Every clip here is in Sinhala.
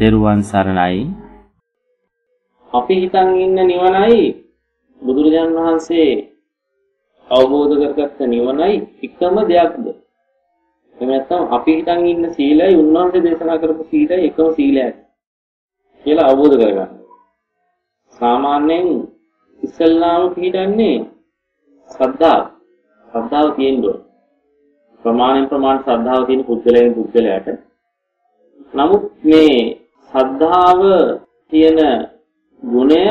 තෙරුවන් සරණයි. අපි හිතන් ඉන්න නිවනයි බුදුරජාණන් වහන්සේ අවබෝධ කරගත්ත නිවනයි එකම දෙයක්ද? එහෙම නැත්නම් අපි හිතන් ඉන්න සීලයි උන්වහන්සේ දේශනා කරපු සීලයි එකම සීලයක් කියලා අවබෝධ කරගන්න. සාමාන්‍යයෙන් ඉස්සල්ලාම පිළිදන්නේ ශ්‍රද්ධාව. ශ්‍රද්ධාව තියෙනවා. ප්‍රමාණයෙන් ප්‍රමාණ ශ්‍රද්ධාව තියෙන පුද්ගලයන් පුද්ගලයාට නමුත් මේ ශ්‍රද්ධාව තියෙන ගුණය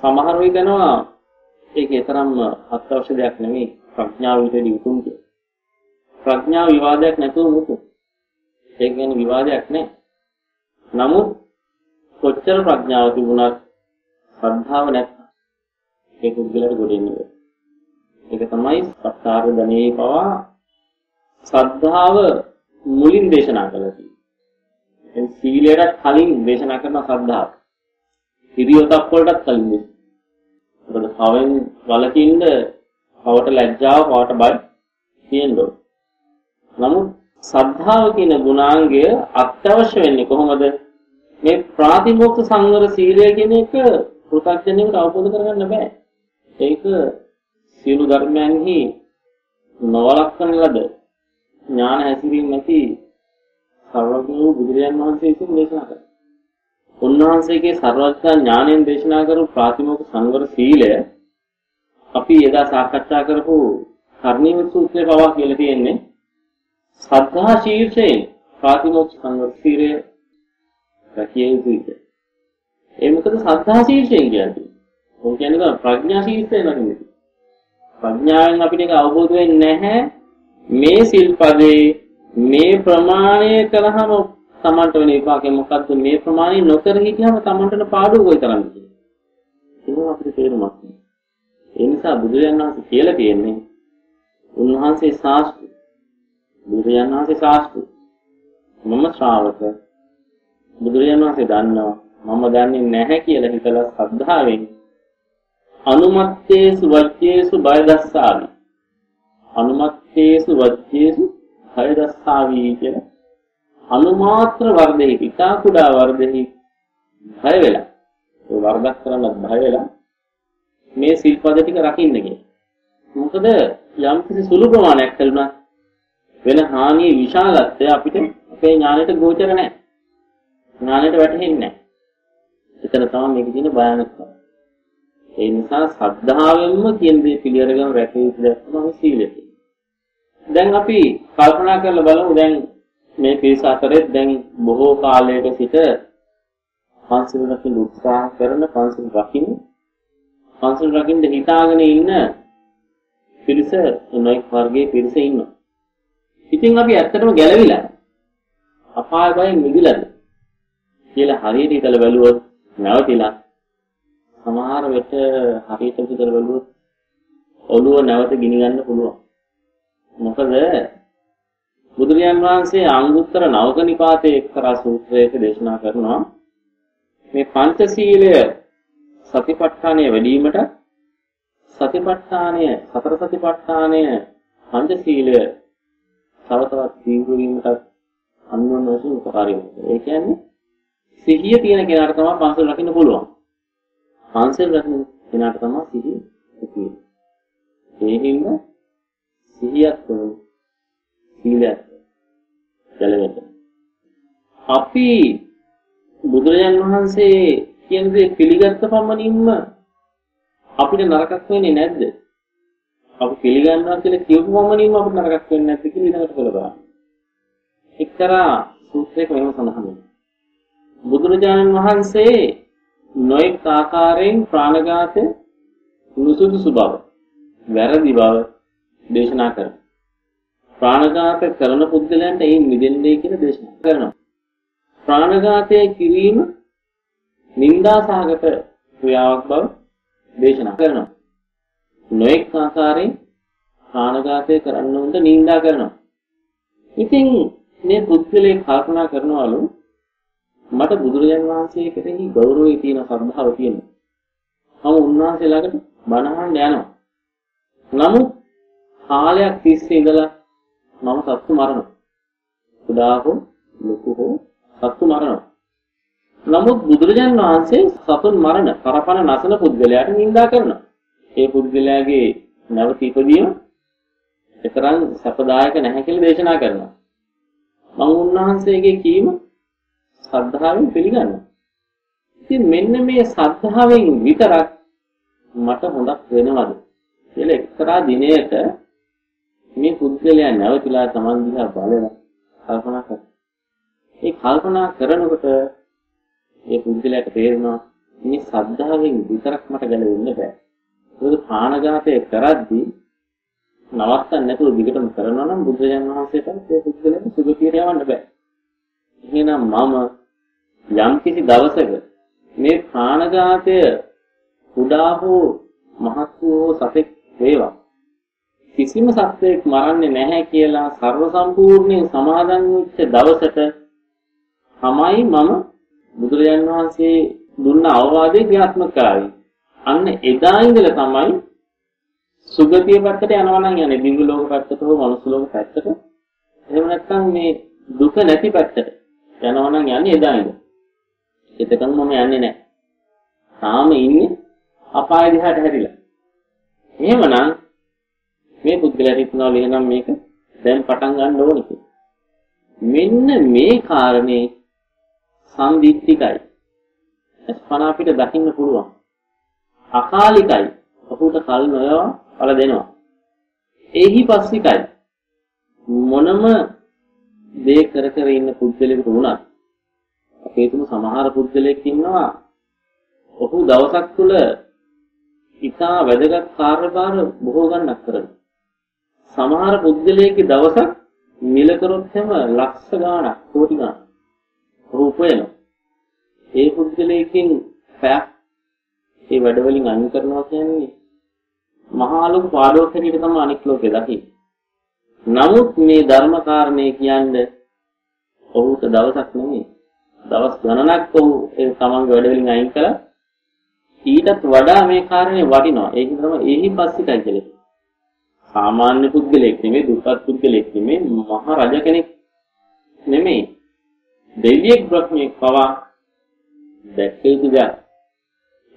සමහර විටනවා ඒකේ තරම්ම අත්‍යවශ්‍ය දෙයක් නෙමෙයි ප්‍රඥාව විදිහට උතුම් කියලා. ප්‍රඥා විවාදයක් නැතුව මුතු. ඒක කියන්නේ විවාදයක් නෑ. නමුත් කොච්චර ප්‍රඥාව තිබුණත් ශ්‍රද්ධාව නැත්නම් ඒ පුද්ගලයාට ගොඩෙන්නේ ඒක තමයි සත්‍යාර ධනේ පවා ශ්‍රද්ධාව මුලින් දේශනා කළා තියෙන්නේ. එන් සීලයට කලින් දේශනා කරන ශ්‍රද්ධාව. හිරියොතක් වලටත් කලින් දේශනා. මොකද පවෙන් වලකින්ද පවට ලැජ්ජාව පවට බය තියෙනවා. නමුත් සද්ධාව කියන ගුණාංගය අත්‍යවශ්‍ය වෙන්නේ කොහොමද? මේ ප්‍රාතිමෝක්ෂ සංවර සීලය කියන එක පෘථග්ජනයෙකුට අවබෝධ කරගන්න බෑ. ඒක සියලු ධර්මයන්හි නොවලක්වන ලද ඥාන හැසිරීම නැති සර්වඥ වූ බුදුරජාන් වහන්සේ විසින් දේශනා කළා. උන්වහන්සේගේ සර්වඥ ඥාණයෙන් දේශනා කරපු ප්‍රාතිමෝක්ෂ සංවර සීලය අපි එදා සාකච්ඡා කරපු කර්ණීය සූත්‍රයේ පවා කියලා තියෙන්නේ සද්ධා ශීර්ෂයෙන් ප්‍රාතිමෝක්ෂ සංවර සීලය රැකිය යුතුයි. ඒ මොකද සද්ධා ශීර්ෂයෙන් කියන්නේ. මොකද කියන්නේ ප්‍රඥා ශීර්ෂයෙන් නෙමෙයි. ප්‍රඥාවෙන් අපිට ඒක අවබෝධ වෙන්නේ නැහැ. මේ සිල්පදේ මේ ප්‍රමාණය කළාම තමන්ට වෙන විපාකය මොකද්ද? මේ ප්‍රමාණය නොකර හිටියම තමන්ටන පාඩුව කොයි තරම්ද කියලා. ඒක අපිට තේරුමක් නෑ. ඒ නිසා බුදුරජාණන් වහන්සේ කියලා තියෙන්නේ උන්වහන්සේ ශාස්ත්‍ර බුදුරජාණන් වහන්සේ ශාස්ත්‍ර මම ශ්‍රාවක. බුදුරජාණන් වහන්සේ දන්නවා මම දන්නේ නැහැ කියලා හිතලා ශ්‍රද්ධාවෙන් අනුමත්තේසු වච්චේසු බය දස්සාවි අනුමත්තේසු වච්චේසු බය දස්සාවි කියලා අනුමාත්‍ර වර්ධෙහි පිටා කුඩා වර්ධෙහි බය වෙලා ඒ වර්ධක් කරන්න බය වෙලා මේ සිල්පද ටික රකින්න කියලා. මොකද යම් කිසි සුළු ප්‍රමාණයක් කළුණා වෙන හානියේ විශාලත්වය අපිට අපේ ඥාණයට ගෝචර නැහැ. ඥාණයට වැටහෙන්නේ නැහැ. එතන තමයි මේකේ තියෙන භයානකම. ඒ නිසා ශ්‍රද්ධාවෙන්ම කියන දේ පිළිඅරගෙන රැකී යුතු තමයි සීලය. දැන් අපි කල්පනා කරලා බලමු දැන් මේ පිරිස අතරේ දැන් බොහෝ කාලයක සිට පන්සිල් රකින්න උත්සාහ කරන පන්සිල් රකින්න පන්සිල් රකින්න හිතාගෙන ඉන්න පිරිස නොඑක් වර්ගයේ පිරිස ඉන්නවා. ඉතින් අපි ඇත්තටම ගැළවිලා අපාය බයෙන් මිදිලාද කියලා හරියට හිතලා බැලුවොත් නැවතිලා සමහර වෙට හරියට හිතලා බැලුවොත් ඔළුව නැවත ගිනි ගන්න පුළුවන්. මොකද බුදුරජාන් වහන්සේ අංගුත්තර නවක නිපාතයේ එක්තරා සූත්‍රයක දේශනා කරනවා මේ පංචශීලය සතිපට්ඨානය වැඩිවීමට සතිපට්ඨානය සතර සතිපට්ඨානය පංචශීලය තව තවත් තීව්‍ර වීමට අනුවන වශයෙන් උපකාරී වෙනවා. ඒ කියන්නේ සිහිය තියෙන කෙනාට තමයි පංචශීල රකින්න පුළුවන්. පංචශීල රකින්න කෙනාට තමයි සිහිය තියෙන්නේ. ඒ හින්දා සිහියක් සීලයක් ගැලවෙන්න. අපි බුදුරජාන් වහන්සේ කියන දේ පිළිගත්ත පමණින්ම අපිට නරකක් වෙන්නේ නැද්ද? අපි පිළිගන්නවා කියලා කියපු පමණින්ම අපිට නරකක් වෙන්නේ නැද්ද කියලා ඊළඟට බලන්න. එක්තරා සූත්‍රයක මෙහෙම සඳහන් වෙනවා. බුදුරජාණන් වහන්සේ නොඑක ආකාරයෙන් ප්‍රාණඝාත නුසුදුසු බව වැරදි බව දේශනා කරනවා. ප්‍රාණඝාත කරන පුද්ගලයන්ට එයින් මිදෙන්නේ කියලා දේශනා කරනවා. ප්‍රාණඝාතය කිරීම නිന്ദා සහගත ක්‍රියාවක් බව දේශනා කරනවා. නොඑක් ආකාරයෙන් ප්‍රාණඝාතය කරන්න උන්ට නිന്ദා කරනවා. ඉතින් මේ පුද්ගලයා කල්පනා කරනවලු මට බුදුරජාන් වහන්සේ කෙරෙහි ගෞරවය තියෙන සද්ධාව තියෙනවා. මම උන්වහන්සේ ළඟට බණ අහන්න යනවා. නමුත් කාලයක් තිස්සේ ඉඳලා මම සත්තු මරනවා. කුඩා හෝ ලොකු හෝ සත්තු මරනවා. නමුත් බුදුරජාන් වහන්සේ සතුන් මරණ, කරපන නසන පුද්ගලයාට නිඳා කරනවා. ඒ පුද්ගලයාගේ නැවත ඉපදීම එතරම් සපදායක නැහැ කියලා දේශනා කරනවා. මම උන්වහන්සේගේ කීම ශ්‍රද්ධාවෙන් පිළිගන්නවා. ඉතින් මෙන්න මේ ශ්‍රද්ධාවෙන් විතරක් මට හොඳක් වෙනවද කියලා එක්තරා දිනයක මේ පුද්ගලයා නැවතිලා Taman දිහා බලලා කල්පනා කරා. ඒ කල්පනා කරනකොට ඒ පුද්ගලයාට තේරෙනවා මේ ශ්‍රද්ධාවෙන් විතරක් මට ගැලවෙන්න බෑ. ඒක ප්‍රාණඝාතය කරද්දී නවත්තන්න නැතුව දිගටම කරනවා නම් බුදුරජාන් වහන්සේට ඒ පුද්ගලයාට සුගතියට යවන්න බෑ. එහෙනම් මම යම් කිසි දවසක මේ ප්‍රාණඝාතය කුඩා හෝ මහත් හෝ සතෙක් වේවා කිසිම සත්වයක් මරන්නේ නැහැ කියලා ਸਰව සම්පූර්ණයෙන් සමාදන් වෙච්ච දවසට තමයි මම බුදුරජාන් වහන්සේ දුන්න අවවාදේ ක්‍රියාත්මක කරන්නේ. අන්න එදා ඉඳලා තමයි සුගතිය පැත්තට යනවා නම් යන්නේ දිව්‍ය ලෝක පැත්තට හෝ මනුස්ස ලෝක පැත්තට. එහෙම නැත්නම් මේ දුක නැති පැත්තට යනවා නම් යන්නේ එදා ඉඳලා. එතකන් මම යන්නේ නැහැ. තාම ඉන්නේ අපාය දිහාට හැරිලා. එහෙමනම් මේ පුද්ගලයාට හිතනවා එහෙනම් මේක දැන් පටන් ගන්න ඕනේ කියලා. මෙන්න මේ කාරණේ සම්දිත්තිකයි. අස්පන අපිට දකින්න පුළුවන්. අකාලිකයි. ඔහුට කල් නොයව පළ දෙනවා. එහි පස්සිකයි. මොනම දේ කර කර ඉන්න පුද්ගලයෙකුට වුණත් අපේ තුම සමහර පුද්ගලයෙක් ඉන්නවා ඔහු දවසක් තුල ඉතා වැදගත් කාර්යභාර බොහෝ ගන්නක් කරනවා. සමහර පුද්ගලයෙක්ගේ දවසක් මිල කරොත් හැම ලක්ෂ ගාණක් කෝටි ගාණක් රූප වෙනවා. ඒ පුද්ගලයෙක්ගෙන් පැයක් ඒ වැඩ වලින් අයින් කරනවා කියන්නේ මහා ලොකු පාඩුවක් හැටියට තමයි අනික් ලෝකේ දකින්නේ. නමුත් මේ ධර්ම කාරණේ කියන්නේ ඔහුට දවසක් නෙමෙයි. දවස් ගණනක් ඔහු ඒ තමන්ගේ වැඩ වලින් අයින් කළා. ඊටත් වඩා මේ කාරණේ වටිනවා. ඒක තමයි එහි පස්සිකයි කියලා. සාමාන්‍ය පුද්ගලයෙක් නෙමෙයි දුප්පත් පුද්ගලයෙක් නෙමෙයි මහා රජ කෙනෙක් නෙමෙයි දෙවියෙක් බ්‍රහ්මියෙක් පවා දැක්ක යුතු දෙයක්.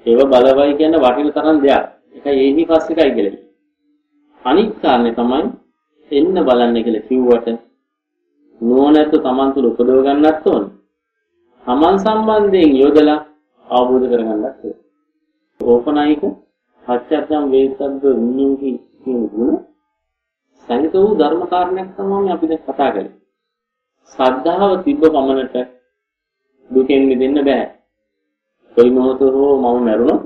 ඒව බලවයි කියන වටින තරම් දෙයක්. ඒකයි ඒහි පස් එකයි කියලා. අනිත් කාරණේ තමයි එන්න බලන්න කියලා කිව්වට නුවණැත්ත Taman තුල උපදව ගන්නත් ඕන. Taman සම්බන්ධයෙන් යොදලා අවබෝධ කරගන්නත් ඕන. ඕපනායික පච්චත්තම් වේසද්ද නියුහි කියන ගුණ සහිත වූ ධර්ම කාරණයක් තමයි අපි දැන් කතා කරන්නේ. ශ්‍රද්ධාව තිබ්බ පමණට දුකෙන් මිදෙන්න බෑ. කොයි මොහොතක හෝ මම මැරුණොත්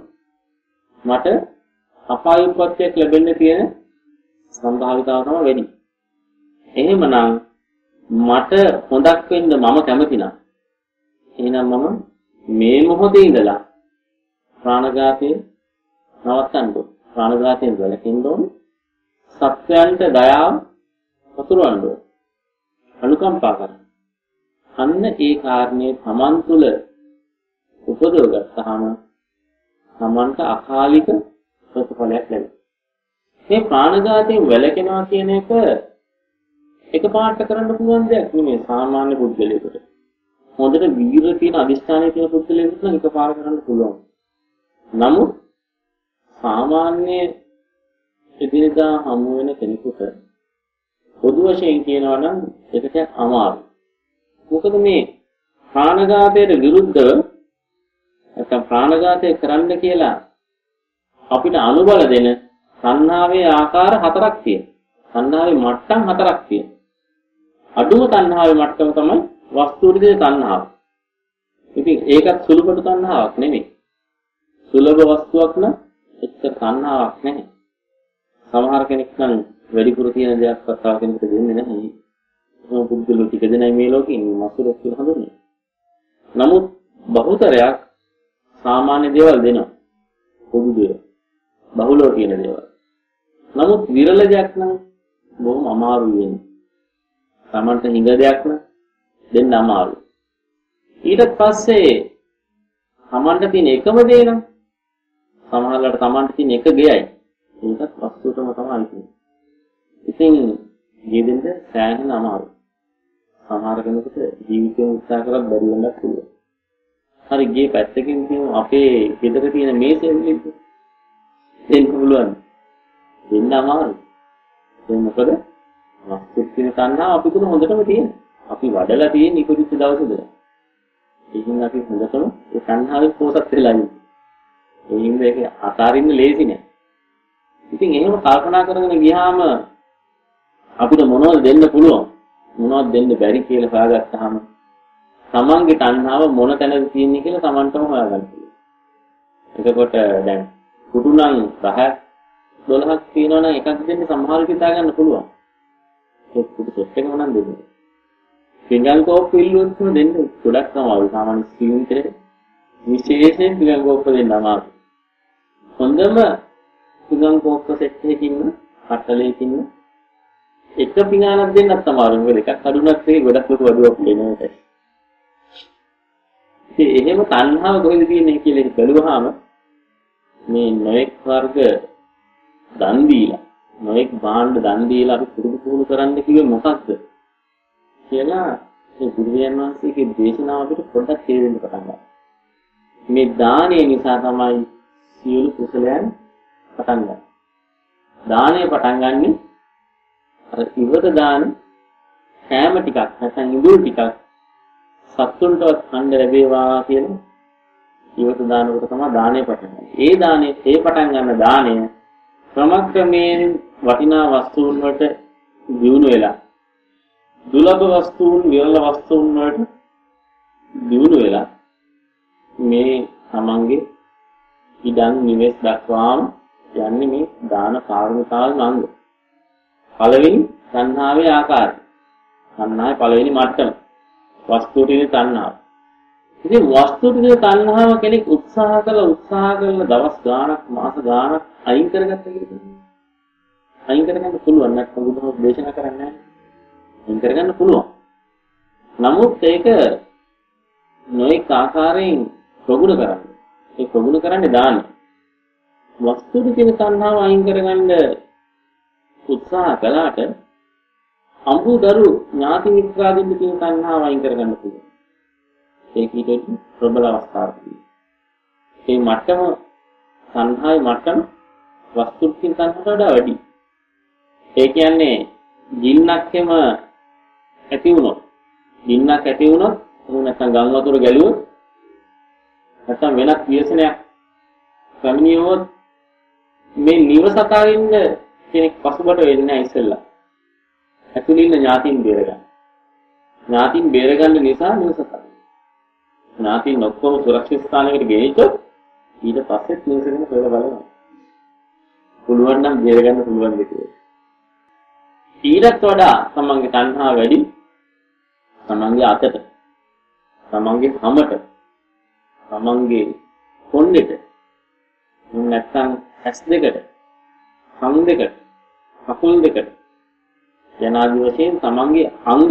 මට අපාය උපත්යක් ලැබෙන්න තියෙන සම්භාවිතාව තමයි වැඩි. එහෙමනම් මට හොඳක් වෙන්න මම කැමති නම් එහෙනම් මම මේ මොහොතේ ඉඳලා ප්‍රාණඝාතය නවත්තන්න ඕන. ප්‍රාණඝාතයෙන් වැළකෙන්න ඕන. සත්‍යයන්ට දයාව පතුරවන්න ඕන. අනුකම්පා කරන්න. අන්න ඒ කාරණේ Taman තුල උපදව ගත්තාම Tamanට අකාලික ප්‍රතිඵලයක් ලැබෙනවා. මේ ප්‍රාණඝාතයෙන් වැළකෙනවා කියන එක එකපාරට කරන්න පුළුවන් දෙයක් නෙමෙයි සාමාන්‍ය පුද්ගලයෙකුට. හොඳට වීර තියෙන අදිස්ථානයේ තියෙන පුද්ගලයෙකුට නම් එකපාර කරන්න පුළුවන්. නමුත් සාමාන්‍ය එදිනදා හමු වෙන කෙනෙකුට පොදු වශයෙන් කියනවා නම් ඒකට අමාරු. මොකද මේ ප්‍රාණඝාතයට විරුද්ධව නැත්නම් ප්‍රාණඝාතය කරන්න කියලා අපිට අනුබල දෙන සංහාවේ ආකාර හතරක් තියෙනවා. සංහාවේ මට්ටම් හතරක් තියෙනවා. අඩුම තණ්හාවේ මට්ටම තමයි වස්තුවිදේ තණ්හාව. ඉතින් ඒකත් සුළුපටු තණ්හාවක් නෙමෙයි. සුලභ වස්තුවක් නම් එච්චර තණ්හාවක් නැහැ. සමහර කෙනෙක් නම් වැඩිපුර තියෙන දෙයක් කතා කෙනෙකුට දෙන්නේ නැහැ. මොන පුද්ගලෝ ටික දෙනයි මේ ලෝකේ ඉන්නේ මසුරක් කියලා හඳුන්වන්නේ. නමුත් බහුතරයක් සාමාන්‍ය දේවල් දෙනවා. පොදු දේවල්. බහුලව තියෙන දේවල්. නමුත් විරල දෙයක් නම් බොහොම අමාරු වෙන්නේ. Tamanට හිඟ දෙයක් නම් දෙන්න අමාරුයි. ඊට පස්සේ Tamanට තියෙන එකම දේ නම් සමහරවිට Tamanට තියෙන එක ගෙයයි. ඒකත් වස්තුවටම තමයි තියෙන්නේ. ඉතින් ජීදෙන්න සෑහෙන අමාරුයි. සමහර කෙනෙකුට ජීවිතේ උත්සාහ කරලා බැරි වෙන්නත් පුළුවන්. හරි ගේ පැත්තකින් තියෙන අපේ ගෙදර තියෙන මේසෙ දෙන්න පුළුවන්. දෙන්න අමාරුයි. ඒ මොකද වස්තුත් කියන තණ්හාව අපි තුන හොඳටම තියෙනවා. අපි වඩලා තියෙන ඉපදිච්ච දවසේද. ඒකින් අපි හොඳටම ඒ තණ්හාවෙන් පෝසත් වෙලා ඉන්නේ. ඒ හින්දා ඒක අතාරින්න ලේසි නෑ. ඉතින් එහෙම කල්පනා කරගෙන ගියාම අපිට මොනවද දෙන්න පුළුවන් මොනවද දෙන්න බැරි කියලා හොයාගත්තාම තමන්ගේ තණ්හාව මොන තැනද තියෙන්නේ කියලා තමන්ටම හොයාගන්න පුළුවන්. එතකොට දැන් කුඩු නම් 10ක් 12ක් තියෙනවා නම් එකක් දෙන්න සමහර හිතා ගන්න පුළුවන්. ඒ කුඩු සෙට් එකම නම් දෙන්නේ. පිඟල් කෝප්ප ඉල්ලුවොත් දෙන්න ගොඩක් අමාරුයි. සාමාන්‍ය ස්ක්‍රීන් විශේෂයෙන් පිඟල් කෝප්ප දෙන්න අමාරුයි. හොඳම පිඟන් කෝප්ප සෙට් එකකින් කට්ටලයකින් එක පිඟානක් දෙන්නත් අමාරුයි. මොකද එකක් අඩුනත් ඒ ගොඩක් ලොකු අඩුවක් වෙනවා ඒක. ඉතින් එහෙම තණ්හාව කොහෙද තියෙන්නේ කියලා බැලුවාම මේ නොඑක් වර්ග දන් දීලා නොඑක් භාණ්ඩ දන් දීලා අපි පුරුදු පුහුණු කරන්න කිව්වේ මොකක්ද කියලා මේ ගුරුවරයන් වහන්සේගේ දේශනාව අපිට පොඩ්ඩක් තේරෙන්න පටන් ගන්නවා. මේ දානය නිසා තමයි සියලු කුසලයන් පටන් ගන්න. දාණය පටන් ගන්නෙ අර ඉවත දාන කෑම ටිකක් නැත්නම් ඉඳුල් ටිකක් සත්තුන්ටවත් කන්න ලැබේවා කියන ඉවත දානකට තමයි දාණය පටන් ගන්න. ඒ දාණය ඒ පටන් ගන්න දාණය ක්‍රමක්‍රමයෙන් වටිනා වස්තුන් වලට දියුණු වෙලා දුලබ වස්තුන් විරල වස්තුන් වලට දියුණු වෙලා මේ තමන්ගේ ඉඩම් නිවෙස් දක්වාම යන්නේ මේ දාන කාර්මිකාල් අංග. පළවෙනි සංහාවේ ආකාරය. සංහාවේ පළවෙනි මට්ටම. වස්තුටිනේ තණ්හාව. ඉතින් වස්තුටිනේ තණ්හාව කෙනෙක් උත්සාහ කළා උත්සාහ කළා දවස් ගාණක් මාස ගාණක් අයින් කරගත්ත කියලා. අයින් කරගන්න පුළුවන් නැත්නම් බුදුහාමුදුරු දේශනා කරන්නේ නැහැ. අයින් කරගන්න පුළුවන්. නමුත් ඒක නොඑක ආකාරයෙන් ප්‍රගුණ කරන්න. ඒ ප්‍රගුණ කරන්නේ දාන. වස්තුටිනේ තණ්හාව අයින් කරගන්න උත්සාහ කළාට අඹුදරු ඥාති මිත්‍රාදීන් කියන තණ්හාව අයින් කරගන්න පුළුවන්. ඒක ඊට ප්‍රබල අවස්ථාවක්. මේ මට්ටම තණ්හායි මට්ටම වස්තුකින් තණ්හාවට වඩා වැඩි. ඒ කියන්නේ ජින්නක්ෙම ඇති වුණොත් ජින්නක් ඇති වුණොත් එහෙම නැත්නම් ගම් වතුර ගැලුවොත් නැත්නම් වෙනත් ව්‍යසනයක් පැමිණියොත් මේ නිවස අතරින්න කෙනෙක් පසුබට වෙන්නේ නැහැ ඉස්සෙල්ලා. ඇතුළේ ඉන්න ඥාතින් බේරගන්න. ඥාතින් බේරගන්න නිසා නිවස කරනවා. ඥාතින් ඔක්කොම සුරක්ෂිත ස්ථානයකට ගෙනිච්චොත් ඊට පස්සෙත් නිවසගෙන හොයලා බලනවා. පුළුවන් නම් බේරගන්න පුළුවන් දෙකේ. ඊටත් වඩා තමන්ගේ තණ්හා වැඩි තමන්ගේ අතට තමන්ගේ හැමට තමන්ගේ කොණ්ඩෙට නැත්තම් ඇස් දෙකට හම් දෙකට කකුල් දෙකට යනාදි වශයෙන් තමන්ගේ අංග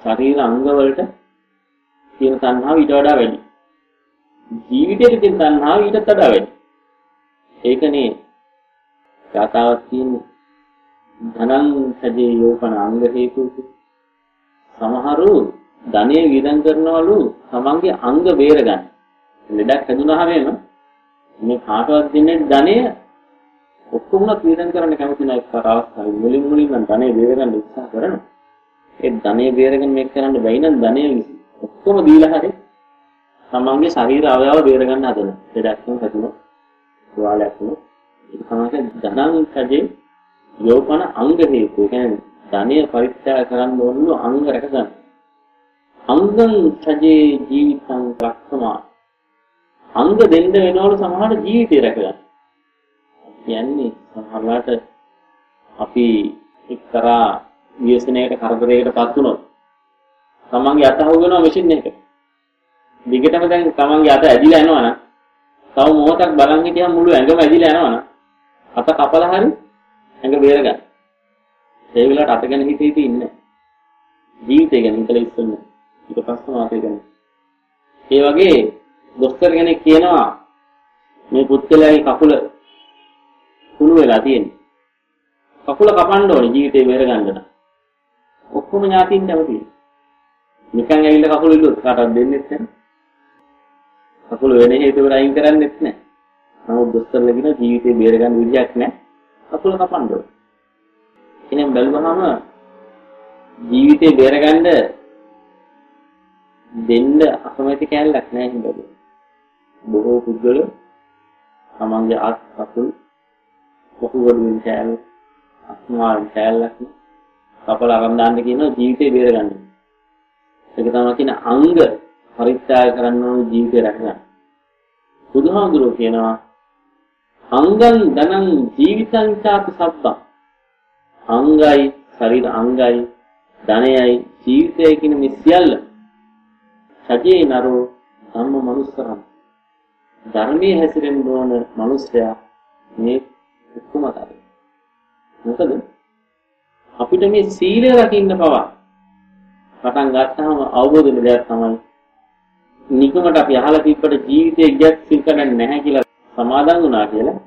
ශරීර අංග වලට තියෙන තණ්හාව ඊට වඩා වැඩි. ජීවිතයේ තියෙන තණ්හාව ඊටත් වඩා වැඩි. ඒකනේ ගාතාවක් තියෙන්නේ ධනං සජේ යෝපන අංග හේතු සමහරු ධනෙ විඳන් කරනවලු තමන්ගේ අංග බේරගන්න. ලෙඩක් හැදුනහම මේ කාටවත් දෙන්නේ ධනෙ ඔක්කොමත් වේදන් කරන්න කැමති නැහැ එක්තරා අවස්ථාවේ මුලින් මුලින් නම් ධනෙ බේරගන්න උත්සාහ කරනවා. ඒ ධනෙ බේරගෙන මේක කරන්න බැයි නම් ධනෙ ඔක්කොම දීලා හරි තමන්ගේ ශරීර අවයව බේරගන්න හදන. ලෙඩක් නම් හැදුනොත්, තුවාලයක් වුණොත් ඒක තමයි ධනං කජේ යෝපන අංග හේතු. කියන්නේ ධනය පරිත්‍යාග කරන්න ඕනලු අංග රැක ගන්න. අංගං සජේ ජීවිතං රක්ෂමා අංග දෙන්න වෙනවලු සමහර ජීවිතය රැක ගන්න. කියන්නේ සමහරවිට අපි එක්තරා ව්‍යසනයකට කරදරයකටපත් වුණොත් තමන්ගේ අත හොගනවා මැෂින් එකකට. දිගටම දැන් තමන්ගේ අත ඇදිලා යනවනම් තව මොහොතක් බලන් හිටියම මුළු ඇඟම ඇදිලා යනවනම් අත කපලා හරි ඇඟ බේර ගන්න. ඒ වෙලාවට අත ගැන හිතේ ඉති ඉන්නේ. ජීවිතය ගැන හිතලා ඉස්සෙල්ලා ඊට පස්සේ මාතේ ගැන. ඒ වගේ දොස්තර කෙනෙක් කියනවා මේ පුත්කලයාගේ කකුල කුණු වෙලා තියෙන්නේ. කකුල කපන්න ඕනේ ජීවිතේ මෙහෙර ගන්න. ඔක්කොම ඥාතියින් කැමතියි. නිකන් ඇවිල්ලා කකුල ඉල්ලුවොත් කාටවත් දෙන්නෙත් නැහැ. කකුල වෙන හේතුවකට අයින් කරන්නෙත් නැහැ. නමුත් දොස්තරලා කියන ජීවිතේ බේරගන්න විදියක් නැහැ. කකුල කපන්න ඕනේ. එහෙනම් බැලුවහම ජීවිතේ බේරගන්න දෙන්න අකමැති කැලලක් නැහැ හින්දාද. බොහෝ පුද්ගලයෝ තමන්ගේ අත් කකුල් කොහොමද කැලල අස්මාල් කැලලක් කපලා අරන් දාන්න කියනවා ජීවිතේ බේරගන්න. ඒක තමයි කියන අංග පරිත්‍යාග කරන්න ඕන ජීවිතය රැකගන්න. බුදුහාමුදුරුවෝ කියනවා අංගං ධනං ජීවිතං චාපි සබ්බං අංගයි ශරීර අංගයි ධනයයි ජීවිතය කියන මේ සියල්ල සජේ නරෝ ධම්ම මනුස්සරම් ධර්මයේ හැසිරෙන්න ඕන මනුස්සයා මේ ඔක්කොම අතාරින්න. මොකද අපිට මේ සීලය රකින්න පවා පටන් ගත්තාම අවබෝධ වෙන දෙයක් තමයි නිකමට අපි අහලා තිබ්බට ජීවිතේ ගියත් සිල් කරන්නේ නැහැ කියලා සමාදන් වුණා කියලා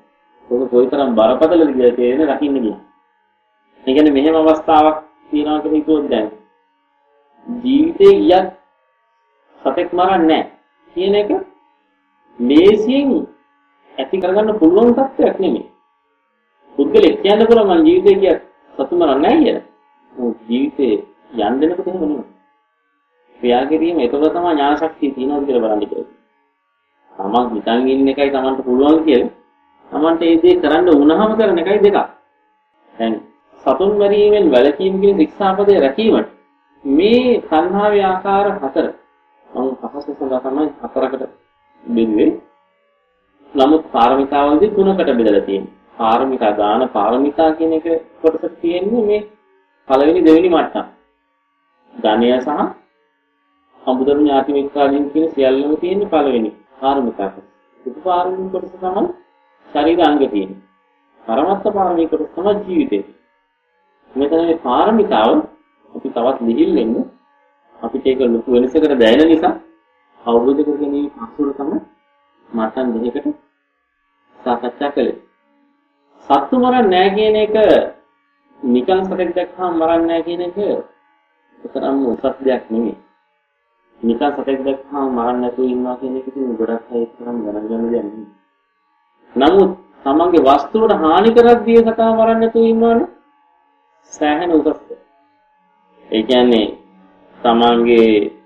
ඒක කොයිතරම් බරපතලද කියලා තේරෙන රකින්න ගියා. ඒ කියන්නේ මෙහෙම අවස්ථාවක් තියෙනවා කියලා හිතුවොත් දැන් ජීවිතේ ගියත් සතෙක් මරන්නේ නැහැ කියන එක මේසියෙන් ඇති කරගන්න පුළුවන් තත්ත්වයක් නෙමෙයි. පුද්ගලෙක් කියන්න පුළුවන් මම ජීවිතේ ගියත් සතු මරන්නේ නැහැ කියලා. මොකද ජීවිතේ යන්න දෙනකොට එහෙම නෙමෙයි. ක්‍රියා කිරීම එතකොට තමයි ඥාන ශක්තිය තියෙනවද කියලා බලන්න කියලා. තමන් හිතන් ඉන්න එකයි තමන්ට පුළුවන් කියලා. තමන්ට ඒ දේ කරන්න වුණාම කරන එකයි දෙකක්. දැන් සතුන් මරීමෙන් වැළකීම කියන ශික්ෂාපදේ රැකීමට මේ සංහාවේ ආකාර හතර මම පහස සඳහා තමයි හතරකට බෙදුවේ. නමුත් පාරමිතාවලදී තුනකට බෙදලා තියෙනවා. පාරමිතා දාන පාරමිතා කියන එක කොටස තියෙන්නේ මේ පළවෙනි දෙවෙනි මට්ටම. ධනය සහ අමුදරු ඥාති මිත්‍රාදීන් කියන සියල්ලම තියෙන්නේ පළවෙනි පාරමිතා කොටස. උපපාරමික කොටස තමයි ශරීර අංග තියෙන්නේ. පරමත්ත පාරමික කොටස තමයි ජීවිතේ. මෙතන මේ පාරමිතාව අපි තවත් ලිහිල් වෙන්න අපිට ඒක ලොකු වෙනසකට දැනෙන නිසා අවබෝධ කර ගැනීම අසුර තමයි මට්ටම් දෙකකට සාකච්ඡා කළේ. සත්තු මරන්නේ නැහැ කියන එක නිකන් සතෙක් දැක්කම මරන්නේ නැහැ කියන එක ඒතරම් උසස් දෙයක් නෙමෙයි. නිකන් සතෙක් දැක්කම මරන්න නැතුව ඉන්නවා කියන එක ඉතින් ගොඩක් අය තරම් ගණන් ගන්න දෙයක් නෙමෙයි. නමුත් තමන්ගේ වස්තුවට හානි කරක් දිය සතා මරන්න නැතුව ඉන්නවනේ සෑහෙන උසස්ද. ඒ කියන්නේ තමන්ගේ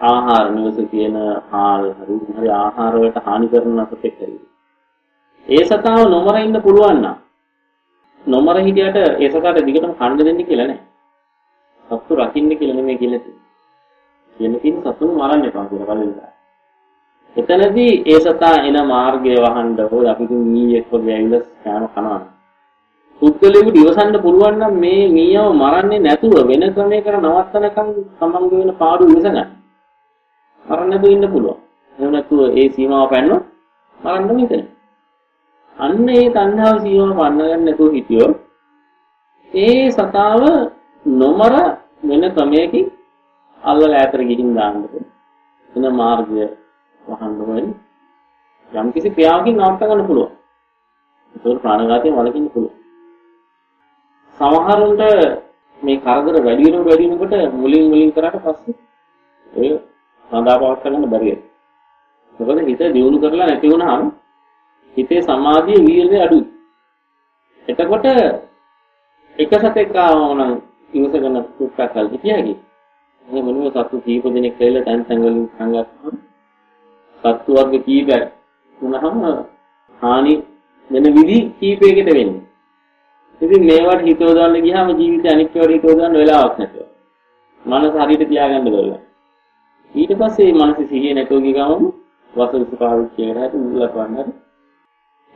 ආහාර නිවස තියෙන හාල් හරි හරි ආහාර වලට හානි කරන සතෙක් හරි. ඒ සතාව නොමර ඉන්න පුළුවන් නම් නොමර හිටියට ඒ සතාට දිගටම කන්න දෙන්න කියලා නෑ. සත්තු රකින්න කියලා නෙමෙයි කියලා තියෙන්නේ. කියන කින් සතුන් මරන්න එපා කියලා බලන්න. එතනදී ඒ සතා එන මාර්ගය වහන්න හෝ අපි කිව්ව මීයක් වගේ ඇවිල්ලා කෑම කනවා. පුද්ගලයෙකුට ඉවසන්න පුළුවන් නම් මේ මීයව මරන්නේ නැතුව වෙන ක්‍රමයකට නවත්තනකම් තමන්ගේ වෙන පාඩු ඉවසගන්න. මරන්න නැතුව ඉන්න පුළුවන්. එහෙම නැතුව ඒ සීමාව පැනනොත් මරන්න මෙතන. අන්න ඒ තණ්හාව සීමාව පන්න ගන්න නැතුව හිටියොත් ඒ සතාව නොමර වෙන ක්‍රමයකින් අල්ලලා ඈතට ගිහින් දාන්න වෙන මාර්ගය වහන්න ඕනේ. යම් කිසි ක්‍රියාවකින් නවත්ත ගන්න පුළුවන්. ඒක ප්‍රාණඝාතයෙන් වළකින්න පුළුවන්. සමහරුන්ට මේ කරදර වැඩි වෙනකොට වැඩි වෙනකොට මුලින් මුලින් කරාට පස්සේ ඒ සඳහාපවත් කරන්න බැරි වෙනවා. මොකද හිත දියුණු කරලා නැති වුණාම හිතේ සමාධිය වීර්යය අඩුයි. එතකොට එක සතෙක් ආවම නම් ඉවසගෙන සුට්ටක් කල් හිටියාගේ. එහෙම නෙමෙයි සතු කීප දෙනෙක් කියලා තැන් තැන් වලින් සංගත්තම සතු වර්ග කීපයක් වුණාම හානි වෙන විදි කීපයකට වෙන්නේ. ඉතින් මේවට හිතව දාන්න ගියාම ජීවිතේ අනිත් ඒවාට හිතව දාන්න වෙලාවක් නැතුව. මනස හරියට තියාගන්න බැහැ. ඊට පස්සේ මේ මනස සිහිය නැතුව ගිය ගමන් වසවිස පාවිච්චි කරලා හිත මුලපවන්න.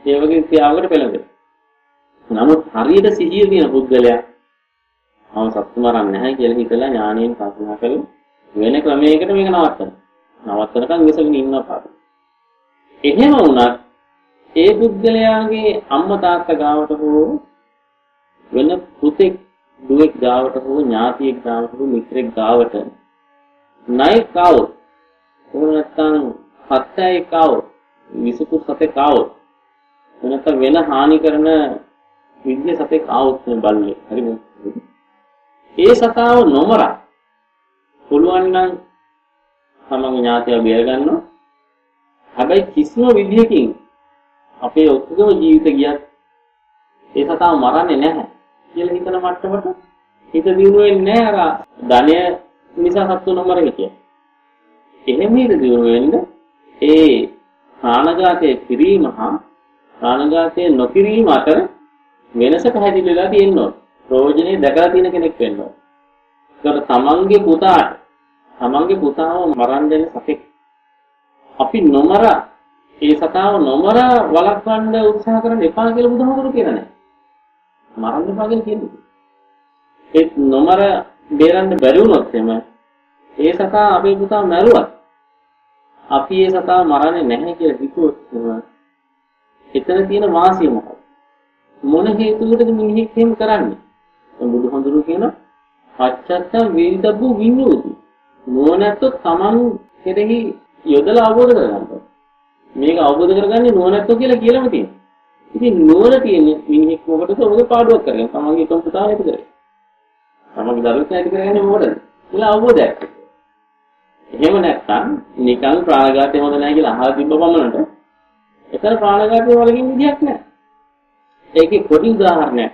ඒ වගේ ක්‍රියාවකට පෙළඹෙනවා. නමුත් හරියට සිහිය තියෙන පුද්ගලයා මම සත්තු මරන්නේ නැහැ කියලා හිතලා ඥාණයෙන් කල්පනා කරලා වෙන ක්‍රමයකට මේක නවත්තනවා. නවත්තනකම් ඉවසගෙන ඉන්නවා පාඩු. එහෙම වුණත් ඒ පුද්ගලයාගේ අම්මා තාත්තා ගාවට හෝ වෙන පුතෙක් දුවෙක් ගාවට හෝ ඥාතියෙක් ගාවට හෝ මිත්‍රෙක් ගාවට ණයෙක් ආවොත් එහෙම නැත්නම් හත්යයෙක් ආවොත් විසුතු සතෙක් ආවොත් නැත්නම් වෙන හානි කරන විද්‍ය සතෙක් ආවොත් බල්ලේ. හරිද ඒ සතාව නොමර පුළුවන් නම් තමන්ගේ ඥාතිය බේර ගන්නවා. හැබැයි කිසිම විදිහකින් අපේ ඔක්කොම ජීවිත ගියත් ඒ සතාව මරන්නේ නැහැ කියලා හිතන මට්ටමට හිත දිනු වෙන්නේ නැහැ. අර ධනය නිසා සත්තු නොමර හිටිය. එහෙම හිත දිනු වෙන්න ඒ ප්‍රාණඝාතයේ කිරීම හා ප්‍රාණඝාතයේ නොකිරීම අතර වෙනස පැහැදිලි වෙලා තියෙනවා. ප්‍රයෝජනේ දැකලා තියෙන කෙනෙක් වෙන්න ඕන. ඒකට තමන්ගේ පුතාට තමන්ගේ පුතාව මරන්න දෙන සතෙක් අපි නොමර ඒ සතාව නොමර වළක්වන්න උත්සාහ කරන්න එපා කියලා බුදුහාමුදුරු කියලා නැහැ. මරන්න එපා කියලා කියන්නේ. ඒ නොමර බේරන්න බැරි වුණොත් එම ඒ සතා අපේ පුතා මැරුවත් අපි ඒ සතාව මරන්නේ නැහැ කියලා හිතුවොත් එතන තියෙන වාසිය මොකක්ද? මොන හේතුවකටද මිනිහෙක් එහෙම කරන්නේ? බුදුහඳුරු කියන පච්චත්තම් වේදිතබ්බු විඤ්ඤෝති. නුවණැත්තෝ Taman කෙරෙහි යොදලා අවබෝධ කරගන්නවා. මේක අවබෝධ කරගන්නේ නුවණැත්තෝ කියලා කියලාම තියෙනවා. ඉතින් නුවණ තියෙන මිනිහෙක් මොකටද ඔබේ පාඩුවක් කරගෙන තමන්ගේ එකම පුතා නැති කරේ. තමන්ගේ දරුවෙක් නැති කරගන්නේ මොකටද? කියලා අවබෝධයක්. එහෙම නැත්නම් නිකන් ප්‍රාණඝාතය හොඳ නැහැ කියලා අහලා තිබ්බ පමණට එතන ප්‍රාණඝාතය වලකින් විදියක් නැහැ. ඒකේ පොඩි උදාහරණයක්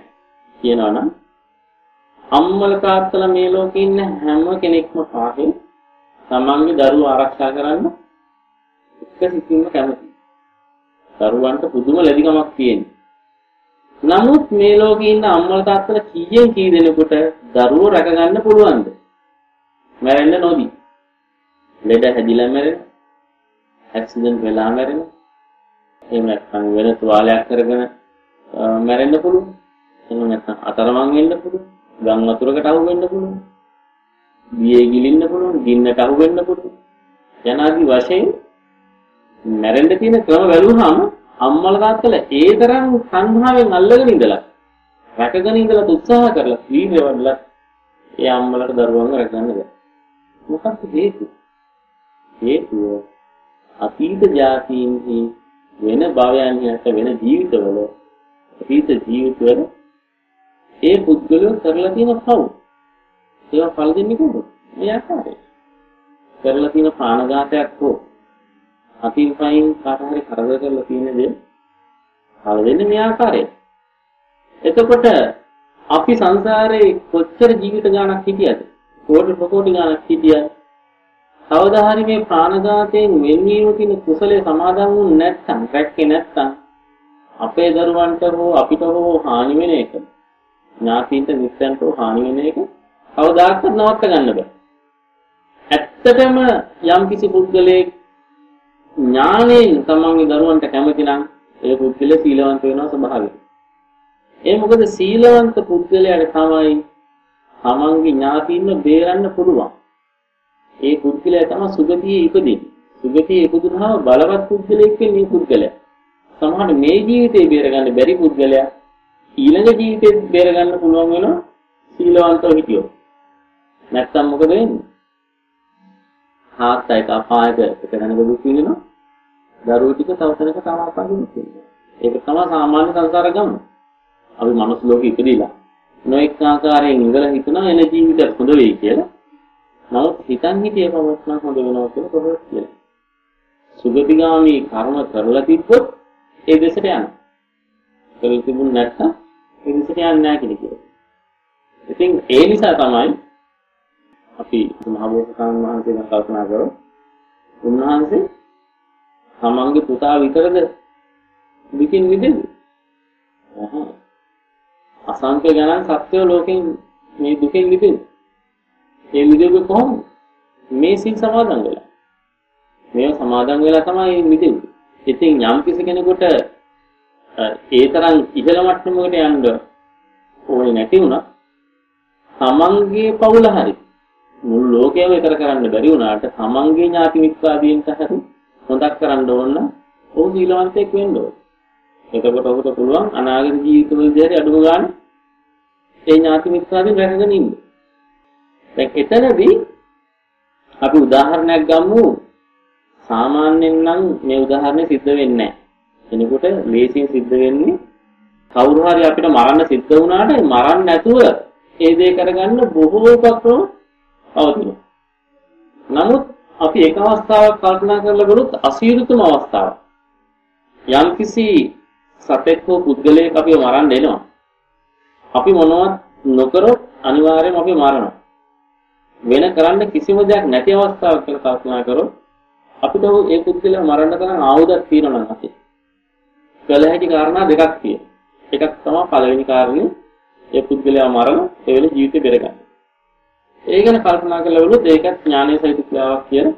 කියනවා නම් අම්මල තාත්තලා මේ ලෝකේ ඉන්න හැම කෙනෙක්ම පාහේ තමන්ගේ දරුවෝ ආරක්ෂා කරන්න එක සිතින්ම කැමතියි. දරුවන්ට පුදුම ලැබිකමක් තියෙනවා. නමුත් මේ ලෝකේ ඉන්න අම්මල තාත්තලා කීයෙන් කී දෙනෙකුට දරුවෝ රැකගන්න පුළුවන්ද? මැරෙන්න නොදී. ලෙඩ හැදිලා මැරෙන. ඇක්සිඩන්ට් වෙලා මැරෙන. එහෙම නැත්නම් වෙන තුවාලයක් කරගෙන මැරෙන්න පුළුවන්. එහෙම නැත්නම් අතරමං වෙන්න පුළුවන්. ගම් වතුරකට අහු වෙන්න පුළුවන්. බියේ ගිලින්න පුළුවන්. ගින්නට අහු වෙන්න පුළුවන්. යනාදී වශයෙන් මැරෙන්න තියෙන ක්‍රම බැලුවහම අම්මල තාත්තලා ඒ තරම් සංහාවෙන් අල්ලගෙන ඉඳලා රැකගෙන ඉඳලා උත්සාහ කරලා වීර්යවන්ලා ඒ අම්මලට දරුවන්ව රැකගන්න බැහැ. මොකක්ද හේතුව? හේතුව අතීත જાතීන්හි වෙන භවයන්හි නැත වෙන ජීවිතවල අතීත ජීවිතවල ඒ පුද්ගලයෝ කරලා තියෙන පව් ඒවා ඵල දෙන්නේ කොහොමද? මේ ආකාරයට. කරලා තියෙන ප්‍රාණඝාතයක් හෝ අතින් පයින් කාට හරි කරදර කරලා තියෙන දේ ඵල දෙන්නේ මේ ආකාරයට. එතකොට අපි සංසාරේ කොච්චර ජීවිත ගාණක් හිටියද? කෝටි ප්‍රකෝටි ගාණක් හිටියද? කවදා හරි මේ ප්‍රාණඝාතයෙන් වෙන්වීම කියන කුසලයේ සමාදන් වුනේ නැත්නම්, රැක්කේ නැත්නම් අපේ දරුවන්ට හෝ අපිට හෝ හානි වෙන එක ඥාතීන්ට මිත්‍රයන්ට හෝ හානි වෙන එක කවදාකවත් නවත්ත ගන්න බෑ. ඇත්තටම යම් කිසි පුද්ගලයෙක් ඥාණයෙන් තමන්ගේ දරුවන්ට කැමති නම් ඒ පුද්ගලයා සීලවන්ත වෙනවා ස්වභාවයෙන්. ඒ මොකද සීලවන්ත පුද්ගලයාට තමයි තමන්ගේ ඥාතියින්ව බේරන්න පුළුවන්. ඒ පුද්ගලයා තමයි සුගතියේ ඉපදින්නේ. සුගතියේ ඉපදුනහම බලවත් පුද්ගලයෙක් වෙන්නේ පුද්ගලයා. සමහර මේ ජීවිතේ බේරගන්න බැරි පුද්ගලයා ඊළඟ ජීවිතේ බේරගන්න පුළුවන් වෙනවා සීලවන්තව හිටියොත්. නැත්තම් මොකද වෙන්නේ? හාත්යක අපායක එක දැනග දුක් විඳිනවා. දරුවෝ ටික තව තැනක තව අපායෙ ඉන්නවා. ඒක තමයි සාමාන්‍ය සංසාර ගමන. අපි මනුස්ස ලෝකෙ ඉපදිලා නොඑක ආකාරයෙන් ඉඳලා හිතනවා එන ජීවිතය හොඳ වෙයි කියලා. නමුත් හිතන් හිටියේ කොහොමද නම් හොඳ වෙනවා කියලා කොහොමද කියලා. සුගතිගාමි කර්ම කරලා තිබ්බොත් ඒ දෙසට යනවා. කරලා තිබුණ නැත්නම් ඒ දෙසට යන්නේ නැහැ කියන එක. ඉතින් ඒ නිසා තමයි අපි මහබෝසතාණන් වහන්සේ ගැන කල්පනා කරොත් උන්වහන්සේ තමන්ගේ පුතා විතරද දුකින් මිදෙන්නේ. අසංඛ්‍ය ගණන් සත්‍යෝ ලෝකෙන් මේ දුකෙන් මිදෙන්නේ. ඒ මිදෙන්නේ කොහොමද? මේ සිල් සමාදන් වෙලා. මේව සමාදන් වෙලා තමයි මිදෙන්නේ. ඉතින් යම් කිසි කෙනෙකුට ඒ තරම් ඉහළ මට්ටමකට යන්න ඕනේ නැති වුණා. තමන්ගේ පවුල හරි මුළු ලෝකයම විතර කරන්න බැරි වුණාට තමන්ගේ ඥාති මිත්‍රාදීන්ට හරි හොඳක් කරන්න ඕන නම් ඔහු සීලවන්තයෙක් වෙන්න ඕන. එතකොට ඔහුට පුළුවන් අනාගත ජීවිතවලදී හරි අඩුම ගන්න ඒ ඥාති මිත්‍රාදීන් රැකගෙන ඉන්න. දැන් එතනදී අපි උදාහරණයක් ගමු. සාමාන්‍යයෙන් නම් මේ උදාහරණය සිද්ධ වෙන්නේ නැහැ. කෙනෙකුට ලේසියෙන් සිද්ධ වෙන්නේ කවුරු හරි අපිට මරන්න සිද්ධ වුණාට මරන්න නැතුව ඒ දේ කරගන්න බොහෝ උපක්‍රම පවතිනවා. නමුත් අපි එක අවස්ථාවක් කල්පනා කරලා බලුත් අසීරුතුම අවස්ථාවක්. යම්කිසි සතෙක් හෝ පුද්ගලයෙක් අපිව මරන්න එනවා. අපි මොනවත් නොකරොත් අනිවාර්යයෙන්ම අපි මරනවා. වෙන කරන්න කිසිම දෙයක් නැති අවස්ථාවක් කියලා කල්පනා කරොත් අපිට ඒ පුද්ගලයා මරන්න තරම් ආයුධයක් තියෙනවා නම් අපි. කළ හැකි කාරණා දෙකක් තියෙනවා. එකක් තමයි පළවෙනි කාරණේ ඒ පුද්ගලයා මරන ඒ වෙලේ ජීවිතේ බෙරගන්න. ඒ ගැන කල්පනා කරලා බලුවොත් ඒකත් ඥානයේ සහිත ක්‍රියාවක් කියලා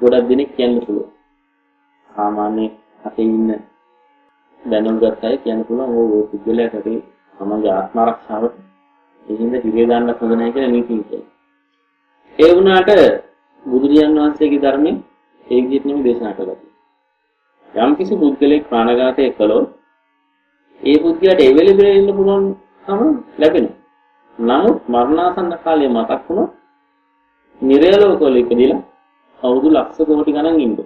ගොඩක් දෙනෙක් කියන්න පුළුවන්. සාමාන්‍ය අපේ ඉන්න දැනුම්ගත් අය කියන්න පුළුවන් ඕ ඔය පුද්ගලයාට තමන්ගේ ආත්ම ආරක්ෂාවට ඉහිඳ හිරේ දාන්න හොඳ නැහැ කියලා නීතිය කියනවා. ඒ වුණාට බුදුරජාන් වහන්සේගේ ධර්මයේ ඒ විදිහට නෙමෙයි දේශනා කළා. යම් කිසි පුද්ගලෙක් ප්‍රාණඝාතය කළොත් ඒ පුද්ගලයාට ඒ වෙලෙ ඉන්න පුළුවන්කම ලැබෙනවා. නමුත් මරණාසන්න කාලය මතක් වුණොත් නිරයලෝකවල ඉපදිලා අවුරුදු ලක්ෂ කෝටි ගණන් ඉන්න.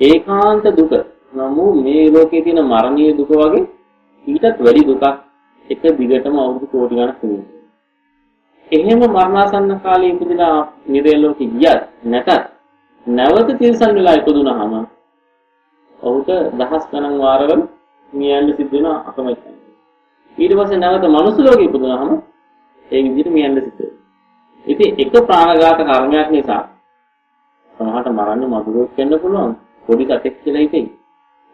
ඒකාන්ත දුක. නමුත් මේ ලෝකයේ තියෙන මරණීය දුක වගේ ඊටත් වැඩි දුකක් එක දිගටම අවුරුදු කෝටි ගණන් තිබෙනවා. එහෙම මරණාසන්න කාලයේ ඉපදිලා නිරයලෝකෙ ගියත් නැතත් නැවත තිරසන් වෙලා ඉපදුනහම ඔහුට දහස් ගණන් වාරවල මියන්න සිද්ධ වෙන අකමැති. ඊට පස්සේ නැවත මනුස්ස ලෝකෙ ඉපදුනහම ඒ විදිහට මියන්න සිද්ධ වෙනවා. ඉතින් එක ප්‍රාණඝාත කර්මයක් නිසා සමහරට මරන්න මధుරයක් වෙන්න පුළුවන්. පොඩි සතෙක් කියලා හිතෙයි.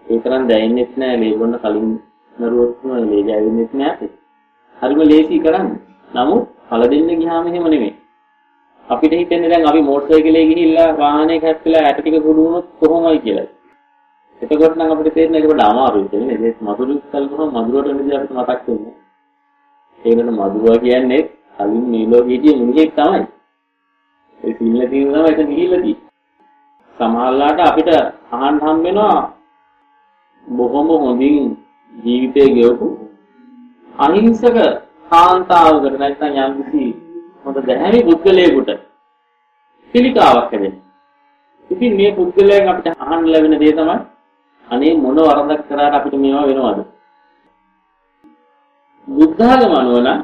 ඒ තරම් දැනෙන්නෙත් නෑ මේ බොන්න කලින් දරුවොත් මේ ගැවෙන්නේ නැහැ. හරිම ලේසි කරන්න. නමුත් පළ දෙන්න ගියාම එහෙම නෙමෙයි. අපිට හිතෙන්නේ දැන් අපි මෝටර් සයිකලේ ගිහිල්ලා වාහනේ හැප්පිලා ඇට ටික ගොඩ වුණොත් කොහොමයි කියලා. එතකොට නම් අපිට තේරෙන්නේ ඒකට අමාරුයි කියන්නේ ඒත් මధుරුත් කල්පන මధుරට වෙනදී අපිට මතක් වෙන්නේ. ඒකට මధుරවා කියන්නේ කලින් මේ ලෝකෙ හිටිය මිනිහෙක් තමයි. ඒ සිල්ල තියෙන තමයි ඒක නිහිල්ලදී. සමහරලාට අපිට අහන්න හම් වෙනවා බොහොම හොඳින් ජීවිතය ගෙවපු අහිංසක කාන්තාවකට නැත්නම් යම්කිසි හොඳ දැහැමි පුද්ගලයෙකුට පිළිකාවක් හැදෙනවා. ඉතින් මේ පුද්ගලයන් අපිට අහන්න ලැබෙන දේ තමයි අනේ මොන වරදක් කරාට අපිට මේවා වෙනවද? බුද්ධාගම අනුව නම්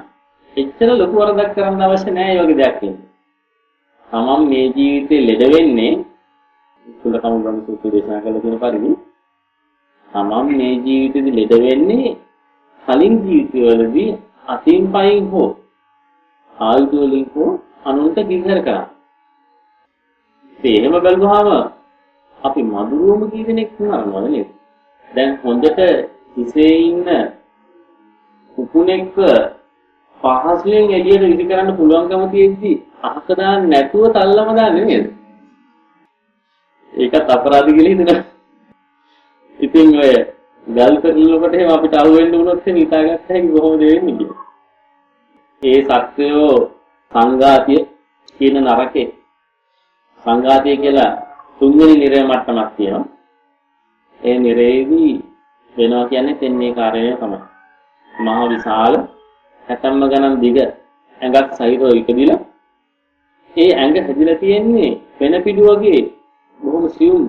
එච්චර ලොකු වරදක් කරන්න අවශ්‍ය නැහැ මේ වගේ දෙයක් කියන්නේ. තමන් මේ ජීවිතේ ලෙඩ වෙන්නේ කුලකම ගම් සූත්‍රය දේශනා කළ තියෙන පරිදි තමන් මේ ජීවිතේදී ලෙඩ වෙන්නේ කලින් ජීවිතවලදී අතින් පයින් හෝ ආයුධ වලින් හෝ අනුන්ට කිහිර කරා. ඒ එහෙම බලුවාම අපි මදුරුවම කී දෙනෙක් මරනවද නේද? දැන් හොඳට හිසේ ඉන්න කුකුණෙක්ව පහසුවෙන් එළියට විසි කරන්න පුළුවන්කම තියෙද්දි අහක දාන්න නැතුව තල්ලම දාන්නේ නේද? ඒකත් අපරාධ කියලා හිතනවා. ඉතින් ඔය ගල් කරනකොට එහෙම අපිට අහු වෙන්න වුණොත් එහෙම හිතාගත්ත හැකි කොහොමද වෙන්නේ කියලා. ඒ සත්‍යෝ සංඝාතිය කියන නරකේ සංඝාතිය කියලා තුන්වෙනි නිරය මට්ටමක් තියෙනවා. ඒ නිරේදී වෙනවා කියන්නේ තෙන්නේ කාර්යය තමයි. මහ විශාල හැතැම්ම ගණන් දිග ඇඟක් සහිතව ඉපදිලා ඒ ඇඟ හැදිලා තියෙන්නේ වෙන පිටු වගේ බොහොම සියුම්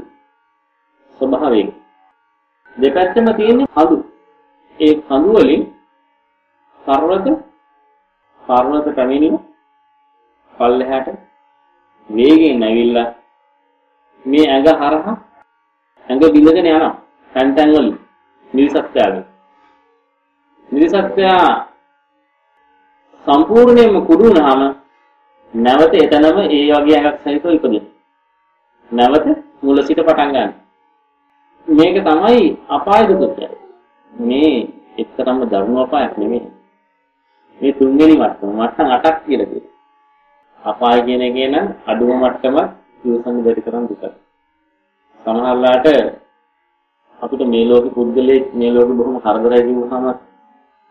ස්වභාවයක. දෙපැත්තම තියෙන්නේ කඳු. ඒ කඳු වලින් පර්වත පර්වත පැමිණෙන පල්ලෙහාට වේගෙන් ඇවිල්ලා මේ ඇඟ හරහා ඇඟ බිඳගෙන යනවා. තැන් තැන් වලින් නිරිසත්ත්වයාගේ. නිරිසත්ත්වයා සම්පූර්ණයෙන්ම කුඩු වුණාම නැවත එතනම ඒ වගේ ඇඟක් සහිතව ඉපදෙන. නැවත මුල සිට පටන් ගන්න මේක තමයි අපාය දුක මේ එක්තරම්ම දරුණු අපායක් නෙමෙයි මේ තුන්වෙනි මට්ටම මට්ටම් 8ක් කියලා කියනවා අපාය කියන එකේ නම් අඩුම මට්ටමක් ඉවසන්න බැරි තරම් දුකයි. සමහරලාට අපිට මේ ලෝකෙ පුද්ගලයෙක් මේ ලෝකෙ බොහොම කරදරයි කිව්වහම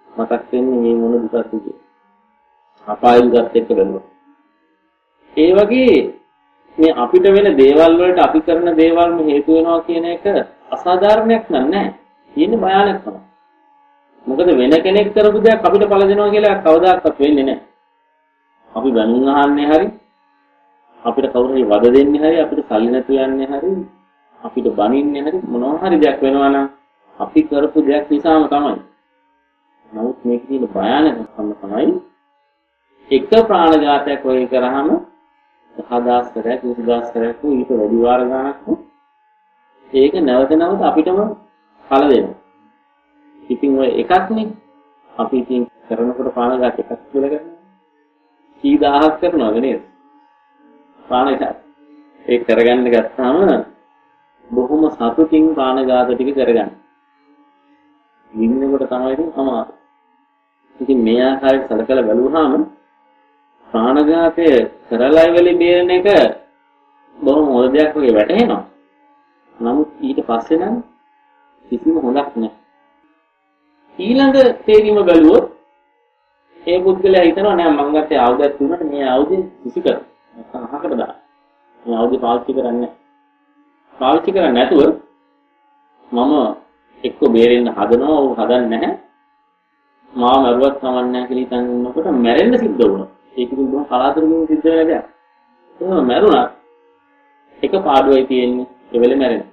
මතක් වෙන්නේ මේ මොන දුකක්ද කියලා. අපාය දුකත් එක්ක බැලුවා. ඒ වගේ මේ අපිට වෙන දේවල් වලට අපි කරන දේවල්ම හේතු වෙනවා කියන එක අසාධාරණයක් නෑ. තියෙන්නේ භයානකම. මොකද වෙන කෙනෙක් කරපු දෙයක් අපිට පළ දෙනවා කියලා කවදාකවත් වෙන්නේ නැහැ. අපි බැනුම් අහන්නේ හරි අපිට කවුරු හරි වද දෙන්නේ හරි අපිට සල්ලි නැතු යන්නේ හරි අපිට බනින්නේ හරි මොනවා හරි දෙයක් වෙනවා නම් අපි කරපු දෙයක් නිසාම තමයි. නමුත් මේක තියෙන භයානකම තමයි එක ප්‍රාණඝාතයක් වගේ කරාම 10000 කරයක් 20000 කරයක් ඊට වැඩි වාර ගණනක් ඒක නැවත නැවත අපිටම පළ දෙනවා. ඉතින් ඔය එකක්නේ අපි ඉතින් කරනකොට ප්‍රාණඝාත එකක් කියලා කරනවා. කී දහහක් කරනවද නේද? ප්‍රාණඝාත. ඒක කරගන්න ගත්තාම බොහොම සතුටින් ප්‍රාණඝාත ටික කරගන්න. විඳිනකොට තමයි ඉතින් අමාරු. ඉතින් මේ ආකාරයට සලකලා බලුවාම ප්‍රාණඝාතය කරලා ඉවලේ බේරෙන එක බොහොම හොඳ දෙයක් වගේ වැටහෙනවා. නමුත් ඊට පස්සේ නම් කිසිම හොඳක් නැහැ. ඊළඟ තේරීම බැලුවොත් ඒ පුද්ගලයා හිතනවා නෑ මං ගත්තේ ආයුධයක් තුනට මේ ආයුධෙ කිසි කර නැත්නම් අහකට දාන්න. මේ ආයුධය පාවිච්චි කරන්නේ පාවිච්චි කරන්නේ නැතුව මම එක්ක බේරෙන්න හදනවා ਉਹ හදන්නේ නැහැ. මාව මරුවත් කමන්නේ නැහැ කියලා හිතන් ඉන්නකොට මැරෙන්න සිද්ධ වුණා. ඒක ඉතින් බොහොම කලාතුරකින් සිද්ධ වෙන දෙයක්. එහෙනම් මැරුණා. එක පාඩුවයි තියෙන්නේ. ඒ වෙලේ මැරෙනවා.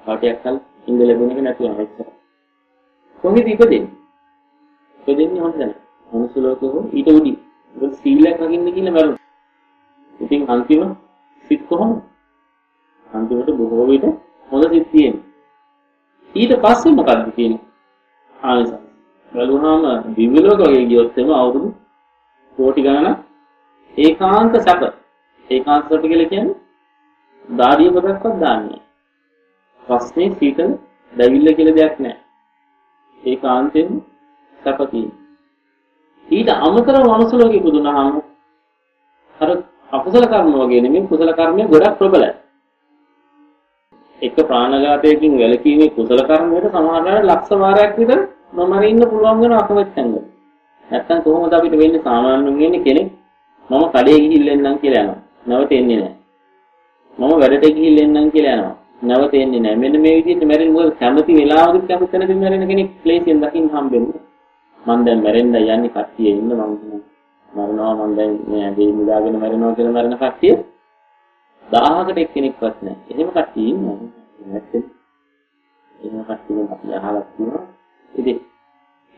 පාටියක් කල් ඉඳ ලැබුණ එක නැතුව එච්චර. කොහෙද ඉපදෙන්නේ? ඉපදෙන්නේ හොඳ නැහැ. මනුස්ස ලෝකෙ හෝ ඊට උඩින්. ඒක සීලයක් රකින්න කියලා මැරුණා. ඉතින් අන්තිම සිත් කොහොමද? අන්තිමට බොහෝ විට හොඳ සිත් තියෙනවා. ඊට පස්සේ මොකද්ද තියෙන්නේ? ආනිසංස. බලුවාම දිව්‍ය ලෝක වගේ ගියොත් එම අවුරුදු කෝටි ගණනක් ඒකාන්ත සැප. ඒකාන්ත සැප කියලා කියන්නේ දාඩිය පොදක්වත් දාන්නේ. ප්‍රශ්නේ සීතල දැවිල්ල කියලා දෙයක් නැහැ. ඒකාන්තයෙන් සැප තියෙනවා. ඊට අමතරව මනුස්ස ලෝකෙ ඉපදුනහම අර අකුසල කර්ම වගේ නෙමෙයි කුසල කර්මය ගොඩක් ප්‍රබලයි. එක ප්‍රාණඝාතයකින් වැළකීමේ කුසල කර්මයට සමහරවිට ලක්ෂ වාරයක් විතර නොමරි ඉන්න පුළුවන් වෙන අකමැත්තෙන්ද. නැත්තම් කොහොමද අපිට වෙන්නේ සාමාන්‍යයෙන් වෙන්නේ කෙනෙක් මම කඩේ ගිහිල්ලා එන්නම් කියලා යනවා. නැවත එන්නේ නැහැ. මම වැඩට ගිහිල්ලා එන්නම් කියලා යනවා. නැවත එන්නේ නැහැ. මෙන්න මේ විදිහට මැරෙන්න මොකද කැමති වෙලාවකට කැමති නැති මැරෙන කෙනෙක් ක්ලේශයෙන් දකින්න හම්බෙන්නේ. මම දැන් මැරෙන්න යන්නේ කට්ටිය ඉන්න මම මරනවා මම දැන් මේ ඇඟේ මුදාගෙන මැරෙනවා කියලා මැරෙන කට්ටිය 1000කට එක්කෙනෙක්වත් නැහැ. එහෙම කට්ටිය ඉන්නවා. නැත්නම් එහෙම කට්ටිය අපි අහලා තියෙනවා. ඉතින්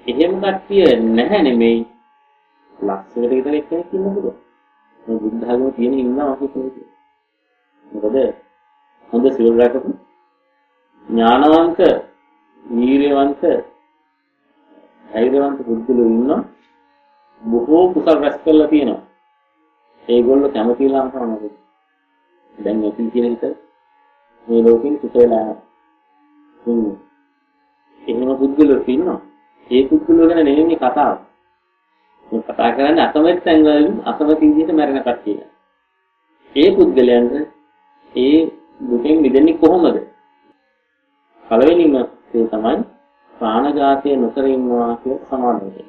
එහෙම කට්ටිය නැහැ නෙමෙයි ලක්ෂයකට විතර එක්කෙනෙක් ඉන්න පුළුවන්. මේ බුද්ධ ධර්මයේ තියෙන ඉන්නවා කිව්වොත්. මොකද හොඳ සිල් රැකපු ඥානවන්ත, වීර්යවන්ත, ධෛර්යවන්ත පුද්ගලයෝ ඉන්නවා. බොහෝ කුසල් රැස් කරලා තියෙනවා. ඒගොල්ලෝ කැමතිලා තමයි. දැන් ඇති කියන හිත මේ ලෝකෙන් සුත වෙලා ඉන්නේ. එහෙම පුද්ගලයෝ ඉන්නවා. ඒ පුද්ගලයෝ ගැන නෙමෙයි කතාව. මේ කතා කරන්නේ අකමැත්තෙන් වලින් අකමැති විදිහට මැරෙන කට්ටිය. ඒ පුද්ගලයන්ට ඒ දුකෙන් මිදෙන්නේ කොහොමද? පළවෙනිම ඒ තමයි ප්‍රාණඝාතය නොකර ඉන්නවා කියන සමාධිය.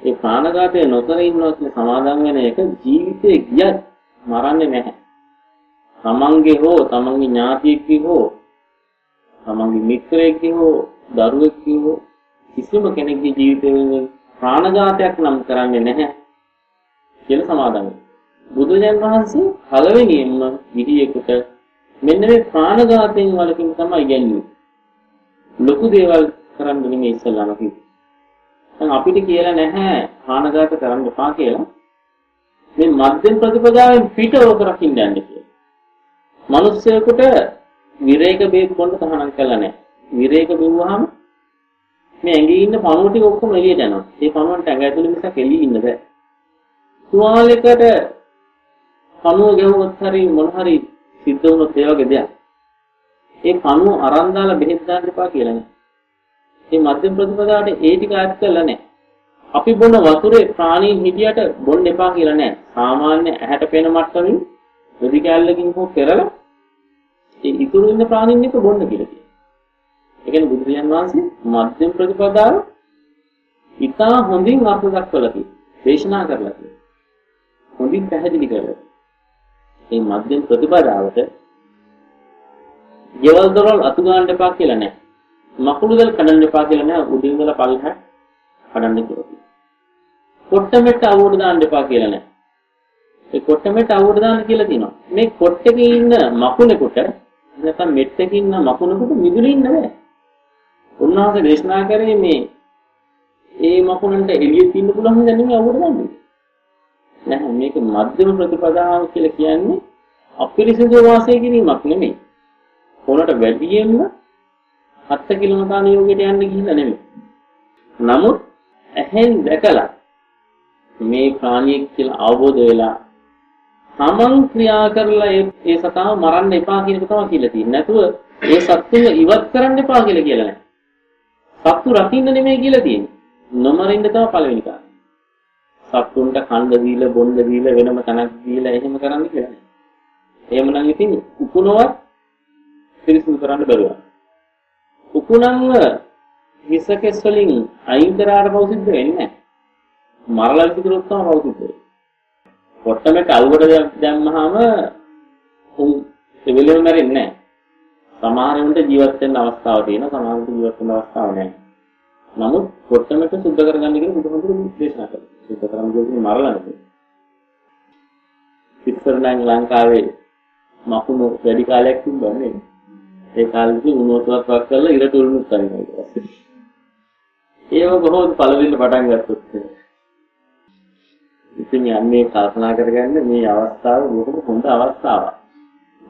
ඒ ප්‍රාණඝාතය නොකර ඉන්නවා කියන සමාදන් වෙන එක ජීවිතේ ගියත් මරන්නේ නැහැ. තමන්ගේ හෝ තමන්ගේ ඥාතියෙක්ගේ හෝ තමන්ගේ මිත්‍රයෙක්ගේ හෝ දරුවෙක්ගේ හෝ කිසිම කෙනෙක්ගේ ජීවිතේ ප්‍රාණඝාතයක් නම් කරන්නේ නැහැ කියලා සමාදන් වෙනවා. බුදුජන් වහන්සේ පළවෙනියෙන්ම ගිහියෙකුට මෙන්න මේ ප්‍රාණඝාතයෙන් වලකින් තමයි ඉගැන්වුවේ. ලොකු දේවල් කරන්න නෙමෙයි ඉස්සල්ලාම කිව්වේ. දැන් අපිට කියලා නැහැ ප්‍රාණඝාත කරන්න එපා කියලා. මේ මධ්‍යම ප්‍රතිපදාවෙන් පිටව කරකින්න යන්නේ කියලා. මිනිස්සෙකුට විරේක බේත් බොන්න තහනම් කළා නැහැ. විරේක බිව්වහම මේ ඇඟේ ඉන්න පණුව ටික ඔක්කොම එළියට යනවා. ඒ පණුවන්ට ඇඟ ඇතුලේ මිසක් එළියේ ඉන්න බෑ. තුවාලයකට පණුව ගැහුවොත් හරි මොන හරි සිද්ධ වුණොත් ඒ වගේ දෙයක්. ඒ පණුව අරන් දාලා බෙහෙත් දාන්න එපා කියලා නෑ. මේ මධ්‍යම ප්‍රතිපදාවට ඒ ටික අත් කළා නෑ. අපි බොන වතුරේ ප්‍රාණීන් හිටියට බොන්න එපා කියලා නෑ. සාමාන්‍ය ඇහැට පෙනෙන මට්ටමින් වෙදි කැල්ලකින් හෝ පෙරලා ඒ ඉතුරු ඉන්න ප්‍රාණීන් එක බොන්න කියලා කියනවා. ඒ කියන්නේ බුදුරජාන් වහන්සේ මධ්‍යම ප්‍රතිපදාව ඉතා හොඳින් අර්ථ දක්වලා තියෙනවා. දේශනා කරලා තියෙනවා. හොඳින් පැහැදිලි කරලා. මේ මධ්‍යම ප්‍රතිපදාවට ගෙවල් දොරවල් අතු ගන්න එපා කියලා නෑ. මකුළු දල් කඩන්න එපා කියලා නෑ. උඩින් දල පල්ලෙහාට කඩන්න කියලා. කොට්ටමෙට අවුවට දාන්න එපා කියලා නෑ. ඒ කොට්ටමෙට අවුවට දාන්න කියලා තියෙනවා. මේ කොට්ටේ ඉන්න මකුණෙකුට නැත්නම් මෙට් එකේ ඉන්න මකුණෙකුට මිදුලේ ඉන්න බෑ. උන්වහන්සේ දේශනා කරේ මේ ඒ මකුණන්ට එළියෙත් ඉන්න පුළුවන් හින්දා නෙමෙයි අවුවට දාන්නේ. නැහැ මේක මධ්‍යම ප්‍රතිපදාව කියලා කියන්නේ අපිරිසිදු වාසය කිරීමක් නෙමෙයි. කොනට වැඩියෙන්ම හත් කිලෝමීටර නියෝගයට යන්න ගිහිල්ලා නෙමෙයි. නමුත් ඇහෙන් දැකලා මේ ප්‍රාණියෙක් කියලා අවබෝධ වෙලා තමන් ක්‍රියා කරලා ඒ සතාව මරන්න එපා කියන එක තමයි කියලා තියෙන්නේ. නැතුව ඒ සත්තුව ඉවත් කරන්න එපා කියලා කියලා නැහැ. සත්තු රකින්න නෙමෙයි කියලා තියෙන්නේ. නොමරින්න තමයි පළවෙනි කාරණා. සත්තුන්ට කන්න දීලා බොන්න දීලා වෙනම තනක් දීලා එහෙම කරන්න කියලා නැහැ. එහෙමනම් ඉතින් උකුණවත් පිරිසිදු කරන්න බැරුවා. උකුණන්ව හිසකෙස් වලින් අයින් කරාට පව් සිද්ධ වෙන්නේ නැහැ. මරලා විසිකරොත් තමයි පව් සිද්ධ වෙන්නේ. පොට්ටමට අවුවට දැම්මහම උන් එවෙලෙම මැරෙන්නේ නැහැ. සමහර උන්ට ජීවත් වෙන්න අවස්ථාවක් තියෙනවා සමහරට ජීවත් වෙන්න අවස්ථාවක් නැහැ. නමුත් පොට්ටමට සුද්ධ කරගන්න කියලා බුදුහාමුදුරුවෝ දේශනා කළා. සුද්ධ කරගන්න කියන්නේ මරලා නෙවෙයි. ඉස්සර නම් ලංකාවේ මකුණු වැඩි කාලයක් තිබ්බනේ. ඒ කාලෙදී උණුවතුවක් වක් කරලා ඉර තුරුනුත් අරිනවා ඊට පස්සේ. ඒව බොහෝ පළවෙනි පටන් ගත්තොත්. ඉතින් යන්නේ කල්පනා කරගන්න මේ අවස්ථාව බොහොම හොඳ අවස්ථාවක්.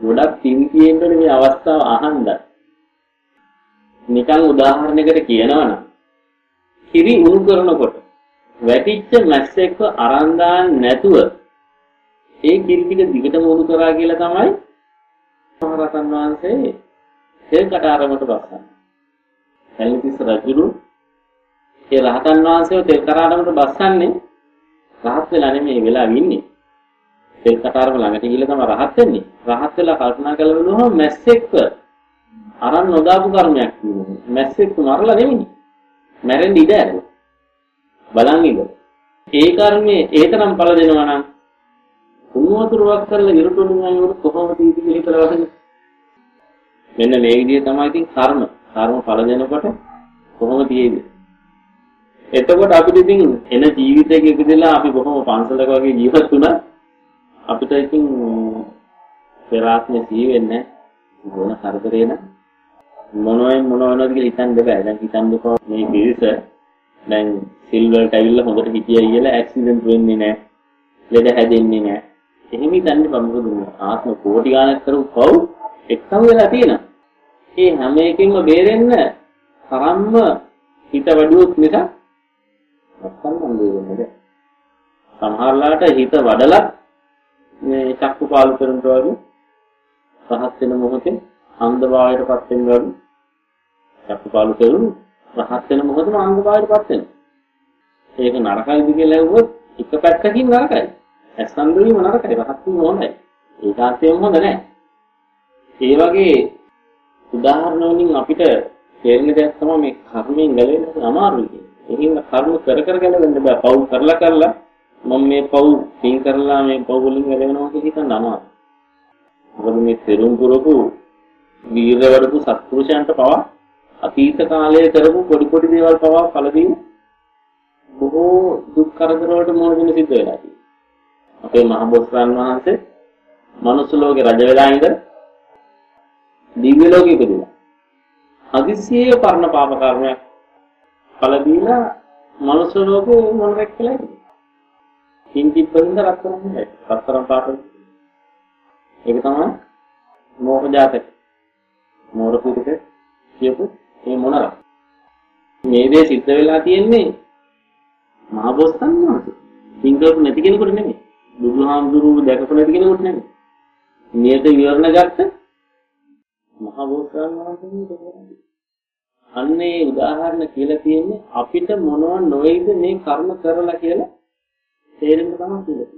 ගොඩක් පින් තියෙන්නේ මේ අවස්ථාව අහන්න. නිකන් උදාහරණයකට කියනවනම් කිරි උණු කරනකොට වැටිච්ච මැස්සෙක්ව අරන් නැතුව ඒ කිරි ටික දිගටම උණු කරා කියලා තමයි මහරහතන් වහන්සේ තෙල් කටාරමට බස්සන්නේ. සැලතිස් රජුරු ඒ රහතන් වහන්සේව තෙල් කටාරමට බස්සන්නේ රහත් වෙලා නෙමෙයි වෙලා ඉන්නේ. තෙල් කටාරම ළඟට ගිහලා තමයි රහත් වෙන්නේ. රහත් වෙලා කල්පනා කළ බලුවම මැස්සෙක්ව අරන් නොදාපු කර්මයක් තියෙනවා. මැස්සෙක්ව මරලා නෙමෙයි. මැරෙන්න ඉඩ ඇත. බලන් ඉන්න. ඒ කර්මයේ ඒ තරම් ඵල දෙනවා නම් උන්වතුරුවක් කරලා ඉරුටුණුන් යනකොට කොහොමද ඉති කියලා හිතලා වහන්නේ? මෙන්න මේ විදිහ තමයි ඉතින් කර්ම. කර්ම ඵල දෙනකොට කොහොම තියෙයිද? එතකොට අපිට ඉතින් එන ජීවිතයක ඉපදෙලා අපි බොහොම පන්සලක වගේ ජීවත් වුණා. අපිට ඉතින් පෙර ආත්මේ සිහි වෙන්නේ මොන කරදරේ නැ මොනවෙන් මොන වෙනවද කියලා හිතන්න බෑ. දැන් හිතන්න දෙපා මේ පිරිස දැන් සිල්වර්ට ඇවිල්ලා හොඳට හිටියයි කියලා ඇක්සිඩන්ට් වෙන්නේ නැහැ. ලෙඩ හැදෙන්නේ නැහැ. එහෙම හිතන්න බෑ මොකද ආත්ම කෝටි ගාණක් කරපු පව් එක්කම වෙලා තියෙනවා. ඒ හැම එකකින්ම බේරෙන්න තරම්ම හිත වැඩුවොත් නිසා නැත්තම් මම බේරෙන්නේ සමහරලාට හිත වඩලා මේ චක්කු පාලු කරනවා වගේ රහත් වෙන මොහොතේ අන්ධභාවයටපත් වෙනවා වගේ චක්කු පාලු කරු රහත් වෙන මොහොතේම අන්ධභාවයටපත් වෙනවා. ඒක නරකයිද කියලා ඇහුවොත් එක පැත්තකින් නරකයි. ඇස්සන් වීම නරකයි රහත් වීම හොඳයි. ඒකාන්තයෙන්ම හොඳ නැහැ. ඒ වගේ උදාහරණ වලින් අපිට තේරෙන දෙයක් තමයි මේ කර්මයෙන් ගැලවෙන්න අමාරුයි කියන්නේ. ඒකින් කර්ම කර කර ගැලවෙන්න බෑ. පව් කරලා කරලා මම මේ පව් පින් කරලා මේ පව් වලින් ගැලවෙනවා කියන හිතන්න අමාරුයි. මොකද මේ තෙරුම් පුරපු වීර වඩපු සත්පුරුෂයන්ට පවා අතීත කාලයේ කරපු පොඩි පොඩි දේවල් පවා පළදීන බොහෝ දුක් කරදර වලට මුහුණ දෙන්න සිද්ධ වෙලා තියෙනවා. අපේ මහබෝසත්න් වහන්සේ මනුස්ස ලෝකේ රජ වෙලා ඉඳලා දිව්‍ය ලෝකෙ ඉපදුණා. හදිස්සියේ පරණ පාප කර්මයක් ඵල දීලා මනුස්ස ලෝකෙ මොනරෙක් කියලා ඉන්නේ. කිංචි බඳ රත්තරන් නෑ. රත්තරන් පාට. ඒක තමයි මෝහ ජාතක. මෝර පුදුක කියපු මේ මොනරක්. මේ දේ සිද්ධ වෙලා තියෙන්නේ මහබෝසත්න් වහන්සේ. සිංහලු නැති කෙනෙකුට නෙමෙයි. බුදුහාමුදුරුවෝ දැකපු නැති කෙනෙකුට නෙමෙයි. නියත විවරණ ගත්ත මහබෝසත්න් වහන්සේ අන්නේ උදාහරණ කියලා තියෙන්නේ අපිට මොනව නොවේද මේ කර්ම කරලා කියලා තේරෙන්න තමයි කියලා.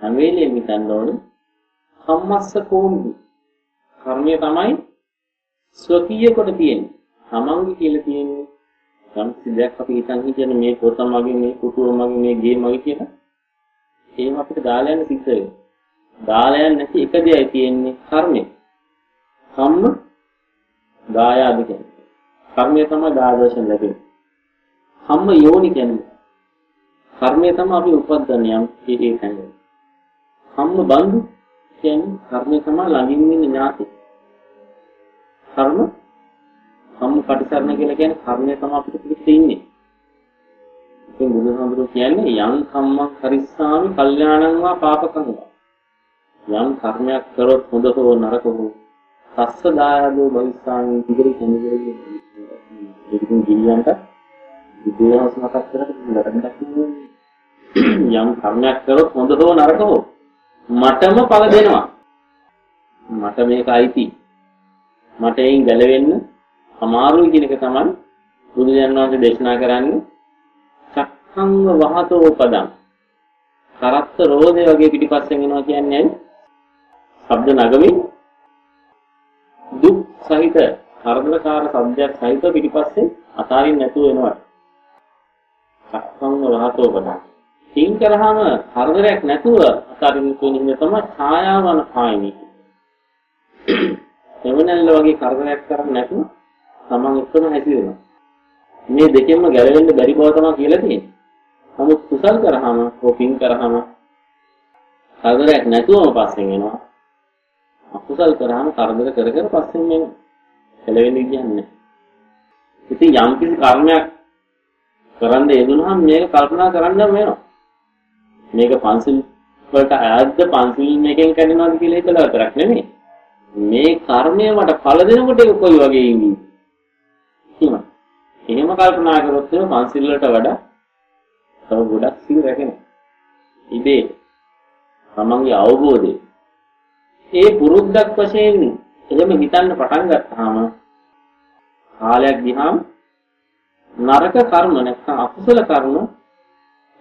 හැම වෙලේම හිතන්න ඕනේ කම්මස්ස කෝම්බි. කර්මය තමයි ස්වකීය කොට තියෙන්නේ. තමන්ගේ කියලා තියෙන්නේ යම් සිද්ධියක් අපි හිතන් හිටියන මේ පොත මගේ මේ කුටුව මගේ මේ ගේ මගේ කියලා එහෙම අපිට දාලා යන්න සිද්ධ වෙනවා. දාලා යන්න නැති එක දෙයයි තියෙන්නේ කර්මය. කම්ම දායාද කියන්නේ. කර්මය තමයි දාදර්ශන ලැබෙන්නේ. කම්ම යෝනි කියන්නේ. කර්මය තමයි අපි උපද්දන යම් ඒ කියන්නේ. කම්ම බඳු කියන්නේ කර්මය තමයි ළඟින් ඉන්න ඥාති. කර්ම කම්ම පටිසරණ කියලා කියන්නේ කර්මය තමයි අපිට පිටින් ඉන්නේ. ඉතින් බුදුහාමුදුරුවෝ කියන්නේ යම් කම්මං කරිස්සාමි කල්යාණං වා පාපකං වා. යම් කර්මයක් කරොත් හොඳ හෝ නරක හෝ සස්ස දායදෝ භවිස්සාමි ඉදිරි කෙනෙකුගේ ඒකකින් ගිනියන්ට විදේහස් මතක් කරලා ලඩන්නක් යම් කර්මයක් කරොත් හොඳ හෝ නරක හෝ මටම ඵල දෙනවා. මට මේක අයිති. මට එයින් ගැලවෙන්න අමාරුයි කියන එක තමයි බුදුරජාණන් වහන්සේ දේශනා කරන්නේ චක්ඛංග වහතෝ පදං කරත්ත රෝදේ වගේ පිටිපස්සෙන් එනවා කියන්නේ ඇයි? ශබ්ද නගමින් දුක් සහිත කරදරකාර සබ්දයක් සහිත පිටිපස්සේ අතාරින්න නැතුව එනවා. චක්ඛංග වහතෝ පදං තින් කරාම කරදරයක් නැතුව අතාරින්න කියන හින්දා තමයි ඡායාවන පායිනේ. එවනල්ල වගේ කරදරයක් කරන්නේ නැතුව තමන් එක්කම හැසිරෙනවා. මේ දෙකෙන්ම ගැලවෙන්න බැරි බව තමයි කියලා තියෙන්නේ. නමුත් කුසල් කරාම කොපින් කරාම කරදරයක් නැතුවම පස්සෙන් එනවා. අකුසල් කරාම කරදර කර කර පස්සෙන් එනවා. ගැලවෙන්න කියන්නේ. ඉතින් යම් කිසි කර්මයක් කරන්න යෙදුනහම මේක කල්පනා කරන්න වෙනවා. මේක පන්සිල් වලට අයද්ද පන්සිල් මේකෙන් කැඩෙනවද කියලා හිතලා විතරක් නෙමෙයි. මේ කර්මය මට ඵල දෙනකොට ඒක කොයි වගේ ඉන්නේ? එහෙම. එහෙම කල්පනා කරොත් එම පන්සිල් වලට වඩා තව ගොඩක් සිල් රැකෙනවා. ඉබේ තමන්ගේ අවබෝධය ඒ පුරුද්දක් වශයෙන් එහෙම හිතන්න පටන් ගත්තාම කාලයක් ගියාම නරක කර්ම නැත්නම් අකුසල කර්ම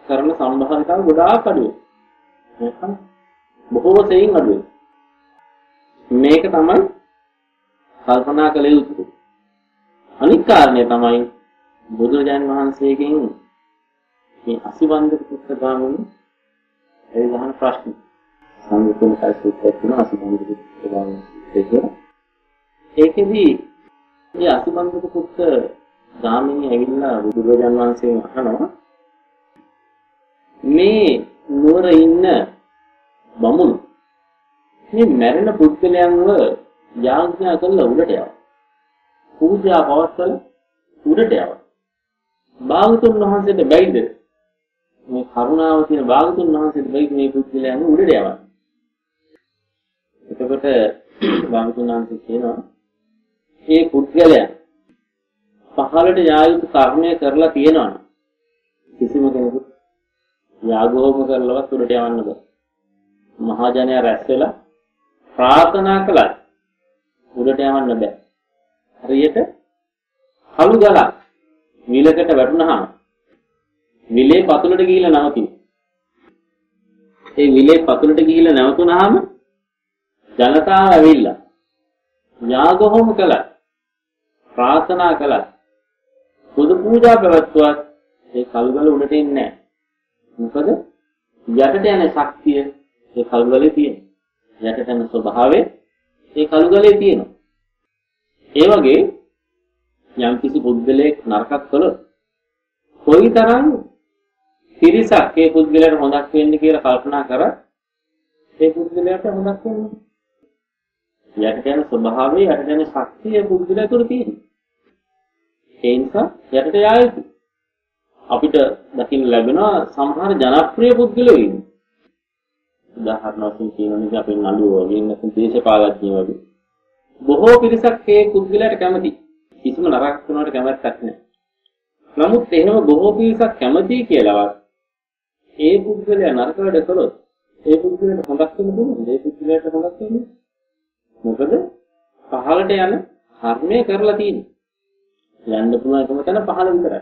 කරන සම්භාවිතාව ගොඩාක් අඩුයි. නැත්නම් බොහෝ සෙයින් අඩුයි. මේක තමයි කල්පනා කළ යුතු. අනික් කාරණය තමයි බුදුරජාන් වහන්සේගෙන් මේ අසිවන්දක පුත්‍ර ගාමුණු ඒ ගහන ප්‍රශ්න සංගුතුන් කල්පිතේ තියෙන අසිවන්දක පුත්‍ර ගාමුණු කියලා. ඒකෙදි මේ අසිවන්දක පුත්‍ර ගාමිණී ඇවිල්ලා බුදුරජාන් වහන්සේගෙන් අහනවා මේ නුවර ඉන්න බමුණු මේ මැරෙන පුද්ගලයන්ව යාඥා කරලා උඩට යව. පූජා පවත්වලා උඩට යව. භාගතුන් වහන්සේට බැයිද මේ කරුණාව තියෙන භාගතුන් වහන්සේට බැයිද මේ පුද්ගලයන් උඩට යවන්න. එතකොට භාගතුන් වහන්සේ කියනවා මේ පුද්ගලයන් පහළට යා යුතු කර්මය කරලා තියෙනවා කිසිම කෙනෙකුට යාගෝම කරලවත් උඩට යවන්න බෑ. මහා ජනයා රැස් වෙලා ප්‍රාර්ථනා කළත් උඩට යවන්න බෑ. හරියට කළු ගලක් විලකට වැටුනහම විලේ පතුලට ගිහිල්ලා නවතින. ඒ විලේ පතුලට ගිහිල්ලා නැවතුනහම ජනතාව ඇවිල්ලා යාගොහොම කළා. ප්‍රාර්ථනා කළා. බුදු පූජා පැවැත්වුවත් ඒ කල්ගල උඩට එන්නේ නැහැ. මොකද යටට යන ශක්තිය ඒ කල්ගලේ තියෙනවා. යටට යන ස්වභාවය ඒ කල්ගලේ තියෙනවා. ඒ වගේ යම් කිසි පුද්ගලයෙක් නරකක් කළොත් කොයිතරම් පිරිසක් ඒ පුද්ගලයාට හොඳක් වෙන්න කියලා කල්පනා කරා ඒ පුද්ගලයාට හොඳක් වෙන්නේ. යටට යන ස්වභාවය යටට යන ශක්තිය පුද්ගලයා තුළ තියෙනවා. ඒ නිසා යටට යා යුතුයි. අපිට දකින්න ලැබෙනවා සමහර ජනප්‍රිය පුද්ගලයෝ ඉන්නේ. උදාහරණ වශයෙන් කියනොත් අපේ නළුවෝ වගේ නැත්නම් දේශපාලඥයෝ වගේ. බොහෝ පිරිසක් ඒ පුද්ගලයාට කැමති. කිසිම නරක කරනවට කැමැත්තක් නැහැ. නමුත් එහෙම බොහෝ පිරිසක් කැමති කියලාවත් ඒ පුද්ගලයා නරක වැඩ කළොත් ඒ පුද්ගලයාට හොඳක් වෙන්න පුළුවන්ද? ඒ පුද්ගලයාට හොඳක් වෙන්නේ මොකද පහළට යන කර්මය කරලා තියෙන්නේ. යන්න පුළුවන් එකම තැන පහළ විතරයි.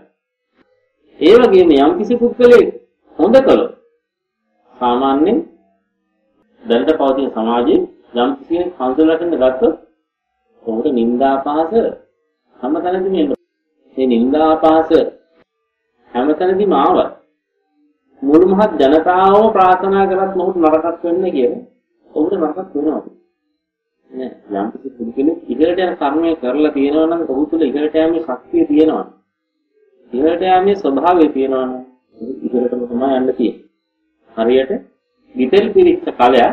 ඒ වගේම යම් කිසි පුද්ගලයෙක් හොඳ කළොත් සාමාන්‍යයෙන් දැනට පවතින සමාජයේ යම් කිසි කන්සලට ගත්තොත් ඔහුට නිന്ദා අපහාස හැමතැනදීම එන්න. මේ නිന്ദා අපහාස හැමතැනදීම ආවත් මුළු මහත් ජනතාවම ප්‍රාර්ථනා කරත් මොහොත නරකක් වෙන්නේ කියලා ඔහුට නරකක් වෙනවා. නෑ යම් කිසි පුදු කෙනෙක් ඉහළට යන කර්මය කරලා තියෙනවා නම් ඔහු තුළ ඉහළට යෑමේ ශක්තිය තියෙනවා. ඉහළට යෑමේ ස්වභාවය තියෙනවා නම් ඉහළටම තමයි යන්න තියෙන්නේ. හරියට ගිතෙල් පිරිච්ච කලයක්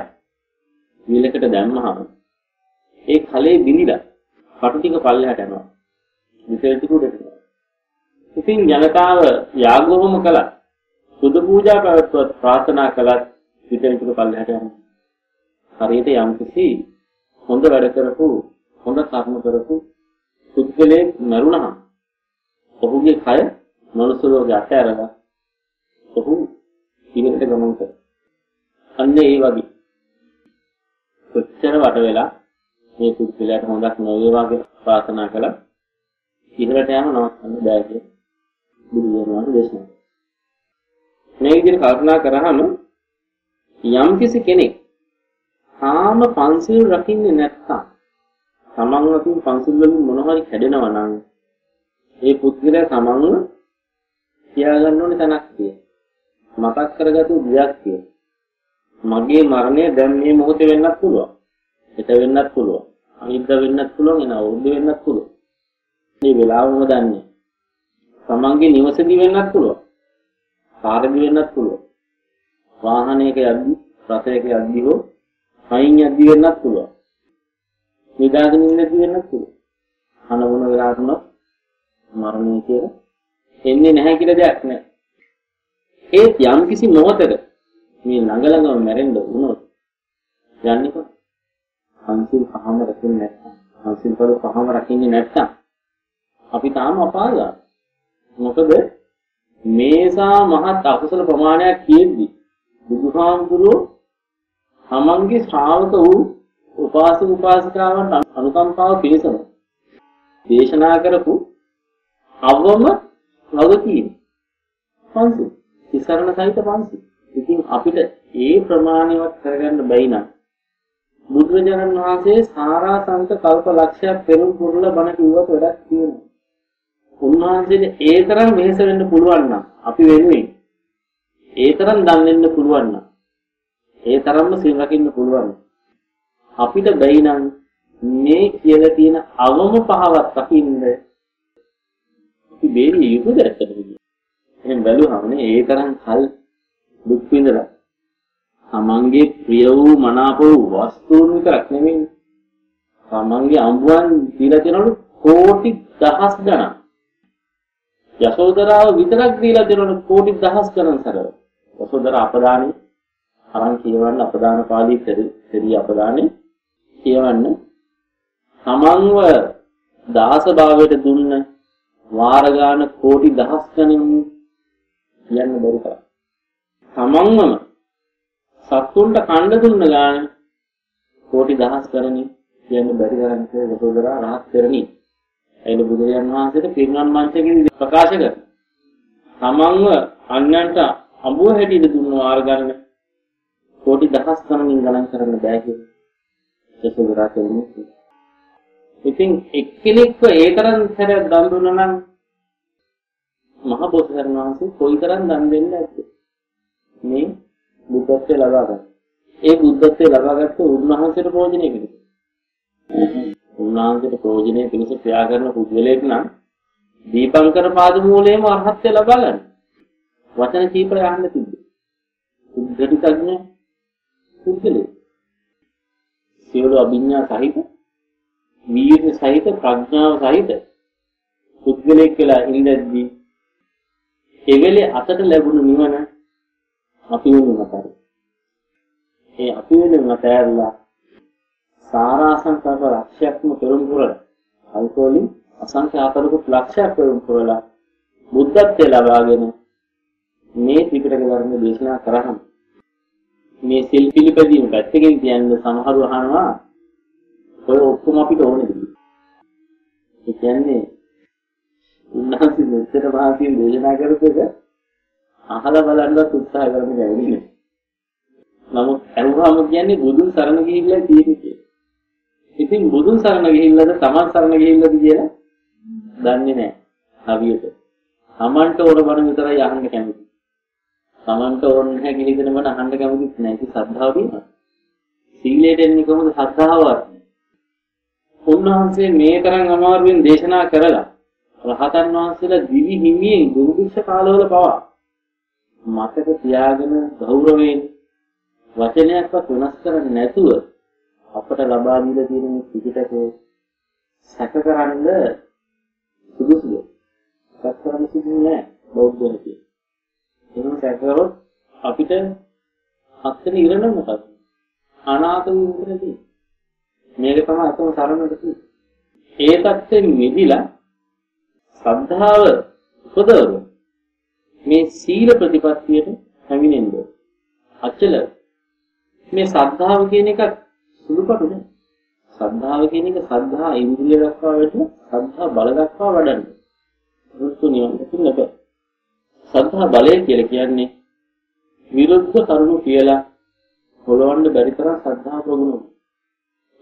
විලකට දැම්මහම ඒ කලේ බිඳිලා කටු ටික පල්ලෙහාට යනවා. ගිතෙල් ටික උඩට යනවා. ඉතින් ජනතාව යාගෝම කළා. බුදු පූජා පැවැත්වුවත් ප්‍රාර්ථනා කළත් විතර විතර පල්ලෙහාට යනවා. හරියට යම්කිසි හොඳ වැඩ කරපු හොඳ කර්ම කරපු පුද්ගලයෙක් මරුණහම ඔහුගේ කය මනුස්ස ලෝකයට අතහැරලා ඔහු ඉවතට ගමන් කරනවා. අන්න ඒ වගේ කොච්චර වට වෙලා මේ පුද්ගලයාට හොඳක් නොවේවා කියලා ප්‍රාර්ථනා කළා ඉහළට යම නවත්තන්න බෑ කියලා බුදු දහමේ දේශනා. මේ විදිහට කල්පනා කරාම යම් කිසි කෙනෙක් තාම පන්සිල් රකින්නේ නැත්නම් තමන් වශයෙන් පන්සිල් වලින් මොන හරි කැඩෙනවා නම් ඒ පුද්ගලයා තමන්ව තියාගන්න ඕනේ තැනක් තියෙනවා. මතක් කරගතු දෙයක් තියෙනවා. මගේ මරණය දැන් මේ මොහොතේ වෙන්නත් පුළුවන්. හෙට වෙන්නත් පුළුවන්. අනිද්දා වෙන්නත් පුළුවන් එන අවුරුදු වෙන්නත් පුළුවන්. මේ වෙලාවම දන්නේ. තමන්ගේ නිවසේදී වෙන්නත් පුළුවන්. කාර්යදී වෙන්නත් පුළුවන්. වාහනයක යද්දි, රථයක යද්දි හෝ අයින් යද්දි වෙන්නත් පුළුවන්. නිදාගෙන ඉඳදී වෙන්නත් පුළුවන්. අන වුණ වෙලාවකම මරණය කියලා එන්නේ නැහැ කියලා දෙයක් නැහැ. ඒත් යම් කිසි මොහොතක මේ ළඟ ළඟම මැරෙන්න වුණොත් යන්නේ කොහොමද? අන්තිම පහම රකින්නේ නැත්නම් අන්තිම පොළ පහම රකින්නේ නැත්නම් අපි තාම අපායයි. මොකද මේසා මහත් අකුසල ප්‍රමාණයක් කියෙද්දි බුදුහාමුදුරුවෝ තමන්ගේ ශ්‍රාවක වූ උපාසක උපාසිකාවන් අනුකම්පාව පිණිසම දේශනා කරපු අවම වගකීම පන්සි ඉසරණ සහිත පන්සි ඉතින් අපිට ඒ ප්‍රමාණවත් කරගන්න බැයි නම් බුදුරජාණන් වහන්සේ සාරාසංක කල්ප ලක්ෂයක් පෙරම් පුරල බණ කිව්වට වැඩක් තියෙනවා. උන්වහන්සේට ඒ තරම් වෙහෙස වෙන්න පුළුවන් නම් අපි වෙනුවෙන් ඒ තරම් දන් දෙන්න පුළුවන් නම් ඒ තරම්ම සිල් රකින්න පුළුවන් අපිට බැයි නම් මේ කියලා තියෙන අවම පහවත් රකින්න අපි බේරිය යුතුද ඇත්තටම? එහෙනම් බැලුවහමනේ ඒ තරම් කල් දුක් විඳලා. තමන්ගේ ප්‍රිය වූ මනාප වූ වස්තුන් විතරක් නෙමෙයි. තමන්ගේ අඹුවන් දීලා තියෙනවලු කෝටි දහස් ගණන්. යසෝදරාව විතරක් දීලා දෙනවනේ කෝටි දහස් ගණන් සැරව. යසෝදරා අපදානේ. අරන් කියවන්න අපදාන පාළි පෙරි අපදානේ. කියවන්න. තමන්ව දාස භාවයට දුන්න වාර ගාන කෝටි දහස් ගණන් කියන්න බැරි තරම්. තමන්වම සත්තුන්ට කණ්ඩ දුන්න ගාන කෝටි දහස් ගණන් කියන්න බැරි තරම් යසෝදරා රහත් කරණී එයිල බුදුරජාන් වහන්සේට පිරිනමන මංචකෙදී ප්‍රකාශ කරනවා. තමන්ව අන්යන්ට අඹුව හැටියට දුන්න වාර ගන්න කෝටි දහස් ගණනින් ගණන් කරන්න බෑ කියලා. ඒක කියන්නේ. ඉතින් එක්කෙනෙක්ව ඒ තරම් හැර දන් දුන්නා නම් මහ බෝසත්ණන් වහන්සේ කොයිතරම් දන් දෙන්නේ නැද්ද? මේ බුද්ධත්වයේ ලබා ගන්න. ඒ බුද්ධත්වයේ ලබාගත්ත උන්වහන්සේට ප්‍රයෝජනෙ පිණිස. උන්වහන්සේට ප්‍රයෝජනෙ පිණිස ක්‍රියා කරන පුද්ගලයෙක් නම් දීපංකර පාදමූලයේම අරහත්ත්වය ලබා ගන්න. වචන කීපය අහන්න තිබ්බේ. උද්දටිකඥ පුද්ගලයෙක්. සියලු අභිඥා සහිත වීර්ය සහිත ප්‍රඥාව සහිත පුද්ගලයෙක් කියලා ඉඳද්දී එවෙලේ අතට ලැබුණු නිවන අපි වෙනුම කරේ. ඒ අපි වෙනුම තෑරලා සාරාසංකල්ප ලක්ෂයක්ම පෙරම් පුරලා අල්කෝලින් අසංඛ්‍ය ආකාරක ලක්ෂයක් පෙරම් පුරලා බුද්ධත්වයේ ලබාගෙන මේ ත්‍රිපිටක ධර්ම දේශනා කරාම මේ සිල් පිළිපැදීම පැත්තකින් කියන්නේ සමහරව අහනවා ඔය ඔක්කොම අපිට ඕනේ. ඒ කියන්නේ උන්වහන්සේ මෙච්චර මහන්සියෙන් දේශනා කරපු එක අහලා බලන්නත් උත්සාහ කරන්න බැහැ. නමුත් අරුහම කියන්නේ බුදුන් සරණ ගිහිල්ලා තියෙන්නේ. ඉතින් බුදුන් සරණ ගිහිල්ලාද තමන් සරණ ගිහිල්ලාද කියලා දන්නේ නැහැ. හරියට. තමන්ට ඕන බණ විතරයි අහන්න කැමති. තමන්ට ඕන නැහැ කිලිදෙන බණ අහන්න කැමතිත් නැහැ. ඒක ශ්‍රද්ධාව තියෙනවා. සීලයට එන්නේ කොහොමද ශ්‍රද්ධාවත්? උන්වහන්සේ මේ තරම් අමාරුවෙන් දේශනා කරලා රහතන් වහන්සේලා දිවි හිමියෙන් දුර්භික්ෂ කාලවල පවා මතක තියාගෙන ගෞරවයෙන් වචනයක්වත් වෙනස් කරන්නේ නැතුව අපට ලබා දීලා තියෙන මේ පිටකේ සැකකරන්න සුදුසුද? සැක කරන්න සිදු නෑ බෞද්ධයෝ කියන. එහෙනම් සැක කරොත් අපිට හත්තේ ඉරණ මොකක්ද? අනාථ වූ මේක තමයි අතම සරණට තියෙන්නේ. ඒ தත්ත්වෙන් මිදිලා ශ්‍රද්ධාව උපදවන මේ සීල ප්‍රතිපත්තියට හැමිනෙන්න අචල. මේ ශ්‍රද්ධාව කියන එක සුළුපටු නෑ ශ්‍රද්ධාව කියන එක ශ්‍රද්ධා ඉන්ද්‍රිය දක්වා වැඩි ශ්‍රද්ධා බල දක්වා වඩන්න. රුතු නිවන් දෙන්න ශ්‍රද්ධා බලය කියලා කියන්නේ විරුද්ධ කරුණු කියලා හොලවන්න බැරි තරම් ශ්‍රද්ධා ප්‍රගුණ.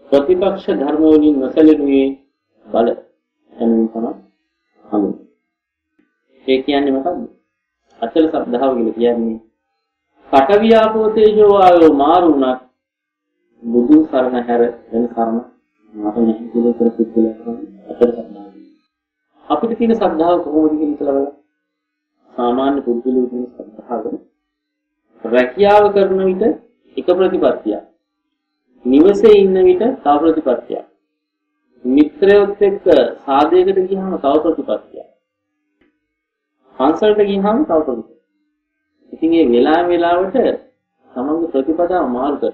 ප්‍රතිපක්ෂ ධර්ම වලින් නොසැලෙනුයේ බල. එනම් තමයි හමු. ඒ කියන්නේ මොකද්ද? අචල සද්ධාව කියලා කියන්නේ පටවියාපෝ තේජෝ ආයෝ මාරුණත් බුදු සරණ හැර වෙන සරණ මට නැහැ කියලා කරපිටලා අචල සද්ධාව. අපිට තියෙන සද්ධාව කොහොමද කියලා බලන්න. සාමාන්‍ය පුද්ගලයෙකු තියෙන සද්ධාව රැකියාව කරන විට එක ප්‍රතිපත්තියක්. නිවසේ ඉන්න විට තව ප්‍රතිපත්තියක්. මිත්‍රයොත් එක්ක සාදයකට ගියහම තව ප්‍රතිපත්තියක්. පන්සලට ගියහම තව ප්‍රතිපත්තියක්. ඉතින් මේ වෙලාව වෙලාවට තමන්ගේ ප්‍රතිපදාව මාරු කර.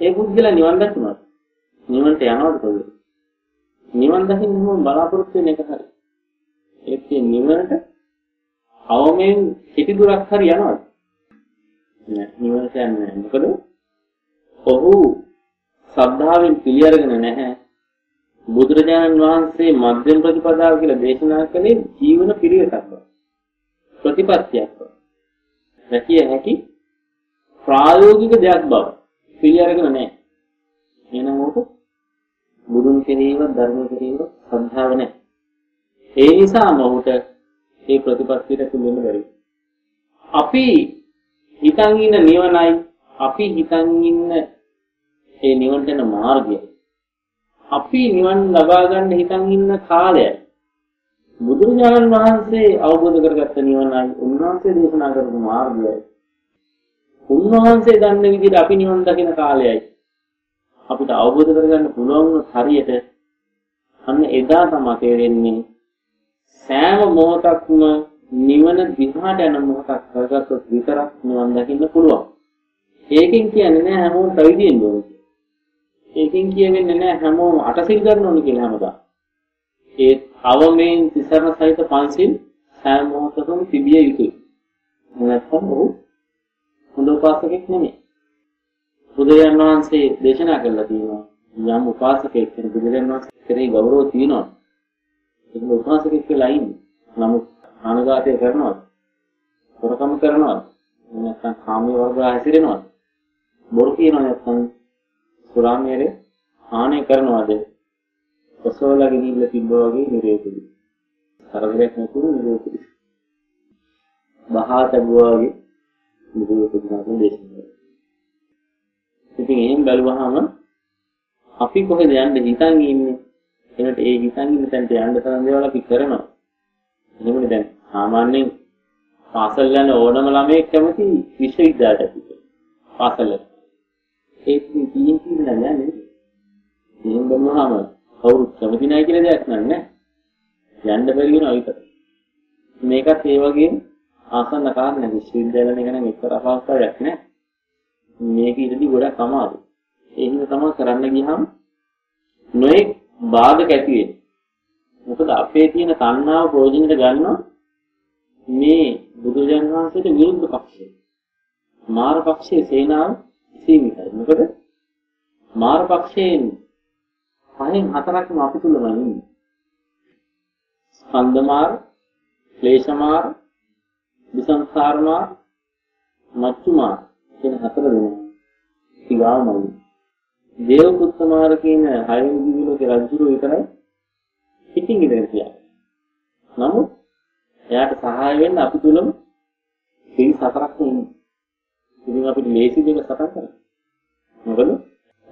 ඒ පුද්ගලයා නිවන් දැක්ුණා. නිවන්ට යනවද කොහෙද? නිවන් දකින්න මොන බලාපොරොත්තු වෙන එක හරි. ඒත් නිවනට අවමෙන් කෙටි දුරක් හරි යනවද? නෑ නිවනට යන්නේ නෑ. මොකද ඔහු ශ්‍රද්ධාවෙන් පිළිඅරගෙන නැහැ. බුදුරජාණන් වහන්සේ මධ්‍යම ප්‍රතිපදාව කියලා දේශනා කළේ ජීවන පිළිවෙතක් ප්‍රතිපත්තියක් රැකිය හැකි ප්‍රායෝගික දෙයක් බව පිළිඅරගෙන නැහැ. එහෙනම් ඕක බුදුන් කෙරෙහිව ධර්ම කෙරෙහිව ශ්‍රද්ධාව නැහැ. ඒ නිසාම ඔහුට මේ ප්‍රතිපත්තියට තුලෙන්න බැරි. අපි හිතන් ඉන්න නිවනයි අපි හිතන් ඉන්න ඒ නිවනට යන මාර්ගය අපි නිවන් ලබා ගන්න හිතන් ඉන්න කාලය බුදුරජාණන් වහන්සේ අවබෝධ කරගත්ත නිවනයි උන්වහන්සේ දේශනා කරපු මාර්ගයයි උන්වහන්සේ දන්න විදිහට අපි නිවන් දකින කාලයයි අපිට අවබෝධ කරගන්න පුළුවන් හරියට අන්න එදා තමයි තේරෙන්නේ සෑම මොහොතක්ම නිවන දිහාට යන මොහොතක් කරගත්තොත් විතරක් නිවන් දකින්න පුළුවන්. ඒකෙන් කියන්නේ නෑ හැමෝම පැවිදි වෙන්න ඕනේ. ඒකෙන් කියවෙන්නේ නැහැ හැමෝම අටසිල් ගන්න ඕනේ කියලා හැමදාම. ඒ අවමෙන් තිසරණ සහිත පන්සිල් සෑම මොහොතකම තිබිය යුතුයි. නැත්නම් ඔහු හොඳ උපාසකෙක් නෙමෙයි. බුදුරජාණන් වහන්සේ දේශනා කළා තියෙනවා යම් උපාසකෙක් කෙනෙක් බුදුරජාණන් වහන්සේ කෙරෙහි ගෞරව තියෙනවා. ඒක උපාසකෙක් කියලා ඉන්නේ. නමුත් ආනගාතය කරනවා. හොරකම කරනවා. නැත්නම් කාමයේ වර්ග හැසිරෙනවා. බොරු කියනවා නැත්නම් සුරාමේරේ හානි කරනවාද? ඔසවලා ගිහිල්ලා තිබ්බා වගේ නිරේකුදි. කරදරයක් නැතුව නිරේකුදි. බහා තබුවා වගේ නිරේකුදි නම් දේශනා. ඉතින් එහෙන් බැලුවහම අපි කොහෙද යන්න හිතන් ඉන්නේ? එනට ඒ හිතන් ඉන්න තැනට යන්න තරම් දේවල් අපි කරනවා. එහෙමනේ දැන් සාමාන්‍යයෙන් පාසල් යන ඕනම ළමයෙක් කැමති විශ්වවිද්‍යාලයට. පාසලට. ඒත් තියෙන කියලා නෑ නේද? එහෙම බලුවාම කවුරුත් කැමති නැහැ කියලා දෙයක් නෑ. යන්න බැරි වෙනවා විතර. මේකත් ඒ වගේම ආසන්න කාරණා විශ්වවිද්‍යාලවල එක නම් එක්තර අපහසුතාවයක් නෑ. මේක ඉදදී ගොඩක් අමාරුයි. ඒ හින්දා තමයි කරන්න ගියහම නොඑක් බාධක ඇති වෙන්නේ. මොකද අපේ තියෙන තණ්හාව ප්‍රයෝජනෙට ගන්නවා මේ බුදුරජාණන් වහන්සේට විරුද්ධ පක්ෂය. මාර පක්ෂයේ සේනාව සීමිතයි. මොකද මාර පක්ෂයෙන් පහෙන් හතරක්ම අපි තුලම ඉන්නේ. ස්කන්ධ මාර, ක්ලේශ මාර, විසංඛාර මාර, මච්චු මාර කියන හතර දෙනා. ඊගාමයි. දේව පුත්ත මාර කියන හයවෙනි දිවිලෝකේ රජුරු විතරයි පිටින් ඉඳගෙන කියන්නේ. නමුත් එයාට සහාය වෙන්න අපි තුලම පිරිස් හතරක්ම ඉන්නේ. ඉතින් අපිට ලේසි දෙක සටන් කරන්න. මොකද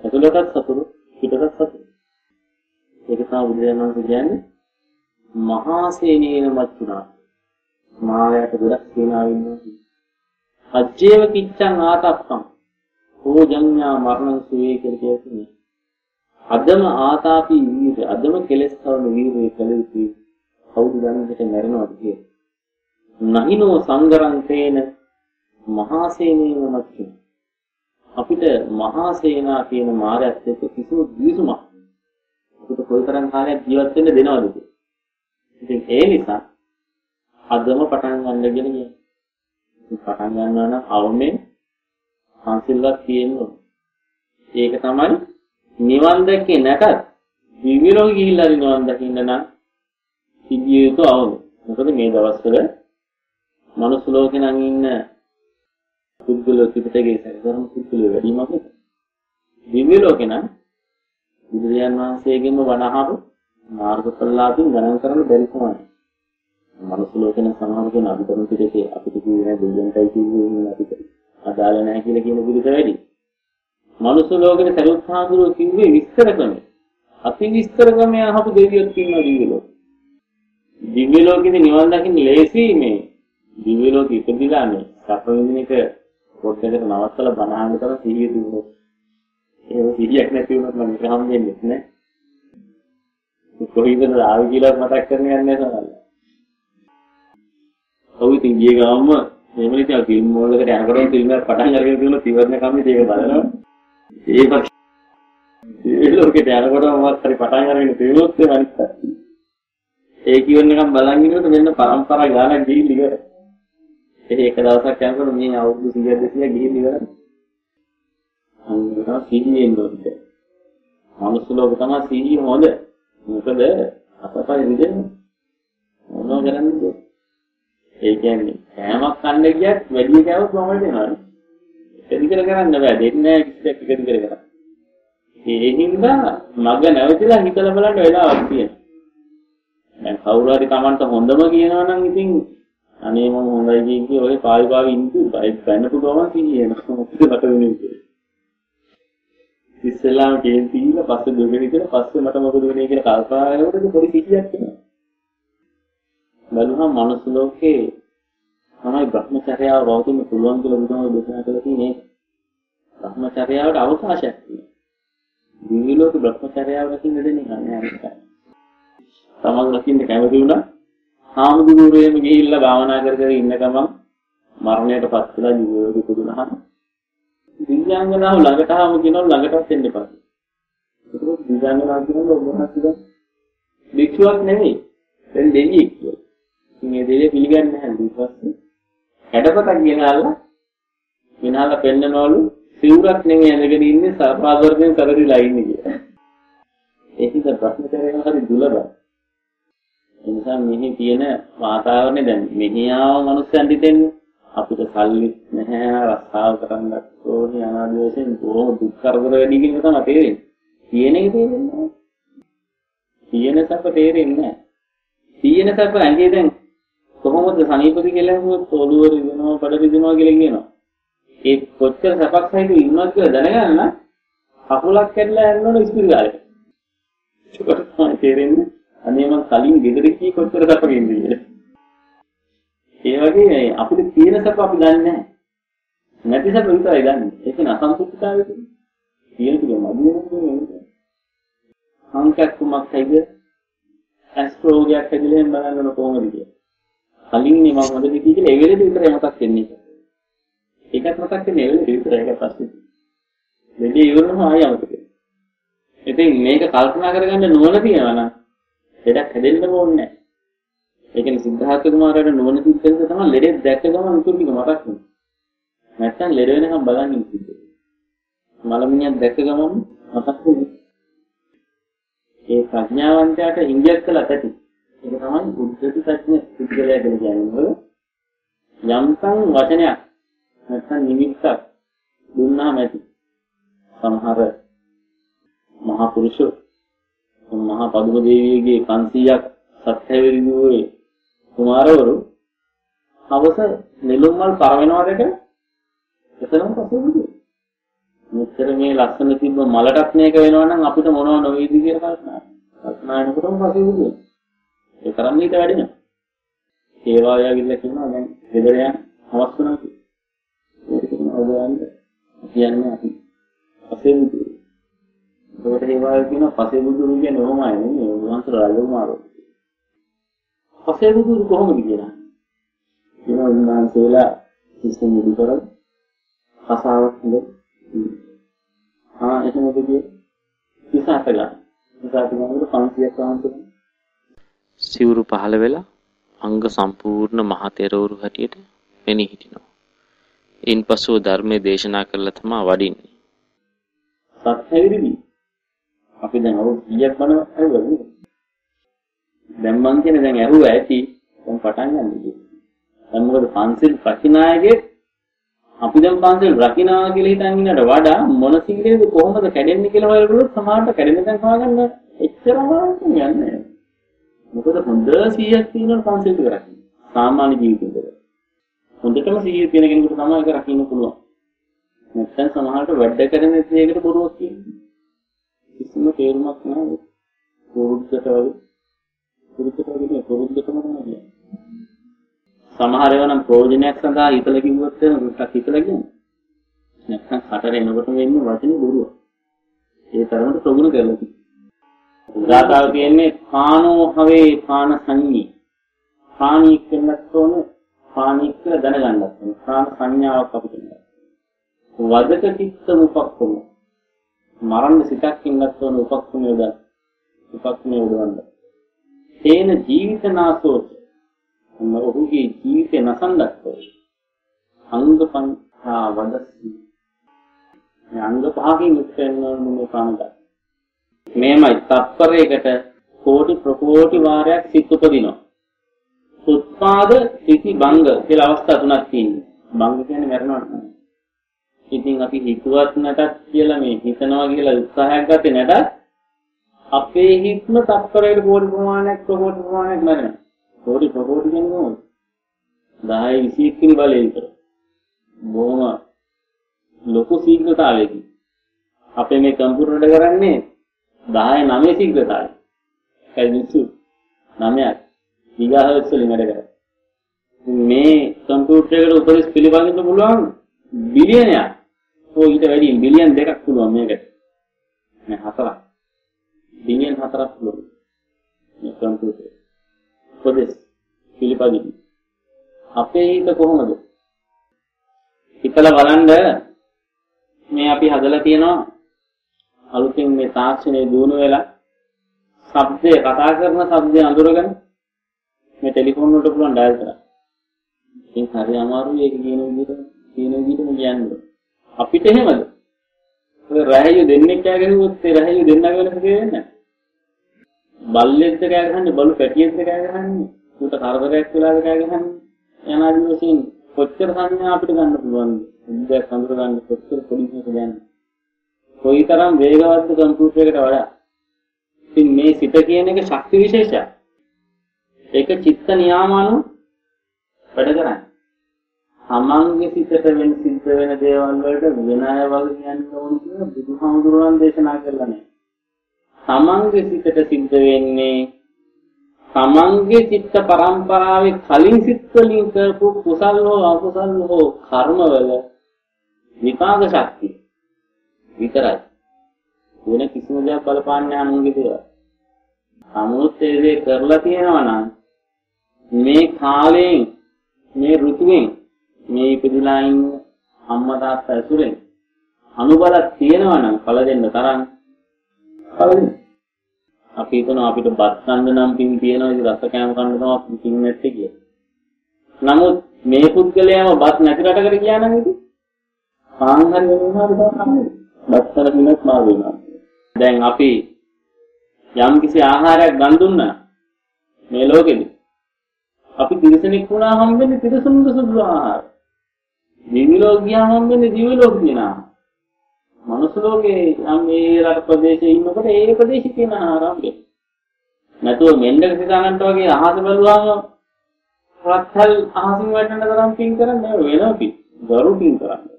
ඇතුළටත් සතුරු පිටටත් සතුරු. ඒක තමයි බුදුරජාණන් වහන්සේ කියන්නේ මහා සේනේන මච්චුනා. මායාවට ගොඩක් සේනාව ඉන්නවා. අජ්ජේව කිච්ඡං ආතප්පං. ඕජඤ්ඤා මරණං සුවේ කියලා කියන්නේ. අදම ආතාපි වීර අදම කෙලස් කවන වීරය කළ යුතුයි. කවුද දන්නේකට මැරෙනවද කියලා. නහිනෝ සංගරන්තේන මහා සේනේන මච්චු. අපිට මහා සේනා කියන මායත් එක්ක කිසිම දිවිසුමක් අපිට කොයිතරම් කාලයක් ජීවත් වෙන්න දෙනවද ඉතින් ඒ නිසා අදම පටන් ගන්න කියන පටන් ගන්නවා නම් අවමෙන් සංසිල්වත් තියෙන්න ඒක තමයි නිවන් දැක්කේ නැතත් විවිරෝ ගිහිල්ලා නිවන් දකින්න නම් සිද්ධිය යුතු අවම. මොකද මේ දවස්වල මනුස්ස ලෝකේ නම් ඉන්න පුද්ගලෝ ත්‍රිපිටකයේ සැකරන පුද්ගලෝ වැඩිමක් නේ. දිව්‍ය ලෝකේ නම් බුදුරජාන් වහන්සේගෙන්ම බණ අහපු මාර්ගඵලලාභින් ගණන් කරන්න බැරි තමයි. මනුස්ස ලෝකේ නම් සමහර කෙනා අභිකරණ පිටකේ අපිට කියන්නේ දෙවියන්ටයි කියන්නේ අපිට අදාළ නැහැ කියලා කියන පිළිස වැඩි. මනුස්ස ලෝකේ සරුවත් සාහතුරු කිව්වේ විස්තර ක්‍රමය. අති විස්තර ක්‍රමය අහපු දෙවියොත් ඉන්නවා දිව්‍ය ලෝකේ. දිව්‍ය ලෝකෙදී නිවන් දකින්න ලේසි මේ දිව්‍ය ලෝකෙ ඉපදිලා මේ සැප විඳින එක පොඩ්ඩකට නවත්තලා බනහන්න කරලා සිහිය දුන්නොත් ඒක සිහියක් නැති වුණොත් මම ඒක හම්බෙන්නේ නැහැ. කොහේද ආවි කියලා මතක් කරගෙන යන්නේ නැහැ ඔව් ඉතින් ගිය ගමම මේව ඉතින් ෆිල්ම් වලකට යනකොට ෆිල්ම් එක පටන් අරගෙන තියෙන තිවරණ කම්මිට ඒක බලනවා. ඒක ඒ ලෝකෙට යනකොට මොකක් හරි පටන් අරගෙන තියුණොත් ඒ අනිත් ඒ කියවන එකම බලන් ඉන්නකොට මෙන්න පරම්පරා ගානක් ගිහින් ඉවරයි. ඒක දවසක් යනකොට මේ අවුරුදු 100 200 ගිහින් ඉවරයි. අන්න සිහියෙන් නොද. මනුස්ස ලෝක තමයි සිහිය හොඳ. මොකද අපතයි විදෙන්නේ. මොනවා කරන්නේ? ඒ කියන්නේ කෑමක් කන්න ගියත් වැඩි කෑවොත් මොකද වෙනවද? එක දිගට කරන්න බෑ. දෙන්නේ නැහැ කිසියක් එක දිගට කරන්න. ඒ හින්දා මග නැවතිලා හිතලා බලන්න වෙලාවක් තියෙනවා. දැන් කවුරු හරි Tamanට හොඳම කියනවා නම් ඉතින් අනේ මම හොඳයි කිය කී ඔය පාවි පාවි ඉඳි බයික් ගන්න පුළුවන් කියනවා. මොකද මට වෙන්නේ කියලා. ඉස්සෙල්ලාම කේන්ති කියලා පස්සේ දුගෙන ඉතල පස්සේ මට මොකද වෙන්නේ කියලා කල්පනා කරනකොට පොඩි සිටියක් එනවා. බලුවහම මනුස්ස ලෝකේ තමයි භ්‍රමචර්යාව පවතින්න පුළුවන් කියලා බුදුහාම දේශනා කළා තියෙන්නේ. භ්‍රමචර්යාවට අවකාශයක් තියෙනවා. දිව්‍ය ලෝක භ්‍රමචර්යාව රකින්න දෙන්නේ නැහැ අනිත් අය. තමන් රකින්න කැමති වුණා හාමුදුරුවෝම ගිහිල්ලා භාවනා කර කර ඉන්න ගමන් මරණයට පත් වෙලා දිව්‍ය ලෝකෙ පුදුනහම දිව්‍යාංගනාව ළඟට ආවම කියනවා ළඟටත් එන්න එපා. ඒක දිව්‍යාංගනාව කියනවා ඔබ වහන්සේ භික්ෂුවක් නෙමෙයි. දැන් දෙවියෙක් කියලා. ඉතින් මේ දෙවිය පිළිගන්නේ නැහැ ඊට පස්සේ හැඩපතක් ගෙනාලා ගෙනාලා පෙන්නනවලු සිවුරක් නෙමෙයි ඇඳගෙන ඉන්නේ සර්පාදර්යෙන් කරදිලා ඉන්නේ කියලා. ඒකිට ප්‍රශ්නතරේම හරි දුලබයි. ඒ නිසා මෙහි තියෙන වාතාවරණය දැන් මෙහි ආව මිනිස්සුන්ට දෙන්නේ අපිට සල්ලි නැහැ රස්සාව කරන්නත් ඕනේ අනාදි වශයෙන් බොහොම දුක් කරදර වැඩි කියන තමයි තේරෙන්නේ. තියෙන එක තේරෙන්නේ නැහැ. තියෙන සැප තේරෙන්නේ නැහැ. තියෙන සැප ඇඟේ දැන් කොහොමද සනීපද කියලා හුවොත් ඔළුව රිදෙනවා, බඩ රිදෙනවා කියලා කියනවා. ඒ කොච්චර සැපක් සහිත ඉන්නවද කියලා දැනගන්න කකුලක් කැඩලා යනවනේ ඉස්පිරිතාලේ. ඒක තමයි තේරෙන්නේ. අනේ මං කලින් ගෙදර කී කොච්චර සැපක ඉඳී ඒ වගේ අපිට තියෙන සැප අපි දන්නේ නැහැ. නැති සැප විතරයි දන්නේ. ඒක නසන්තුෂ්ඨතාවය කියන්නේ. තියෙන ටික මදි වෙනවා. සංකයක් කුමක් ඇයිද? ඇස්ට්‍රෝගයක් ඇදලා එහෙම බලන්න කොහොමද කියලා. කලින් මේ මම හොඳ දෙකී කියලා ඒ වෙලෙදි විතරයි මතක් වෙන්නේ. ඒකත් මතක් වෙන්නේ ඒ වෙලෙදි විතරයි ඒක පස්සේ. දෙදී ඉවරනම ආයෙ අමතක වෙනවා. ඉතින් මේක කල්පනා කරගන්න නුවණ තියෙනවා නම් ලෙඩක් හැදෙන්න ඕනේ නැහැ. ඒ කියන්නේ සිද්ධාර්ථ කුමාරයාට නුවණ සිද්ධ වෙනද තමයි ලෙඩේ දැක්ක ගමන් උතුරු ටික මතක් වෙනවා. නැත්තම් ලෙඩ වෙනකම් බලන් ඉන්න සිද්ධ වෙනවා. මලමිණියක් දැක්ක ගමන් මතක් වෙනවා. ඒ ප්‍රඥාවන්තයාට ඉංග්‍රීසි කළා ඇති. ඒක තමයි බුද්ධති ප්‍රඥා පුද්ගලයා කියලා කියන්නේ. යම්තම් වචනයක් නැත්තම් නිමිත්තක් දුන්නාම ඇති. සමහර මහා පුරුෂෝ මහා පදුම දේවියගේ 500ක් සත්‍යවිරිදුවේ කුමාරවරු හවස නෙළුම් මල් පරවෙනවා දෙක එතනම පසුබිඳු. මෙච්චර මේ ලස්සන තිබ්බ මලටත් මේක වෙනවා නම් අපිට මොනව නොවේද කියලා කල්පනා. කල්පනා කරනකොටම පසුබිඳු. ඒ තරම් නීත වැඩෙනවා. ඒ වායා ගිල්ල කියනවා දැන් ගෙදර යන හවස් වෙනවා කියලා. ඒක කියනවා ඔබ යන්න කියන්නේ අපි පසුබිඳු. ඒකට ඒ වායා කියනවා පසුබිඳු කියන්නේ ඔහොමයි නෙමෙයි. උන්වහන්සේ රජකුමාරෝ. පසේ බුදුරු කොහොමද කියලා. ඒවා උන්වහන්සේලා කිසිම මුදු කරලා කසාවක් හොඳ ආ ගන්න. විසාත ගන්නකොට 500ක් වහන්සේ සිවුරු පහළ වෙලා අංග සම්පූර්ණ මහතෙරවරු හැටියට වෙණි හිටිනවා. ඉන්පසුව ධර්මයේ දේශනා කරලා තමයි වඩින්නේ. සත්‍යවිරිදි. අපි දැන් අවුරුදු 100ක් බණ ඇහුවා. දැන් මං කියන්නේ දැන් ඇහුවා ඇති දැන් පටන් ගන්න ඉතින්. දැන් මොකද පන්සිල් රකින්නායගේ අපි දැන් පන්සිල් රකින්නවා කියලා හිතන් ඉන්නට වඩා මොන සීලේද කොහොමද කැඩෙන්නේ කියලා හොයනකොට සමහරට කැඩෙන තැන් හොයාගන්න එච්චරම යන්නේ මොකද හොඳ 100ක් තියෙනවා පන්සිල් ටික රකින්න. සාමාන්‍ය ජීවිතේට. හොඳටම 100 තියෙන කෙනෙකුට තමයි ඒක රකින්න පුළුවන්. නැත්නම් සමහරට වැඩ කරන දෙයකට බොරුවක් කියන්නේ. කිසිම තේරුමක් නැහැ. පුරුද්දට වගේ පුරුද්දට වගේ පුරුද්දටම තමයි. සමහර ඒවා නම් ප්‍රයෝජනයක් සඳහා හිතලා කිව්වොත් එහෙම රුට්ටක් හිතලා කියන්නේ. නැත්නම් කටට එනකොට වෙන්නේ වචනේ බොරුව. ඒ තරමට ප්‍රගුණ කරලා තියෙනවා. ගාථාව කියන්නේ කානෝ හවේ කාන සංඤී. කාණී කියන්නත් ඕනේ කාණී කියලා දැනගන්නත් ඕනේ. කාන සංඥාවක් අපිට නෑ. වදක චිත්ත උපක්කම මරන්න සිතක් ඉන්නත් ඕන උපක්කම යොදන්න උපක්කම යොදවන්න තේන ජීවිත නාසෝච ඔහුගේ ජීවිතය නසන්නත් ඕන අංග පංචා වදස්සි මේ අංග පහකින් යුක්ත වෙන මේ කාණ්ඩ මේමයි තත්පරයකට කෝටි ප්‍රකෝටි වාරයක් සිත් උපදිනවා. උත්පාද සිටි බංග කියලා අවස්ථා තුනක් තියෙනවා. බංග කියන්නේ මරණවට ඉතින් අපි හිතුවත් නැතත් කියලා මේ හිතනවා කියලා උත්සාහයක් ගත්තේ නැතත් අපේ හිත්ම තත්පරයකට කෝටි ප්‍රමාණයක් ප්‍රකෝටි ප්‍රමාණයක් මරනවා. කෝටි ප්‍රකෝටි කියන්නේ කොහොමද? 10 20 කින් බලයෙන් විතර. බොහොම ලොකු ශීඝ්‍රතාවයකින්. අපේ මේ කම්පියුටර් එක කරන්නේ 10 9 ශීඝ්‍රතාවය. ඒ නිසු 9ක් ගිගාහර්ට්ස් වලින් වැඩ කරන්නේ. මේ කම්පියුටර් එකට උපදෙස් පිළිබඳව පුළුවන් බිලියනයක්. ඔය ඊට වැඩි බිලියන් දෙකක් පුළුවන් මේකට. මේ හතරක්. බිලියන් හතරක් පුළුවන්. මේ කම්පියුටර්. පොදෙස් පිළිපදින්න. අපේ හිත කොහොමද? හිතලා බලන්න මේ අපි හදලා තියෙනවා අලුතින් මේ තාක්ෂණයේ දිනු වෙලා ශබ්දය කතා කරන ශබ්දය අඳුරගෙන මේ ටෙලිෆෝන් වලට පුළුවන් ඩයල් කරන්න. ඉතින් හරි අමාරුයි ඒක කියන විදිහට කියන විදිහටම කියන්නේ. අපිට එහෙමද? ඔය රැහැය දෙන්නෙක් කෑ ගැහුවොත් ඒ රැහැය දෙන්නගේ වෙනස දෙන්නේ බල්ලෙක්ද කෑ ගහන්නේ බලු පැටියෙක්ද කෑ ගහන්නේ උට කරදරයක් වෙලාද කෑ ගහන්නේ යනාදී වශයෙන් කොච්චර සංඥා අපිට ගන්න පුළුවන්ද? ඉන්දයක් හඳුර ගන්න කොච්චර පොඩි කෙනෙක් දැනන්නේ. කොයිතරම් වේගවත්ද කම්පියුටරයකට වඩා. ඉතින් මේ සිත කියන එක ශක්ති විශේෂයක්. ඒක චිත්ත නියාමන වැඩ කරන්නේ. තමන්ගේ සිතට වෙන සිද්ධ වෙන දේවල් වලට වෙන අය වගේ කියන්න ඕන කියලා බුදුහාමුදුරුවන් දේශනා කරලා නැහැ. තමන්ගේ සිතට සිද්ධ වෙන්නේ තමන්ගේ චිත්ත පරම්පරාවේ කලින් සිත් වලින් කරපු කුසල් හෝ අකුසල් හෝ කර්මවල විපාක ශක්තිය විතරයි. වෙන කිසිම දෙයක් බලපාන්නේ අනුන්ගේ දේවල්. අමුත් ඒ දේ කරලා තියෙනවා නම් මේ කාලයෙන් මේ ඍතුවෙන් මේ ඉපදිලා ඉන්න අම්මා තාත්තා ඇසුරෙන් අනුබලක් තියෙනවා නම් ඵල දෙන්න තරම් ඵල දෙන්න. අපි හිතනවා අපිට බත් කන්න නම් පින් තියෙනවා ඉතින් රස කෑම කන්න තමයි පින් නැත්තේ කියලා. නමුත් මේ පුද්ගලයාම බත් නැති රටකට ගියා නම් ඉතින් පාන් හරි වෙනවා බත් කන්නේ. බත් කන පිනක් මා වෙනවා. දැන් අපි යම් කිසි ආහාරයක් ගන් දුන්නා මේ ලෝකෙදි අපි තිරසනෙක් වුණා හම්බෙන්නේ තිරසනුද සුදු ආහාර. දිවි ලෝක ගියාම හම්බෙන්නේ දිවි ලෝක කියනවා. මනුස්ස ලෝකේ යම් මේ රට ප්‍රදේශයේ ඉන්නකොට ඒ ප්‍රදේශේ තියෙන ආහාර හම්බෙන්නේ. නැතුව මෙන්නක සිතානන්ට වගේ අහස බැලුවාම රත්හල් අහසින් වැටෙන තරම් පින් කරන්නේ වෙනවා පි. ගරු පින් කරන්නේ.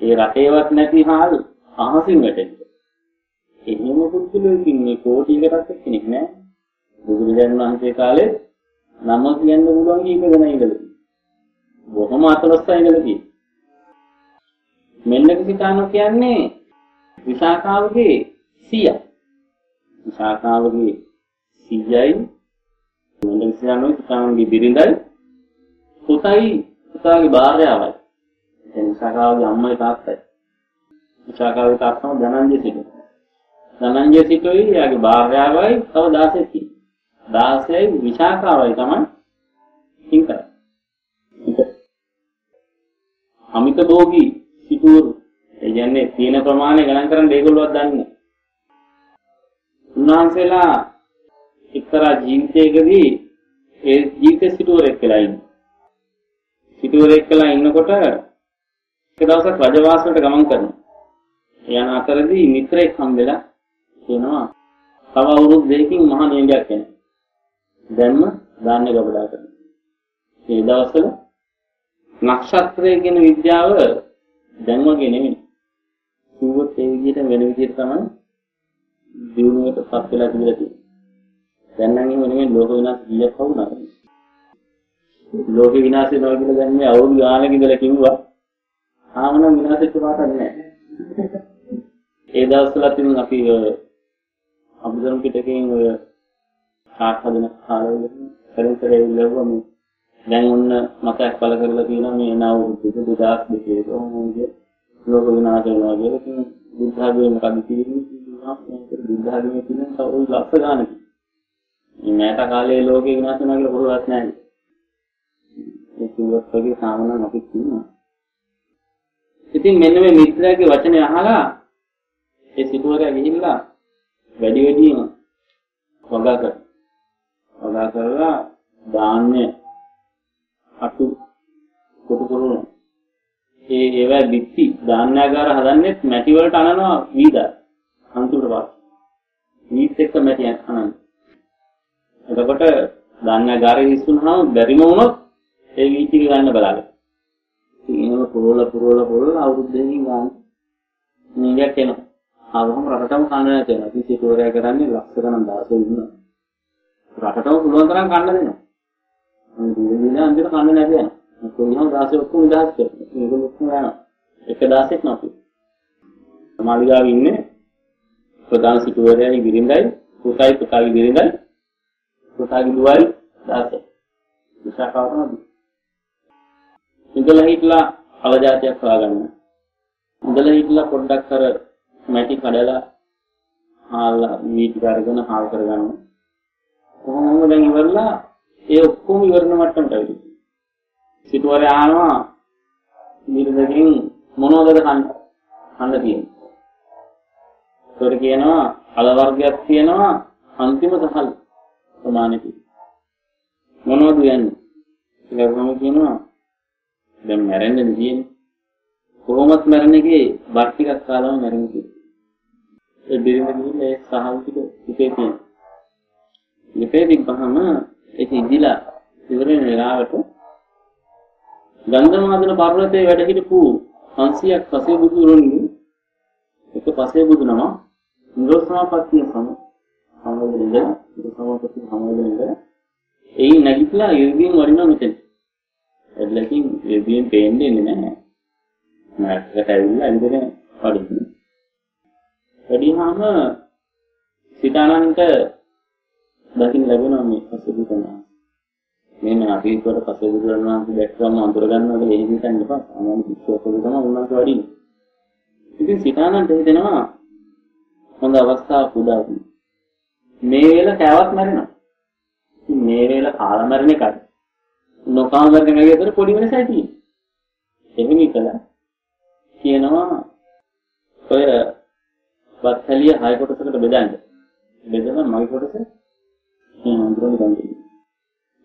ඒ රටේවත් නැති හාල් අහසින් වැටෙන්නේ. එහෙම පුදුලකින් මේ කෝටියකටත් කෙනෙක් නෑ. බුදුරජාණන් වහන්සේ කාලේ නම කියන්න පුළුවන් කීප දෙනා ඉඳලා බොහොම අතලොස්සයි ඉඳලා තියෙන්නේ. මෙන්න කිසිතාන කියන්නේ විසාකාවගේ 100. විසාකාවගේ 100යි මෙලෙසියානෝ සිතාන්ගේ බිරිඳයි පුතයි පුතාගේ භාර්යාවයි. දැන් සකාවගේ අම්මයි තාත්තයි. සකාවගේ තාත්තම ධනංජය සිටු. ධනංජය සිටුයි යාගේ භාර්යාවයි තව 16 කි. 16යි විශාඛාවයි තමයි හිංකර. අමිත භෝගී සිටුවරු ඒ කියන්නේ තියෙන ප්‍රමාණය ගණන් කරන් ඒගොල්ලෝවත් දන්නේ. උන්වහන්සේලා එක්තරා ජීවිතයකදී ඒ ජීවිත සිටුවරෙක් වෙලා ඉන්නේ. සිටුවරෙක් වෙලා ඉන්නකොට එක දවසක් රජවාසලට ගමන් කරනවා. යන අතරදී මිත්‍රයෙක් හම්බෙලා කියනවා තව අවුරුදු දෙකකින් මහා නියඟයක් එනවා. දැන්ම දාන්න ගබඩා කරනවා. මේ දවස්වල නක්ෂත්‍රය කියන විද්‍යාව දැන් වගේ නෙමෙයි. කිව්වොත් ඒ විදිහට වෙන විදිහට තමයි දිනුවටපත් වෙලා තිබිලා තියෙන්නේ. දැන් නම් එහෙම නෙමෙයි ලෝක විනාශ කීයක් වුණාද? ලෝක විනාශ වෙනවා කියලා දැන් මේ අවුරුදු ගානක ඉඳලා කිව්වා. ආමනම් විනාශෙච්ච පාටක් නැහැ. ඒ දවස්වලත් ඉතින් අපි අභිධර්ම පිටකයෙන් ඔය කාක් හදන කාලවල පරිසරය ඉල්ලුවා මේ දැන් ඔන්න මතයක් පළ කරලා තියෙනවා මේ එන අවුරුදු 2002 කොහොමද ලෝක විනාශ වෙනවා කියලා. ඉතින් බුද්ධ ආගමේ මොකද කියන්නේ මේක බුද්ධ ආගමේ තියෙන තව ලක්ෂ ගානක් මේ මෑත කාලේ ලෝකේ විනාශ වෙනවා කියලා කොහොමවත් නැහැ. ඒ කිව්වත් වගේ සාමාන්‍යයෙන් අපි කියනවා? ඉතින් මෙන්න මේ මිත්‍රයාගේ වචනේ අහලා ඒ සිටුවරයා ගිහිල්ලා වැඩි වැඩියෙන් වගා කර වගා කරලා ධාන්‍ය අටු කොටු කරනවා. ඒ ඒවා බිත්ති ධාන්‍යාගාර හදන්නේ මැටි වලට අනනවා වීදා. අන්තිමට පස්සේ. වීත් එක්ක මැටි අනන. එතකොට ධාන්‍යාගාරේ විශ්ුනහම බැරිම වුණොත් ඒ වීත් ටික ගන්න බලාගන්න. ඉතින් පුරවල පුරවල පුරවල අවුරුදු දෙකකින් ගන්න. මේක එනවා. ආවම රටටම කන්න නැති වෙනවා. ඉතින් සිටුවරයා කරන්නේ ලක්ෂ ගණන් දාසෙ ඉන්නවා. රටටම පුළුවන් තරම් කන්න දෙනවා. දින අන්තිමට කන්න නැති යනවා. කොහොමද දාසේ ඔක්කොම නිදහස් කරන්නේ. මේක ඔක්කොම යනවා. එක දාසෙක් නැති. මාලිගාවේ ඉන්නේ ප්‍රධාන සිටුවරයයි බිරිඳයි පුතයි පුතාගේ බිරිඳයි පුතාගේ දුවයි දාසේ. විශාකාව තමයි. ඉඳලා හිටලා අවජාතියක් හොයාගන්න. ඉඳලා හිටලා පොඩ්ඩක් අර මැටි කඩලා හාල් වීටි අරගෙන හාල් කරගන්න. කොහොමද දැන් ඉවරලා ඒ ඔක්කොම ඉවරන මට්ටමට ඇවිල්ලා. සිටුවරේ ආනවා නිර්දකින් මොනවද කන්න කන්න තියෙන්නේ. ඒකට කියනවා අල වර්ගයක් තියෙනවා අන්තිම සහල් ප්‍රමාණෙට. මොනවද යන්නේ? ඒකම කියනවා දැන් මැරෙන්න තියෙන්නේ. කොහොමත් මැරෙන එකේ බත් ටිකක් කාලම මැරෙන්න තියෙන්නේ. ඒ බිරිඳ ගිහින් ඒ සහල් ටික ඉතේ තියෙනවා. ඉතේ තිබ්බහම ඒක ඉදිලා ඉවරෙන වෙලාවට ගන්ධමාදන පර්වතයේ වැඩ හිටපු 500ක් පසේ බුදුරුන්ගේ එක පසේ බුදු නම නිරෝධසමාපත්තිය සම සමවදිනද නිරෝධසමාපත්තිය සමවදිනද එයි නැගිටලා ඉර්ධියෙන් වරිනවා මෙතන. එල්ලකින් ඉර්ධියෙන් පේන්නේ නැහැ. මාර්ගයට ඇවිල්ලා ඉඳගෙන වඩින්න. වැඩිහාම සිතානන්ට දකින්න ලැබෙනවා මේ පසුබිම තමයි. මෙන්න අපි ඒකට පසුබිම කරනවා දැක්කම අඳුර ගන්නවද ඒ හිතන්න එපා. අනන්ත විශ්වාසක තමයි උන්වහන්සේ වඩින්නේ. ඉතින් සිතානන්ට හිතෙනවා හොඳ අවස්ථාවක් උදා වුණා. මේ වේල කෑවත් මැරෙනවා. ඉතින් මේ වේල කාලා මැරෙන එකයි. නොකාම මැරෙන එකයි අතර පොඩි වෙනසයි තියෙන්නේ. එහෙම ඉතලා කියනවා ඔය වත්හැලිය හය කොටසකට බෙදන්න. බෙදලා මගේ කොටස මේ මන්ත්‍රෝනේ ගන්නේ.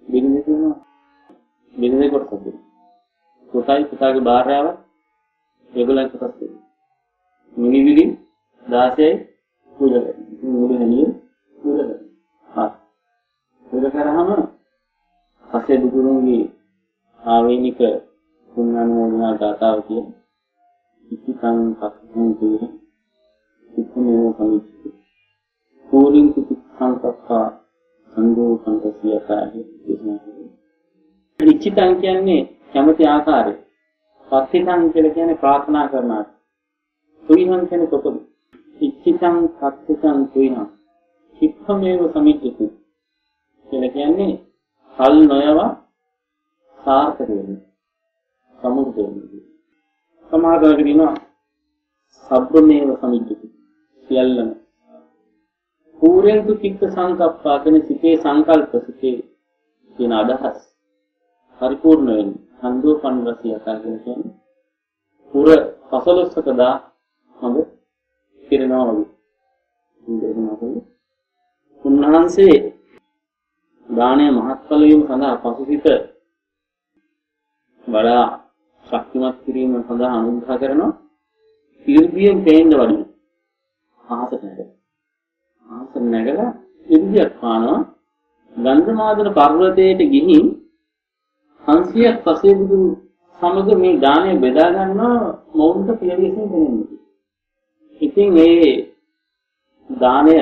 බිරිඳ කියනවා බිරිඳ කොටසක් දෙන්න. පුතයි පුතාගේ භාර්යාව ඒගොල්ලන් කොටස් දෙන්න. මිනිවිලි 16යි පූජා කරනවා. මුළු හැලිය පූජා කරනවා. හා. පූජා කරාම පස්සේ බුදුරුන්ගේ ආවේනික පුණ්‍යානුමෝදනා ගාතාව කියන ඉතිකං පස්සෙන් කියන ඉක්මනෝ කමිච්චි. පූරින් කුති සංකප්පා සංගෝ සංකසියකාරී දේශනා කරනවා. නිච්චිතං කියන්නේ කැමති ආකාරය. පස්සිතං කියලා කියන්නේ ප්‍රාර්ථනා කරන ආකාරය. තුයිහං කියන්නේ කොතන? ඉච්ඡිතං පස්සිතං තුයිහං. චිත්තමේව සමිච්ඡති. කියලා කියන්නේ කල් නොයවා සාර්ථක වෙන්නේ. සමුර්ථ වෙන්නේ. සමාදානක දිනවා සබ්බමේව සමිජ්ජති සියල්ලම පූර්යෙන්තු චිත්ත සංකප්පා කියන සිතේ සංකල්ප සිතේ තියෙන අදහස් පරිපූර්ණ වෙන්නේ හන්දෝ පන්රසිය කියන්නේ පුර පසලොස්සක දා හොඳ කිරනවා වගේ. උන්වහන්සේ දානය මහත්ඵල වීම සඳහා පසුසිත වඩා ශක්තිමත් කිරීම සඳහා අනුග්‍රහ කරනවා. ඉර්ධියෙන් පේන්න වඩින අහසට නැගලා අහසට නැගලා ඉර්ධියක් පානවා ගන්ධමාදන පර්වතයට ගිහින් 500ක් පසේ බුදුන් සමග මේ දාණය බෙදා ගන්නවා මොවුන්ට පියවිසින් දෙන්නේ. ඉතින් මේ දාණය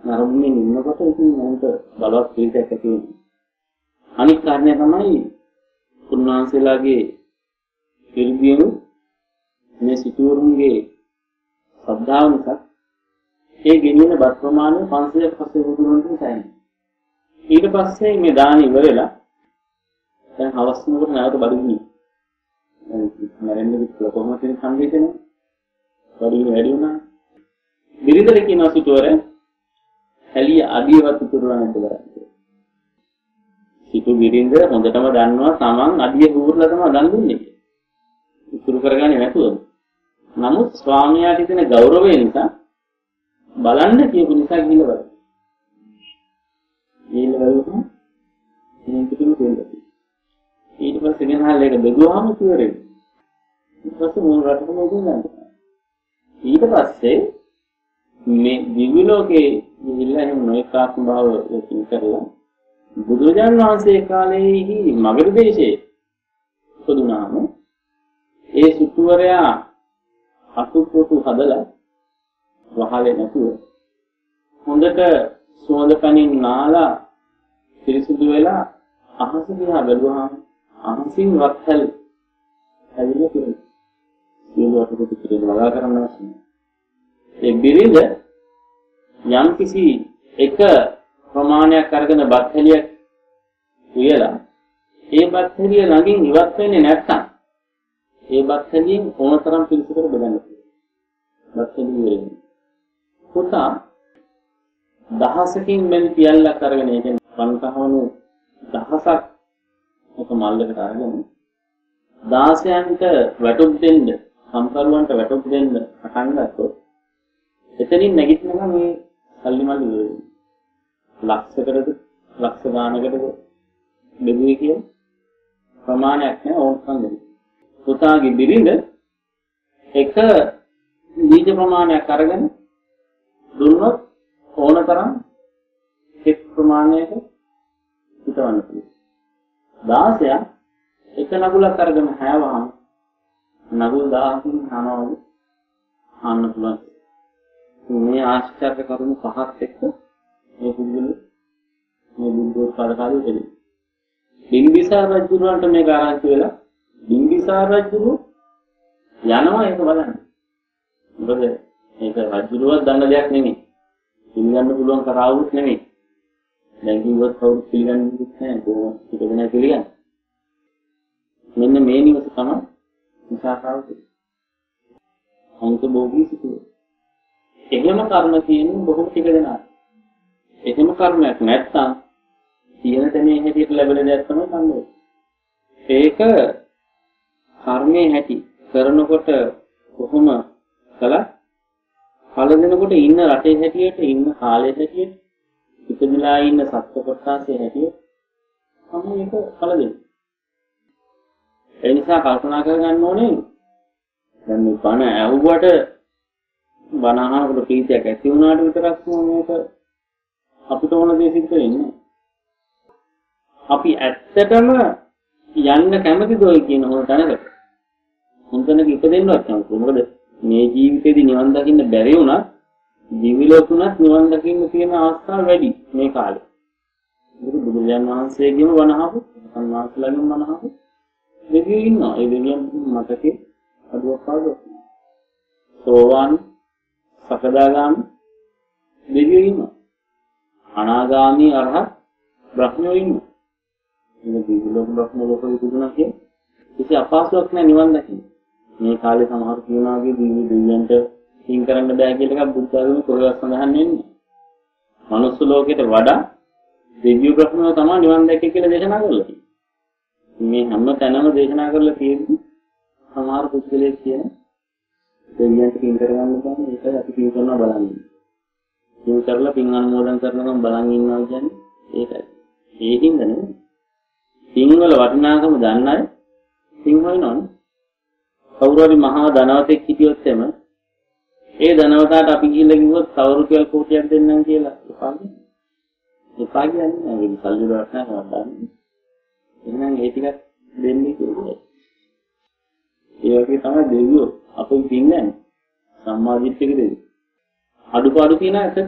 නරඹමින් ඉන්නකොට ඉතින් මොහොත බලවත් ප්‍රීතියක් ඇති වෙනවා. අනිත් කාරණය තමයි උන්වහන්සේලාගේ පිළිගියු මේ සිටුවරුන්ගේ ශ්‍රද්ධාව නිසා ඒ ගෙනියන බත් ප්‍රමාණය 500ක් පස්සේ වුදුනොත් සෑහෙන. ඊට පස්සේ මේ දාන ඉවරලා දැන් හවස් වෙනකොට නැවත බඩගිනි. මරෙන්න විතර කොහොමද තියෙන සංවේදනය? බඩගිනි වැඩි වුණා. බිරිඳල කියන සිටුවර හැලිය අඩියවත් උතුරලා නැද්ද කරන්නේ. සිටු බිරිඳ හොඳටම දන්නවා Taman අඩිය හූර්ලා තමයි දන් දුන්නේ. උතුරු කරගන්නේ නැතුව. නමුත් ස්වාමියාට තියෙන ගෞරවය නිසා බලන්න කියපු නිසා ගිහිල්ලා බලන්න. ගිහිල්ලා බලුවම ඉතින් පිටිම තේරෙනවා. ඊට පස්සේ ගෙනහල්ල එක බෙදුවාම ඉවරයි. ඊට පස්සේ මොන රටකම උදුනන්නේ. ඊට පස්සේ මේ දිව්‍ය ලෝකේ ගිහිල්ලා එහෙම නොඑක ආත්ම භාව යකින් කරලා බුදුරජාණන් වහන්සේ කාලයේහි මගධ දේශයේ උපදුනාම ඒ සිටුවරයා අසුපොටු හදලා වහලේ නැතුව හොඳට සුවඳ පනින් නාලා පිරිසිදු වෙලා අහස දිහා බැලුවාම අහසින් වත්හැල් ඇවිල්ලා තියෙනවා. සියලු අටකොට පිළිද වගා කරන්න අවශ්‍ය ඒ බිරිඳ යම් කිසි එක ප්‍රමාණයක් අරගෙන බත්හැලියක් උයලා ඒ බත්හැලිය ළඟින් ඉවත් වෙන්නේ නැත්නම් ඒ බත්හැලියෙන් ඕනතරම් පිළිසකට බෙදන්න පුළුවන්. බත්හැලිය වෙන්නේ. පුතා දහසකින් මෙන් පියල්ලක් අරගෙන ඒ කියන්නේ පන්කහවණු දහසක් එක මල්ලකට අරගෙන 16න්ට වැටුප් දෙන්න සම්කරුවන්ට වැටුප් දෙන්න පටන් ගත්තොත් එතනින් නැගිටිනවා මේ සල්ලි මල්ලි වෙන්නේ. ලක්ෂයකටද ලක්ෂ ගානකටද බෙදුවේ කියන ප්‍රමාණයක් නෑ ඕනකම් දෙන්න. පුතාගේ බිරිඳ එක බීජ ප්‍රමාණයක් අරගෙන දුන්නොත් ඕනතරම් එක් ප්‍රමාණයක හිතවන්න පුළුවන්. 16ක් එක නගුලක් අරගෙන හැවහම නගුල් 1000කින් අනවලු ආන්න පුළුවන්. මේ ආශ්චර්ය කරුණු පහත් එක්ක මේ පුදුල මේ බුද්ධෝත්පාද කාලේ එළි. බිම්බිසාර රජුරන්ට මේක ආරංචි වෙලා බිම්බිසාර රජුරු යනවා ඒක බලන්න. මොකද මේක රජුරුවක් දන්න දෙයක් නෙමෙයි. පිළිගන්න පුළුවන් කරාවුත් නෙමෙයි. දැන් කිව්වොත් කවුරුත් පිළිගන්නේ නැහැ කොහොමද ටික දෙනා පිළිගන්නේ. මෙන්න මේ නිවස තමයි විසාකාවට. අංක භෝගී සිටුව. එහෙම කර්ම තියෙන බොහෝ ටික දෙනා. එහෙම කර්මයක් නැත්තම් තියෙන තැනේ හැටියට ලැබෙන දෙයක් තමයි සම්මෝහ. ඒක කර්මයේ හැටි කරනකොට කොහොම කළත් පළ දෙනකොට ඉන්න රටේ හැටියට ඉන්න කාලේ හැටියට ඉපදලා ඉන්න සත්ව කොටාසේ හැටියට තමයි ඒක පළ දෙන්නේ. ඒ නිසා කල්පනා කරගන්න ඕනේ දැන් මේ බණ ඇහුවට බණ අහනකොට ප්‍රීතියක් ඇති වුණාට විතරක් මේක අපිට ඕන දේ සිද්ධ වෙන්නේ. අපි ඇත්තටම යන්න කැමතිද ඔය කියන හොර තැනකට? හොඳනක ඉපදෙන්නවත් කැමති. මොකද මේ ජීවිතේදී නිවන් දකින්න බැරි වුණත් දිවි ලෝකුණත් නිවන් දකින්න තියෙන අවස්ථා වැඩි මේ කාලේ. ඒක බුදුරජාන් වහන්සේගෙම වනහපු, සම්මාසලගෙම වනහපු දෙවියෝ ඉන්නවා. ඒ දෙවියන් මතකේ අදුවක් පාඩුවක්. සෝවාන් සකදාගාමි දෙවියෝ ඉන්නවා. අනාගාමි අරහත් බ්‍රහ්මයෝ ඉන්නවා. මේ දිව්‍ය ලෝක බ්‍රහ්ම ලෝක ඉදුණා කියන්නේ කිසි අපහසුයක් නැහැ නිවන් දකින්න. මේ කාලේ සමහර කියනවාගේ දිව්‍ය දෙවියන්ට හින් කරන්න බෑ කියලා එකක් බුද්ධ ධර්මයේ කොහෙවත් සඳහන් වෙන්නේ. මනුස්ස ලෝකයට වඩා දිව්‍ය බ්‍රහ්මයෝ තමයි නිවන් දැක්කේ කියලා දේශනා කරලා තියෙන්නේ. මේ හැම තැනම දේශනා කරලා තියෙන්නේ සමහර පුද්ගලයෙක් කියන දෙවියන්ට පින් කරගන්න බෑ ඒකයි අපි පින් කරනවා බලන්නේ. පින් කරලා පින් අනුමෝදන් කරනකම් බලන් ඉන්නවා කියන්නේ ඒකයි. ඒකින්ද නෙමෙයි. පින් වල වටිනාකම දන්න අය පින් හොයනවනේ. කවුරු හරි මහා ධනවතෙක් හිටියොත් එම ඒ ධනවතාට අපි ගිහිල්ලා කිව්වොත් කවුරු රුපියල් කෝටියක් දෙන්නම් කියලා එපාද? එපා කියන්නේ නැහැ. ඒක සල්ලි වලට නැහැ වඩන්නේ. එහෙනම් ඒ ටිකක් දෙන්නේ කියලා. ඒ වගේ තමයි දෙවියෝ අපෙන් පින්නේ සම්මාදිට්ඨික දෙවියෝ. අඩුපාඩු තියෙන ඇති.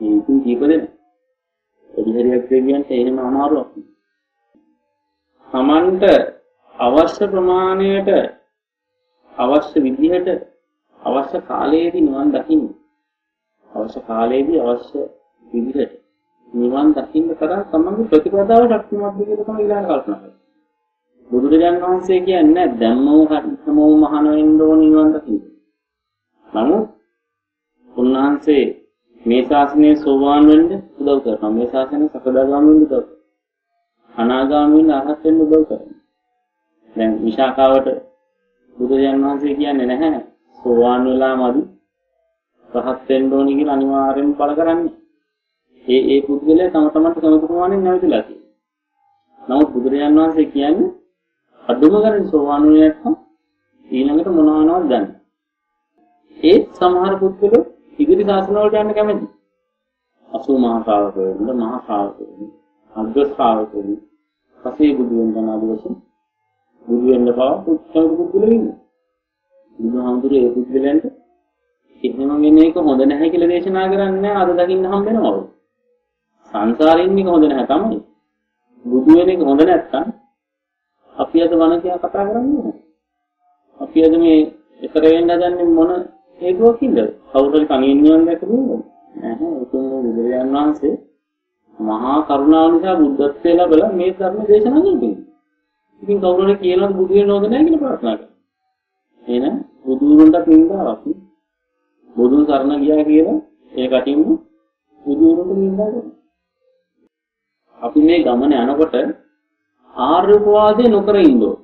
මේකෙන් කීප දෙනා. පරිහරියක් දෙවියන්ට එහෙම අමාරුවක්. Tamanට අවශ්‍ය ප්‍රමාණයට අවශ්‍ය විදිහට අවශ්‍ය කාලයේදී නිවන් දකින්න. අවශ්‍ය කාලයේදී අවශ්‍ය විදිහට නිවන් දකින්න තරම් තමන්ගේ ප්‍රතිපදාව ශක්තිමත්ද කියලා තමයි ඊළඟ කල්පනා කරන්නේ. බුදුරජාණන් වහන්සේ කියන්නේ ධම්මෝ හරිතමෝ මහාන වෙන්න ඕන නිවන් දකින්න. නමුත් උන්වහන්සේ මේ ශාසනයේ සෝවාන් වෙන්න උදව් කරනවා. මේ ශාසනයේ සකදාගාමී වෙන්න උදව් කරනවා. අනාගාමී වෙන්න අරහත් වෙන්න උදව් කරනවා. දැන් විශාකාවට බුදුරජාණන් වහන්සේ කියන්නේ නැහැ සෝවාන් වෙලාමදි රහත් වෙන්න ඕනි කියලා අනිවාර්යෙන්ම බල කරන්නේ. ඒ ඒ පුද්ගලයා තම තමන්ට කැමති ප්‍රමාණයෙන් නැවතිලා තියෙනවා. නමුත් බුදුරජාණන් වහන්සේ කියන්නේ අදුම ගන්න සෝවාන් වෙන්නේ නැත්නම් ඊළඟට මොනවනවද දන්නේ. ඒ සමහර පුද්ගලෝ ඉදිරි ශාසන වලට යන්න කැමති. අසූ මහා ශ්‍රාවක වෙන්න, මහා ශ්‍රාවක වෙන්න, අග්‍ර ශ්‍රාවක වෙන්න, පසේ බුදු වෙන යන ආදී වශයෙන් බුදු වෙන්න බව උත්සාහ පුද්ගලෙ ඉන්නේ. බුදුහාමුදුරේ ඒ පුද්ගලයන්ට එහෙම වෙන එක හොඳ නැහැ කියලා දේශනා කරන්නේ අද දකින්න හම් වෙනවා. සංසාරේ ඉන්න එක හොඳ නැහැ තමයි. බුදු වෙන එක හොඳ නැත්තම් අපි අද වණ කියන කතා කරන්නේ අපි අද මේ එතර වෙන්න හදන්නේ මොන හේතුවකින්ද? කවුරුහරි කණින් නිවන් දැකපුවද? නැහැ. උතුම් බුදුරජාණන් වහන්සේ මහා කරුණාව නිසා බුද්ධත්වයේ ලැබලා මේ ධර්ම දේශනා කළේ. ඉතින් කවුරු හරි කියනවා බුදු වෙන්න ඕන නැහැ කියලා ප්‍රාර්ථනා කරනවා. එහෙනම් බුදුරුන්ට නින්දාවක්. බුදුන් සරණ ගියා කියලා ඒ කටින්ම බුදුරුන්ට නින්දා කරනවා. අපි මේ ගමන යනකොට ආර්ය උපවාදේ නොකර ඉන්න ඕන.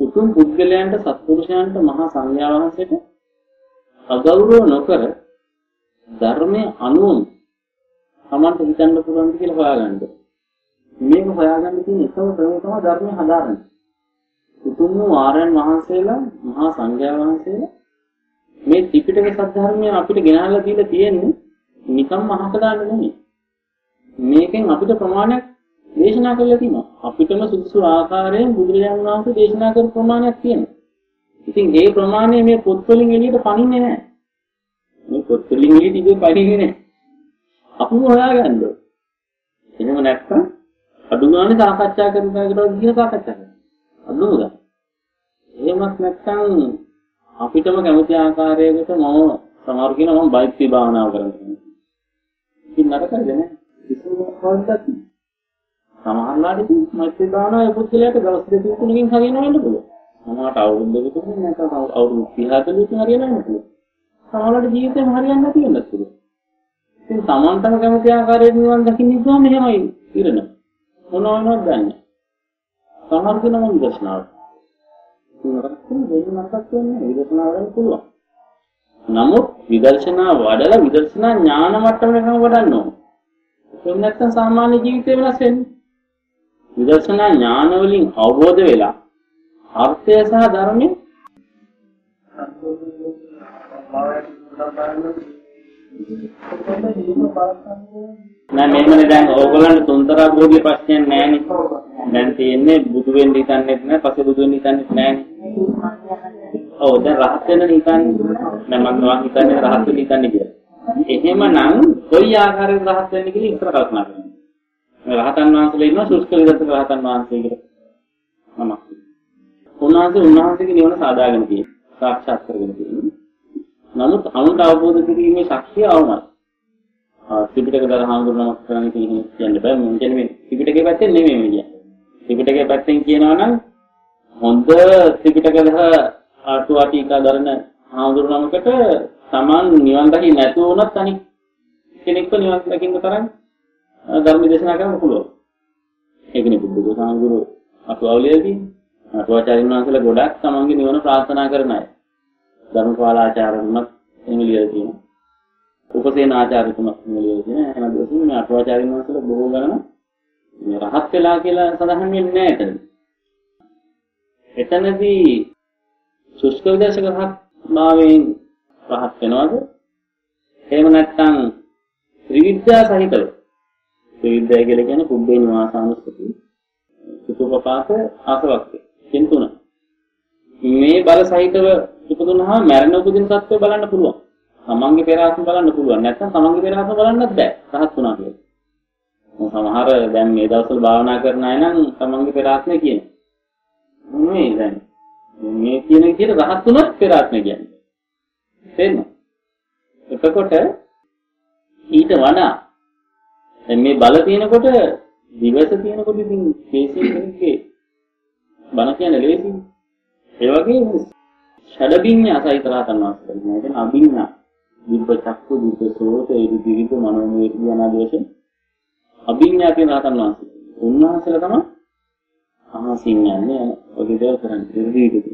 උතුම් පුද්ගලයන්ට සත්පුරුෂයන්ට මහා සංඝයා වහන්සේට අගෞරව නොකර ධර්මයේ අනුව තමන්ට හිතන්න පුළුවන් කියලා හොයාගන්න. මේක හොයාගන්න තියෙන එකම ක්‍රමය තමයි ධර්මයේ හදාරන්නේ. උතුම් වූ ආර්යයන් වහන්සේලා මහා සංඝයා වහන්සේලා මේ ත්‍රිපිටක සත්‍ය අපිට ගෙනල්ලා දීලා තියෙන්නේ නිකම්ම අහක දාන්න නෙමෙයි. මේකෙන් අපිට ප්‍රමාණයක් දේශනා කරලා තියෙනවා. අපිටම සුදුසු ආකාරයෙන් බුදුරජාණන් වහන්සේ දේශනා කරපු ප්‍රමාණයක් තියෙනවා. ඉතින් ඒ ප්‍රමාණය මේ පොත්වලින් එළියට පනින්නේ නැහැ. මේ පොත්වලින් එළියට ඉබේ පනින්නේ නැහැ. අපිම හොයාගන්න ඕනේ. එහෙම නැත්නම් අඩු ගානේ සාකච්ඡා කරන කෙනෙකුට කියන සාකච්ඡා කරනවා. අඩුම ගන්න. එහෙමත් නැත්නම් අපිටම කැමති ආකාරයකට මම සමහර කෙනා මම බයිත්‍රි භාවනාව කරනවා. ඉතින් නරකද නැහැ. කිසිම සමහරලාට ඉතින් මෛත්‍රී භාවනාවේ පුද්ගලයාට දවස් දෙක තුනකින් හරියනවා වෙන්න පුළුවන්. සමහරට අවුරුදු දෙකකින් නැත්නම් අවුරුදු 30 40කින් හරියනවා වෙන්න පුළුවන්. සමහරලාට ජීවිතේම හරියන්නේ නැති වෙන්නත් පුළුවන්. ඉතින් Tamanටම කැමති ආකාරයට නිවන් දකින්න ඉස්සම මෙහෙමයි ඉරන. මොනවද දන්නේ. සමහර කෙනා මම දර්ශනාව. ඉතින් වෙන මතක් වෙන්නේ විදර්ශනා වඩන්න පුළුවන්. නමුත් විදර්ශනා වඩලා විදර්ශනා ඥාන මට්ටමකට වඩන්න ඕන. එහෙම නැත්නම් සාමාන්‍ය ජීවිතේ වෙනස් වෙන්නේ. විදර්ශනා ඥාන වලින් අවබෝධ වෙලා අර්ථය සහ ධර්මය නෑ මෙහෙමනේ දැන් ඕගොල්ලන්ට තුන්තරා භෝගී ප්‍රශ්නයක් නෑනේ. දැන් තියෙන්නේ බුදු වෙන්න හිතන්නේත් නෑ, පස්සේ බුදු වෙන්න හිතන්නේත් නෑනේ. ඔව් දැන් රහත් වෙන්න හිතන්නේ. දැන් මම හිතන්නේ රහත් වෙන්න හිතන්නේ කියලා. එහෙමනම් කොයි ආකාරයෙන් රහත් වෙන්න කියලා ඉස්සර කල්පනා කරන්න. මේ රහතන් වහන්සේලා ඉන්නවා සුස්ක විදර්ශක රහතන් වහන්සේ කියලා. නමක්. උන්වහන්සේ උන්වහන්සේගේ නිවන සාදාගෙන තියෙනවා. සාක්ෂාත් කරගෙන තියෙනවා. නමුත් අනුන්ට අවබෝධ කිරීමේ ශක්තිය අවමයි. ත්‍රිපිටක දර හාමුදුරුවෝ කරන්නේ කියන්න බෑ මම කියන්නේ මේ ත්‍රිපිටකේ පැත්තෙන් නෙමෙයි මේ කියන්නේ. ත්‍රිපිටකේ පැත්තෙන් කියනවා නම් හොඳ ත්‍රිපිටක දහ අටුවා ටීකා දරන හාමුදුරුවමකට Taman නිවන් දකින්න නැතුව වුණත් අනිත් කෙනෙක්ව නිවන් දකින්න තරම් ධර්ම දේශනා කරන්න පුළුවන්. ඒකනේ බුද්ධ සාංගුරු අටුවාවලියදී අටුවාචාරින් වහන්සේලා ගොඩක් තමන්ගේ නිවන ප්‍රාර්ථනා කරන අය. ධර්මපාලාචාර්යතුමත් එහෙම ලියලා තියෙනවා. උපසේන ආචාර්යතුමත් එහෙම ලියලා තියෙනවා. එහෙනම් දවසින් මේ අටුවාචාරින් වහන්සේලා බොහෝ ගණන මේ රහත් වෙලා කියලා සඳහන් වෙන්නේ නැහැ එතන. එතනදී සුෂ්ක විදර්ශක රහත් භාවයෙන් රහත් වෙනවද? එහෙම නැත්නම් ත්‍රිවිද්‍යා සහිතව. ත්‍රිවිද්‍යා කියලා කියන්නේ පුබ්බේ නිවාසානුස්සති සුතුපපාත ආසවක්ඛ්‍ය. කියන තුන. මේ බල සහිතව ඉපදුනහම මරණ උපදින සත්‍යය බලන්න පුළුවන්. තමන්ගේ පෙර ආත්ම බලන්න පුළුවන්. නැත්නම් තමන්ගේ පෙර ආත්ම බලන්නත් බෑ. රහත් වුණා කියලා. සමහර දැන් මේ දවස්වල භාවනා කරන අය නම් තමන්ගේ පෙර ආත්මය කියනවා. මොනේ දැන් මේ කියන විදිහට රහත් වුණත් පෙර ආත්මය කියන්නේ. තේරෙනවද? එතකොට ඊට වඩා දැන් මේ බල තියෙනකොට දිවස තියෙනකොට ඉතින් කේසී කෙනෙක්ගේ බණ කියන්නේ ලේසියි. ඒ වගේ ෂඩබිඤ්ඤා සහිත රහතන් වහන්සේ කියනවා. ඒ කියන්නේ අභිඤ්ඤා දිබ්බ චක්කු දිබ්බ සෝත ඒ දිවිද මනෝමය කියන ආදේශයෙන් අභිඤ්ඤා කියන රහතන් වහන්සේ. උන්වහන්සේලා තමයි අහසින් යන්නේ ඔය දේවල් කරන්නේ ඉර්ධීට.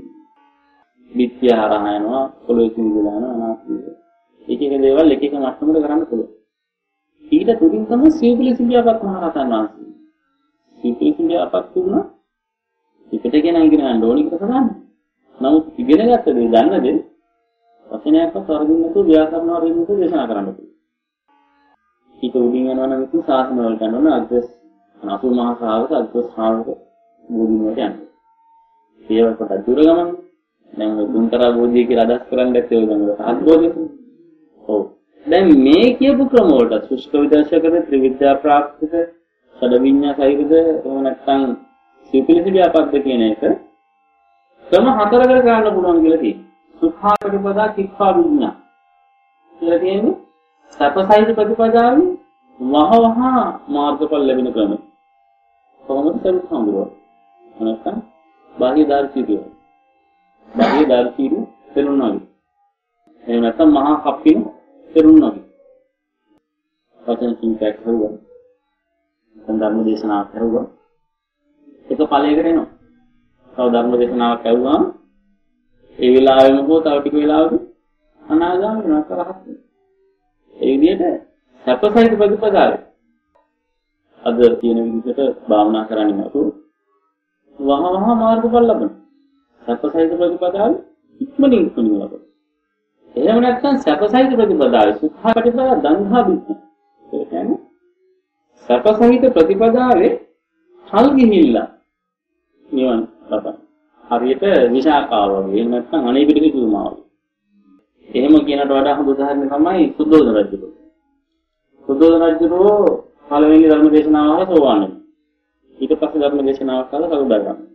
විත්‍යාහරහ යනවා පොළොවේ සිඳලා යනවා අනාත්මය. එක එක දේවල් එක එක මට්ටමකට කරන්න පුළුවන්. ඊට තුලින් තමයි සීපිලි සිඹියාපත් මහ රහතන් වහන්සේ. සීපිලි සිඹියාපත් තුන පිටට ගෙන ඉගෙන ගන්න ඕනි කියලා කරන්නේ. නමුත් ඉගෙන ගත්ත දේ දන්න දේ වචනයක්වත් වරදින් නැතුව ව්‍යාකරණ වරදින් නැතුව දේශනා කරන්න පුළුවන්. ඊට උඩින් යනවා නම් ඉතින් සාසන වලට යනවා අග්‍රස් අසු මහ ශ්‍රාවක අග්‍රස් ශ්‍රාවක බෝධින් වලට යනවා. ඒවට කොට දුර ගමන් දැන් ඔය දුන්තරා බෝධිය කියලා අදහස් කරන්නේ නැත්තේ ඔය දැන් රහත් බෝධිය. ඔව්. දැන් මේ කියපු ක්‍රම වලට සුෂ්ක විදර්ශකද ත්‍රිවිද්‍යා ප්‍රාප්තික සඩ විඤ්ඤා සහිතද එහෙම නැත්නම් සිපිලිසි ව්‍යාපද්ද කියන එක ක්‍රම හතරකට කරන්න පුළුවන් කියලා තියෙනවා. සුඛා ප්‍රතිපදා කික්ඛා විඤ්ඤා. කියලා කියන්නේ සපසයිද ප්‍රතිපදාවේ වහවහ මාර්ගඵල ලැබෙන ක්‍රම. කොහොමද කරුත් හඳුරන්නේ? නැත්නම් බාහ්‍ය දාර්ශනිකය. බාහ්‍ය දාර්ශනික පෙනුනවා. එහෙම නැත්නම් මහා කප්පින පෙනුනවා. වචන කින්පැක් හරුවා. ධර්ම දේශනාවක් කරුවා. එක ඵලයකට එනවා. තව ධර්ම දේශනාවක් ඇහුවාම ඒ වෙලාවෙම හෝ තව ටික වෙලාවක අනාගාමී වෙනවා කරහත්. ඒ විදිහට සැපසහිත ප්‍රතිපදාවේ අද තියෙන විදිහට භාවනා කරන්නේ නැතුව වහ වහ මාර්ගඵල ලබන. සැපසහිත ප්‍රතිපදාවේ ඉක්මනින් ඉක්මනින් ලබන. එහෙම නැත්නම් සැපසහිත ප්‍රතිපදාවේ සුඛා ප්‍රතිපදා දන්හා බිත්. ඒ කියන්නේ සැපසහිත ප්‍රතිපදාවේ කල් ගිහිල්ලා නිවන් ලබන. හරියට විශාකාව වගේ නැත්නම් අනේ පිටික සූමාව. එහෙම කියනට වඩා හොඳ උදාහරණය තමයි සුද්ධෝදන රජුගේ. සුද්ධෝදන රජුගේ පළවෙනි ධර්ම දේශනාව අහලා සෝවාන් වෙනවා. ඊට පස්සේ ධර්ම දේශනාවක් අහලා සකදාගාමී.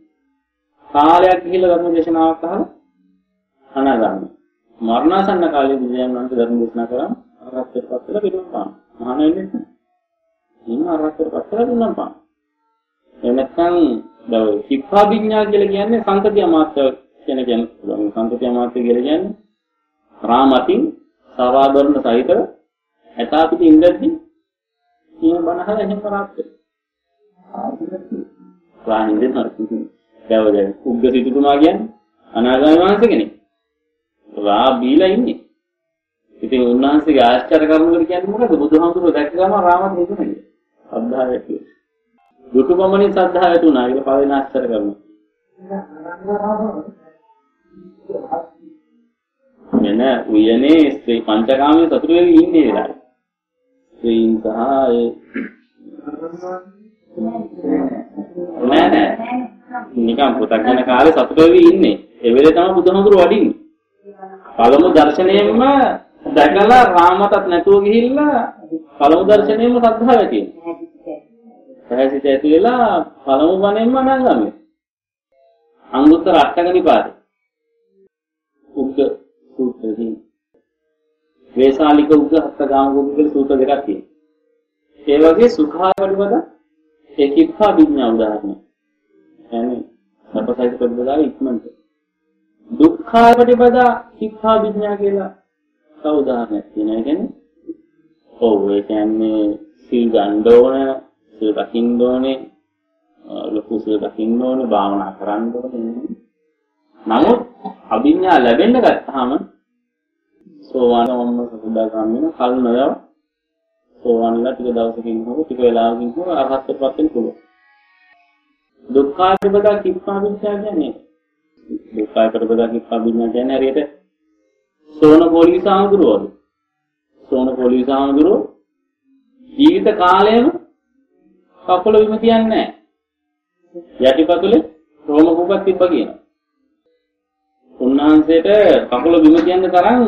කාලයක් ගිහිල්ලා ධර්ම දේශනාවක් අහලා අනාගාමී. මරණාසන්න කාලයේ බුදුන් වහන්සේ ධර්ම දේශනා කරා අරහත්ත්වයට පත් වෙලා පිරුණම් පාන. මහාන වෙන්නේ නැහැ. එහෙම නැත්නම් දැන් කිප්පා විඥා කියලා කියන්නේ සංකතිය අමාත්‍ය කියන කියන්නේ පුළුවන්. සංකතිය අමාත්‍ය කියලා කියන්නේ රාමතින් සවාබරණ සහිත ඇතා පිට ඉඳද්දි කියන බණහල එහෙම කරාත් ප්‍රාණින්ද නරකින් දැවද උග්ග සිටුතුමා කියන්නේ අනාගාමී වංශ කෙනෙක්. රා බීලා ඉන්නේ. ඉතින් උන්වහන්සේගේ ආශ්චර්ය කරුණු කියන්නේ මොකද? බුදුහාමුදුරුවෝ දැක්ක ගමන් රාමත් හේතුනේ. අද්ධාය කියලා. දුටු පමණින් සද්ධා ඇතුණා ඒක පවෙන අස්තර කරනවා. මෙන්න උයනේ ස්ත්‍රී පංචකාමයේ සතුරු වෙවි ඉන්නේ වෙලාවේ. ස්ත්‍රීන් සහ ඒ නෑ නෑ නිකන් පුතක් යන කාලේ සතුරු වෙවි ඉන්නේ. ඒ වෙලේ තමයි බුදුහාමුදුරු වඩින්නේ. පළමු දර්ශනයෙන්ම දැකලා රාමතත් නැතුව ගිහිල්ලා පළමු දර්ශනයෙන්ම සද්ධාව ඇති වෙනවා. පැහැසිත ඇති වෙලා පළමු බණෙන්ම අනාගාමී. අංගුත්තර අටක නිපාතේ. උග්ග සූත්‍රයෙන්. වේසාලික උග්ග හත්ගාම උග්ග කියලා සූත්‍ර දෙකක් තියෙනවා. ඒ වගේ සුඛාය පරිපද ඒ කිප්පා විඥා උදාහරණය. يعني සපසයිත ප්‍රතිපදාව ඉක්මනට. දුක්ඛාය පරිපද කිප්පා විඥා කියලා තව උදාහරණයක් තියෙනවා. ඒ කියන්නේ ඔව් ඒ කියන්නේ සීල් ගන්න ඕන, සීල් රකින්න ඕනේ, ලොකු සීල් රකින්න ඕනේ, භාවනා කරන්න ඕනේ. නමුත් අභිඥා ලැබෙන්න ගත්තාම සෝවාන් වම්ම සුදාගාම වෙන කල් නොයව සෝවාන්ලා ටික දවසකින් හෝ ටික වෙලාවකින් හෝ අරහත්ත්වයට පත් වෙන්න පුළුවන්. දුක්ඛාපදා කිප්පා විචා කියන්නේ දුක්ඛාපදා කිප්පා විඥා කියන්නේ හරියට සෝන පොලිස් සාමුදුරුවෝ වගේ. සෝන පොලිස් සාමුදුරුවෝ ජීවිත කාලයම කකුල විම තියන්නේ නැහැ. යටිපතුලේ රෝම කුපක් තිබ්බ කියනවා. උන්වහන්සේට කකුල බිම තියන්න තරම්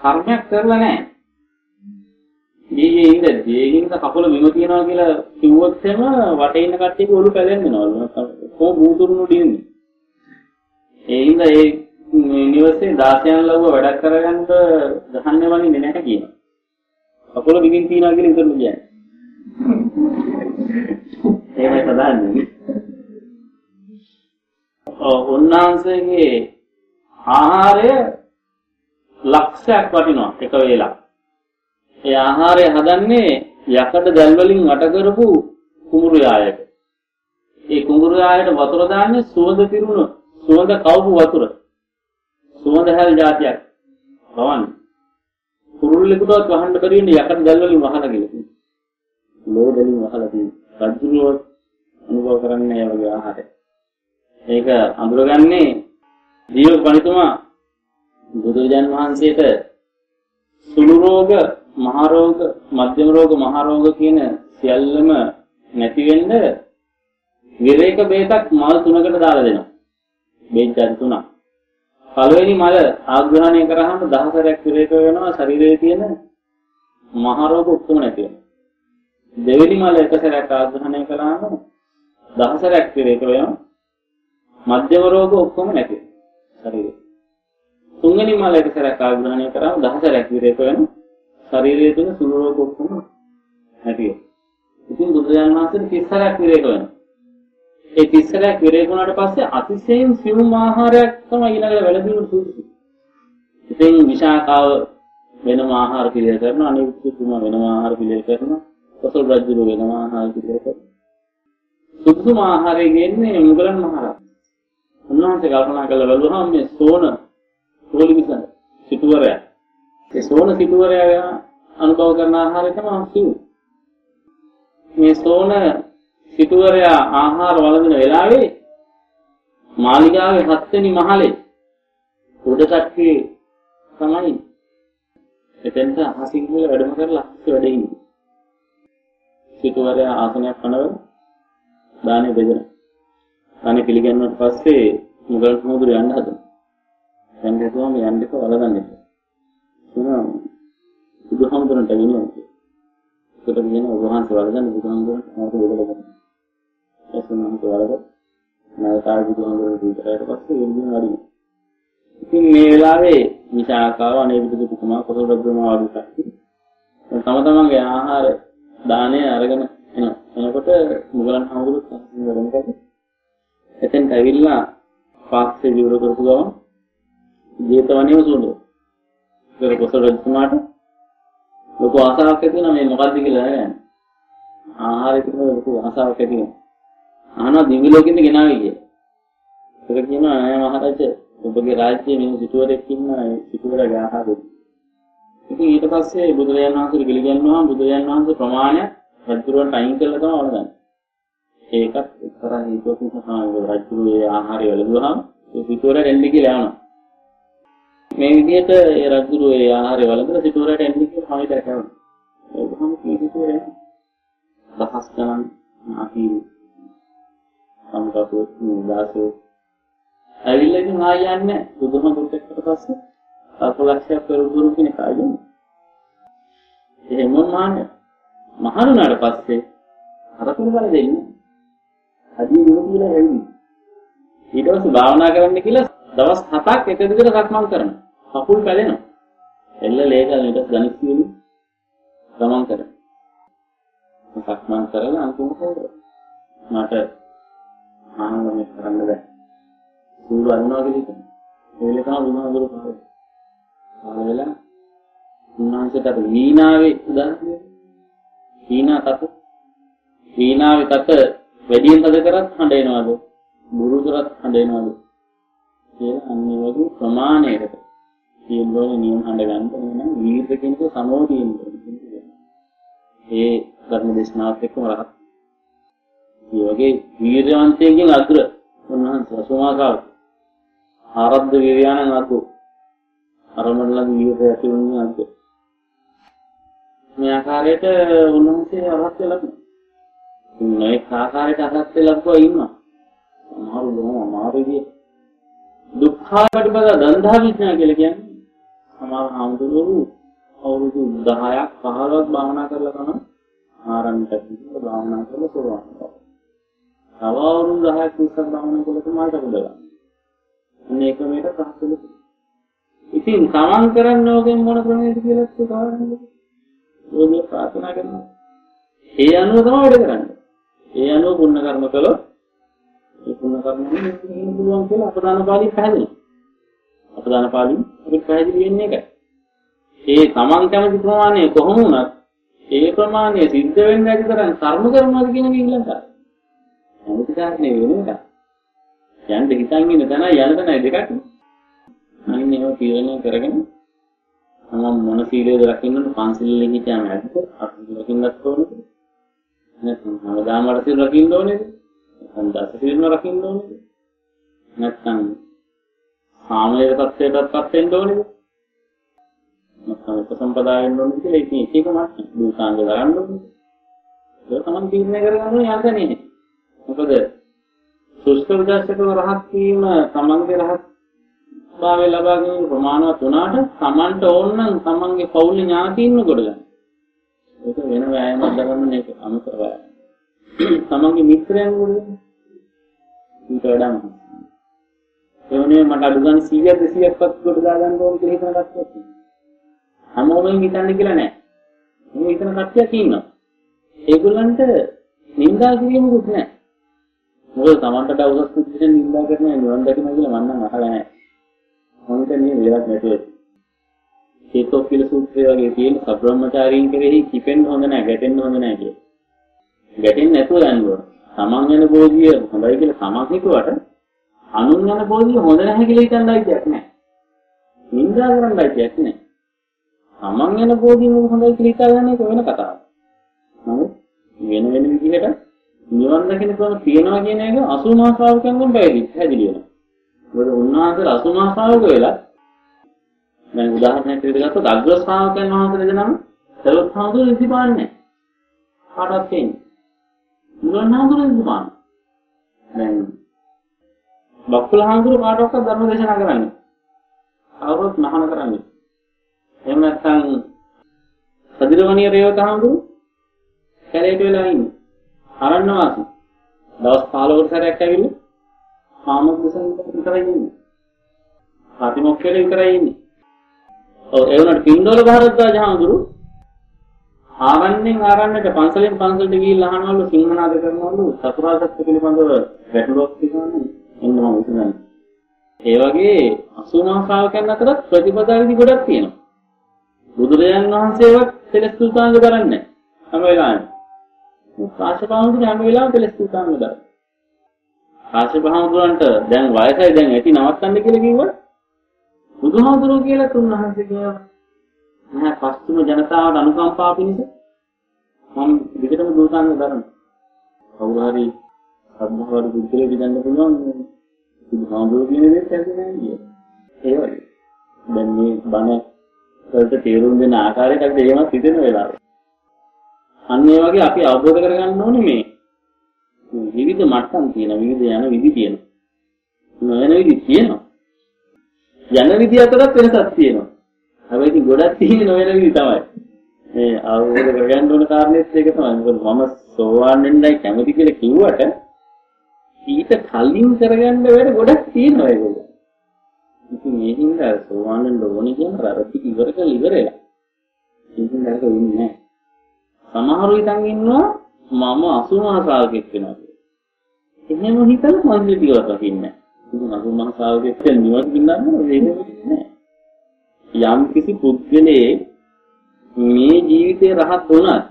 කර්මයක් කරලා නැහැ. ඊයේ ඉඳදී ඒකින්ද කකුල බිම තියනවා කියලා කිව්වොත් එම වටේ ඉන්න කට්ටියගේ ඔලු පැලෙන්නවලු. කොහොම බූතුරුණු දින්නේ. ඒ හින්දා ඒ නිවසේ දාසයන් ලව්ව වැඩක් කරගන්න ගහන්න වන්නේ නැහැ කියනවා. කකුල බිමින් තියනවා කියලා ඉතින් කියන්නේ. එහෙමයි සදාන්නේ. ඔව් උන්වහන්සේගේ ආහාරය ලක්ෂයක් වටිනවා එක වේලක්. ඒ ආහාරය හදන්නේ යකඩ දැල් වලින් වට කරපු කුඹුරු යායට. ඒ කුඹුරු යායට වතුර දාන්නේ සුවඳ පිරුණු සුවඳ කවපු වතුර. සුවඳ හැල් જાතියක්. වවන්නේ. කුරුල්ලෙකුටවත් වහන්න බැරි වෙන්නේ යකඩ දැල් වලින් වහන කියලා. ලෝඩලින් වහලා තියෙන. රජුරුව අනුභව කරන්නේ ඒ වගේ ආහාරය. ඒක අඳුරගන්නේ දීවක පණිතුමා බුදුරජාන් වහන්සේට සුළු රෝග, මහ රෝග, මධ්‍යම රෝග, මහ රෝග කියන සියල්ලම නැති වෙන්න විරේක බේතක් මල් තුනකට දාලා දෙනවා. බේත් ජාති තුනක්. පළවෙනි මල ආග්‍රහණය කරාම දහසරයක් විරේක වෙනවා ශරීරයේ තියෙන මහ රෝග ඔක්කොම නැති වෙනවා. දෙවෙනි මල එක සැරයක් ආග්‍රහණය කළාම දහසරයක් විරේක වෙනවා. මධ්‍යම රෝග ඔක්කොම නැති වෙනවා. ශරීරය. තුන්වෙනි මල එක සැරයක් ආග්‍රහණය කරාම දහසරයක් විරේක වෙන ශරීරයේ තියෙන සුළු රෝග ඔක්කොම නැති වෙනවා. ඉතින් බුදුරජාණන් වහන්සේ 30 සැරයක් විරේක වෙනවා. ඒ 30 සැරයක් විරේක වුණාට පස්සේ අතිශයින් සියුම් ආහාරයක් තමයි ඊළඟට වැළඳීම සුදුසු. ඉතින් විශාකාව වෙනම ආහාර පිළියෙල කරනවා අනිකුතුමා වෙනම ආහාර පිළියෙල කරනවා කොසල් රජු වෙනම ආහාර පිළියෙල කරනවා සුදුසුම ආහාරය ගෙන්නේ මුගලන් මහරහතන්. උන්වහන්සේ කල්පනා කළා බැලුවහම මේ සෝන තෝලිවිසන සිටුවරයා. ඒ සෝන සිටුවරයා අනුභව කරන ආහාරය තමයි සිව් මේ සෝන සිටුවරයා ආහාර වළඳන වෙලාවේ මාලිගාවේ හත්වෙනි මහලේ උඩ කට්ටියේ තමයි එතෙන්ට අහසින් කියලා වැඩම කරලා අහසේ වැඩ ඉන්නේ. සිටුවරයා ආසනයක් පනවලා දානේ බෙදෙනවා අනේ පිළිගන්නුවට පස්සේ මුගල් සමුදුර යන්න හදනවා. දැන් හිතුවම යන්න එක වලගන්න එක. එහෙනම් බුදුහාමුදුරන්ට වෙනවා. ඒකට කියන වහන්සේ වලගන්න බුදුහාමුදුරන්ට මොකද වෙලද? එසනම් වලග නැවතාව බුදුහාමුදුරන්ට විතරට පස්සේ එන්නේ අඩි. ඉතින් මේ වෙලාවේ විචාකාව අනේ බුදු කුමාර කොසල් බ්‍රහ්මා වගේ කට්ටිය තම තමන්ගේ ආහාර දාණය අරගෙන එනවා. එනකොට මුගලන් හාමුදුරුවෝ සංසිඳ වෙනකොට එතෙන්ට ඇවිල්ලා පාස්සේ විවර කරපු ගමන් ජේතවනේම සුණු. ඒක කොසල් රජතුමාට ලොකු ආසාවක් ඇති වෙනා මේ මොකද්ද කියලා නේද? ආහාරය පිළිබඳ ලොකු ආසාවක් ඇති වෙනවා. ආනවා දිවි ලෝකෙින්ද ගෙනාවේ කිය. ඒක කියනවා නෑ මහරජ ඔබගේ රාජ්‍යයේ මේ සිටුවරෙක් ඉන්න සිටුවරගේ ආහාරය. ඉතින් ඊට පස්සේ බුදුරජාණන් වහන්සේ පිළිගන්නවා බුදුරජාණන් වහන්සේ ප්‍රමාණය රජුරන්ට අයින් කළා තමයි වළඳන්නේ. ඒකත් එක්තරා හේතුවක් නිසා රජුගේ ආහාරය වලදුවාම ඒ සිටුවරට එන්නේ කියලා යනවා. මේ විදිහට ඒ රජුගේ ඒ ආහාරය වලදලා සිටුවරට එන්නේ කියලා හරියට කරනවා. ඒ වගේම කීසිතුවර දහස් ගණන් අපි සම්කප්පු දාසෝ ඇවිල්ලා ඉතින් ආය යන්නේ බුදුහමඳුරට පස්සේ අල්පලක්ෂයක් පෙරදුරු කෙනෙක් ආයෙන්නේ. එහෙම මාන්නේ මහණුනාට පස්සේ අර කුරුබල දෙන්නේ අදිය දින කියලා ඇවිල්ලා. ඊට පස්සේ භාවනා කරන්න කියලා දවස් 7ක් එක දිගට සක්මන් කරනවා. කකුල් පැලෙනවා. එල්ල ලේකල් ඊට ගණිත වලින් ගමන් කරා. සක්මන් කරලා අන්තිමට මට ආනන්දමය කරන්න බෑ. සූරු අරිනවා කියලා හිතෙනවා. ඒ වෙලේ තමයි බුදුහාමුදුරු පාවෙ. ආවෙලා උන්වහන්සේට අර වීණාවේ උදාහරණය. වීණා තත වීණාවේ තත වැඩියෙන් තද කරත් හඬ එනවද? බුරු කරත් හඬ එනවද? කියලා අන්නේ වගේ ප්‍රමාණයකට තියෙන නියම හඬ ගන්න නම් වීර්ය කෙනෙකු සමෝධියෙන් ඒ ධර්ම දේශනාවත් එක්කම රහත්. මේ වගේ වීර්යවන්තයෙක්ගෙන් අග්‍ර උන්වහන්සේ අසුමාකාව ආරබ්ධ වීර්යාණන් අතු අරමණලගේ වීර්යය ඇති වුණේ අග්‍ර. මේ ආකාරයට උන්වහන්සේ අරහත් වෙලා මේ ආකාරයට අරහත් වෙලා ඉන්නවා. අමාරු බොහොම අමාරු විදියට දුක්ඛාපටිපද දන්දා විඥා කියලා කියන්නේ සමහර හාමුදුරුවෝ අවුරුදු 10ක් 15ක් භාවනා කරලා තමයි ආරම්භයට ගිහින් භාවනා කරලා සෝවාන් වෙනවා. තව අවුරුදු 10ක් 20ක් භාවනා කළා තමයි මාර්ග ගන්නවා. අන්න ඒක මේක පහසුලු. ඉතින් තමන් කරන්න ඕකෙන් මොන ක්‍රමයකද කියලා තෝරන්නේ. ඕනේ ප්‍රාර්ථනා කරනවා. ඒ අනුව තමයි වැඩ කරන්නේ. ඒ අනුව පුණ්‍ය කර්ම කළොත් ඒ පුණ්‍ය කර්ම වලින් පුළුවන් කියලා අපදාන පාළිය පැහැදිලි. අපදාන පාළිය අපිට පැහැදිලි වෙන්නේ ඒකයි. ඒ තමන් කැමති ප්‍රමාණය කොහොම වුණත් ඒ ප්‍රමාණය සිද්ධ වෙන්න ඇති තරම් කර්ම කරනවාද කියන එක ඉල්ලන්න. අමුතු කාරණේ වෙන එක. යන්න හිතන් ඉන්න තැන යන තැන දෙකක්. අනිත් ඒවා තීරණය කරගෙන මම මොන සීලයද රකින්නද පන්සිල් හිටියාම ඇද්ද අපි රකින්නත් ඕනද නැත්නම් හැමදාම වල සීල් රකින්න ඕනේද නැත්නම් දස සීල්ම රකින්න ඕනේද නැත්නම් සාමයේ තත්ත්වයටත්පත් වෙන්න ඕනේද නැත්නම් උපසම්පදායෙන් ඕනේද කියලා ඉතින් එක එක මාත් දුසාංග දරන්න ඕනේද ඒක තමයි තීරණය කරගන්න ඕනේ යන්නේ මොකද සුෂ්ක විදර්ශකව රහත් වීම තමන්ගේ රහත් භාවය ලබා ගැනීම ප්‍රමාණවත් වුණාට තමන්ට ඕන නම් තමන්ගේ පෞල්‍ය ඥාතියින්ව කොට ගන්න. ඒක වෙන වෑයමක් දරන්න මේක අමතර වෑයම. තමන්ගේ මිත්‍රයන් වුණේ ඊට වඩා එවනේ මට අඩු ගන්න 100ක් 200ක්වත් කොට දා ගන්න ඕන කියලා හිතන කට්ටියක් ඉන්නවා. හැමෝම හිතන්නේ කියලා නෑ. මේ හිතන කට්ටියක් ඉන්නවා. ඒගොල්ලන්ට නින්දා කිරීමකුත් නෑ. මොකද Tamanට දවසක් විදිහට නින්දා කරන නිවන් දකින්න කියලා මම නම් අහලා නැහැ. මම හිතන්නේ මේවත් නැතුව. ඒකෝ කියලා සූත්‍රය වගේ තියෙන සබ්‍රහ්මචාරීන් කෙරෙහි කිපෙන්න හොඳ නැහැ, ගැටෙන්න හොඳ නැහැ කිය. ගැටෙන්නේ නැතුව යන්න ඕන. Taman යන බෝධිය හොඳයි කියලා Taman හිතුවට අනුන් යන බෝධිය හොඳ නැහැ කියලා හිතන්නයි දෙයක් නැහැ. නින්දා කරන්නයි දෙයක් නැහැ. Taman යන බෝධිය හොඳයි කියලා හිතාගන්න එක වෙන කතාවක්. නමුත් වෙන වෙන විදිහට නිවන් දකින්න ක්‍රම තියනවා කියන එක 80 මහා ශ්‍රාවකයන්ගෙන් පැහැදිලි පැහැදිලි වෙනවා. මොකද උන්වහන්සේ 80 මහා ශ්‍රාවක වෙලා දැන් උදාහරණයක් විදිහට ගත්තොත් අග්‍ර ශ්‍රාවකයන් වහන්සේ දෙනම සරුවත් හාමුදුරුවෝ ඉතිපාන්නේ කාටවත් තේන්නේ. මුගලන් හාමුදුරුවෝ ඉතිපාන්නේ. දැන් බක්කුල හාමුදුරුවෝ කාටවත් ධර්ම දේශනා කරන්නේ. කවුරුත් මහාන කරන්නේ. එහෙම නැත්නම් සදිරවණිය රේවත හාමුදුරුවෝ කැලේට වෙලා ඉන්නේ. අරන්න වාසි. දවස් 15කට සැරයක් ඇවිල්ලා කාමකුසල විතරයි ඉන්නේ. ප්‍රතිමොක්කල විතරයි ඉන්නේ. ඔව් ඒ වුණාට පින්දෝල භාරද්වාජ හාමුදුරු ආරණ්‍යෙන් ආරණ්‍යට පන්සලෙන් පන්සලට ගිහිල්ලා අහනවලු සිංහනාද කරනවලු චතුරාර්ය සත්‍ය පිළිබඳව ගැටලුවක් තියෙනවනේ එන්න මම හිතන්නේ. ඒ වගේ අසුනා ශ්‍රාවකයන් අතරත් ප්‍රතිපදා විදි ගොඩක් තියෙනවා. බුදුරජාණන් වහන්සේවත් සෙලස් සුල්තාන්ව කරන්නේ නැහැ. හැම වෙලාවෙම. කාශ්‍යප හාමුදුරුවෝ හැම වෙලාවෙම කෙලස් තුතාම දානවා. කාශ්‍යප හාමුදුරන්ට දැන් වයසයි දැන් ඇති නවත්තන්න කියලා කිව්වොත් බුදුහාමුදුරුවෝ කියලා තුන්වහන්සේ කියනවා. නැහැ පස්තුම ජනතාවට අනුකම්පා පිණිස මම විකටම දෝසාංග දරන. කවුරු හරි අද්භවර බුද්ධලේ විදන්න පුළුවන් බුදුහාමුදුරුවෝ කියන දේත් ඇති නෑ කිය. ඒ වගේ. දැන් මේ බණ වලට තේරුම් දෙන ආකාරයට අපිට එහෙමත් හිතෙන වෙලාවට අන්න ඒ වගේ අපි අවබෝධ කරගන්න ඕනේ මේ විවිධ මට්ටම් තියෙන විවිධ යන විදි තියෙනවා. නොයන විදි තියෙනවා. යන විදි අතරත් වෙනසක් තියෙනවා. හැබැයි ඉතින් ගොඩක් තියෙන්නේ නොයන විදි තමයි. මේ අවබෝධ කරගන්න ඕන කාරණේත් ඒක තමයි. මොකද මම සෝවාන් වෙන්නයි කැමති කියලා කිව්වට ඊට කලින් කරගන්න වැඩ ගොඩක් තියෙනවා ඒගොල්ලෝ. ඉතින් මේ හින්දා සෝවාන් වෙන්න ඕනේ කියන අර ටික ඉවර කරලා ඉවරලා. ඉතින් ඒක වෙන්නේ නැහැ. සමහරු හිතන් ඉන්නවා මම 80 මාසාවකෙක් වෙනවා කියලා. එහෙම හිතලා මන්දිර ටිකවත් රකින්නේ නැහැ. ඉතින් 80 මාසාවකෙක් කියන නිවන් පින්නන්නේ එහෙම නෑ. යම් කිසි පුද්ගලයේ මේ ජීවිතේ රහත් වුණත්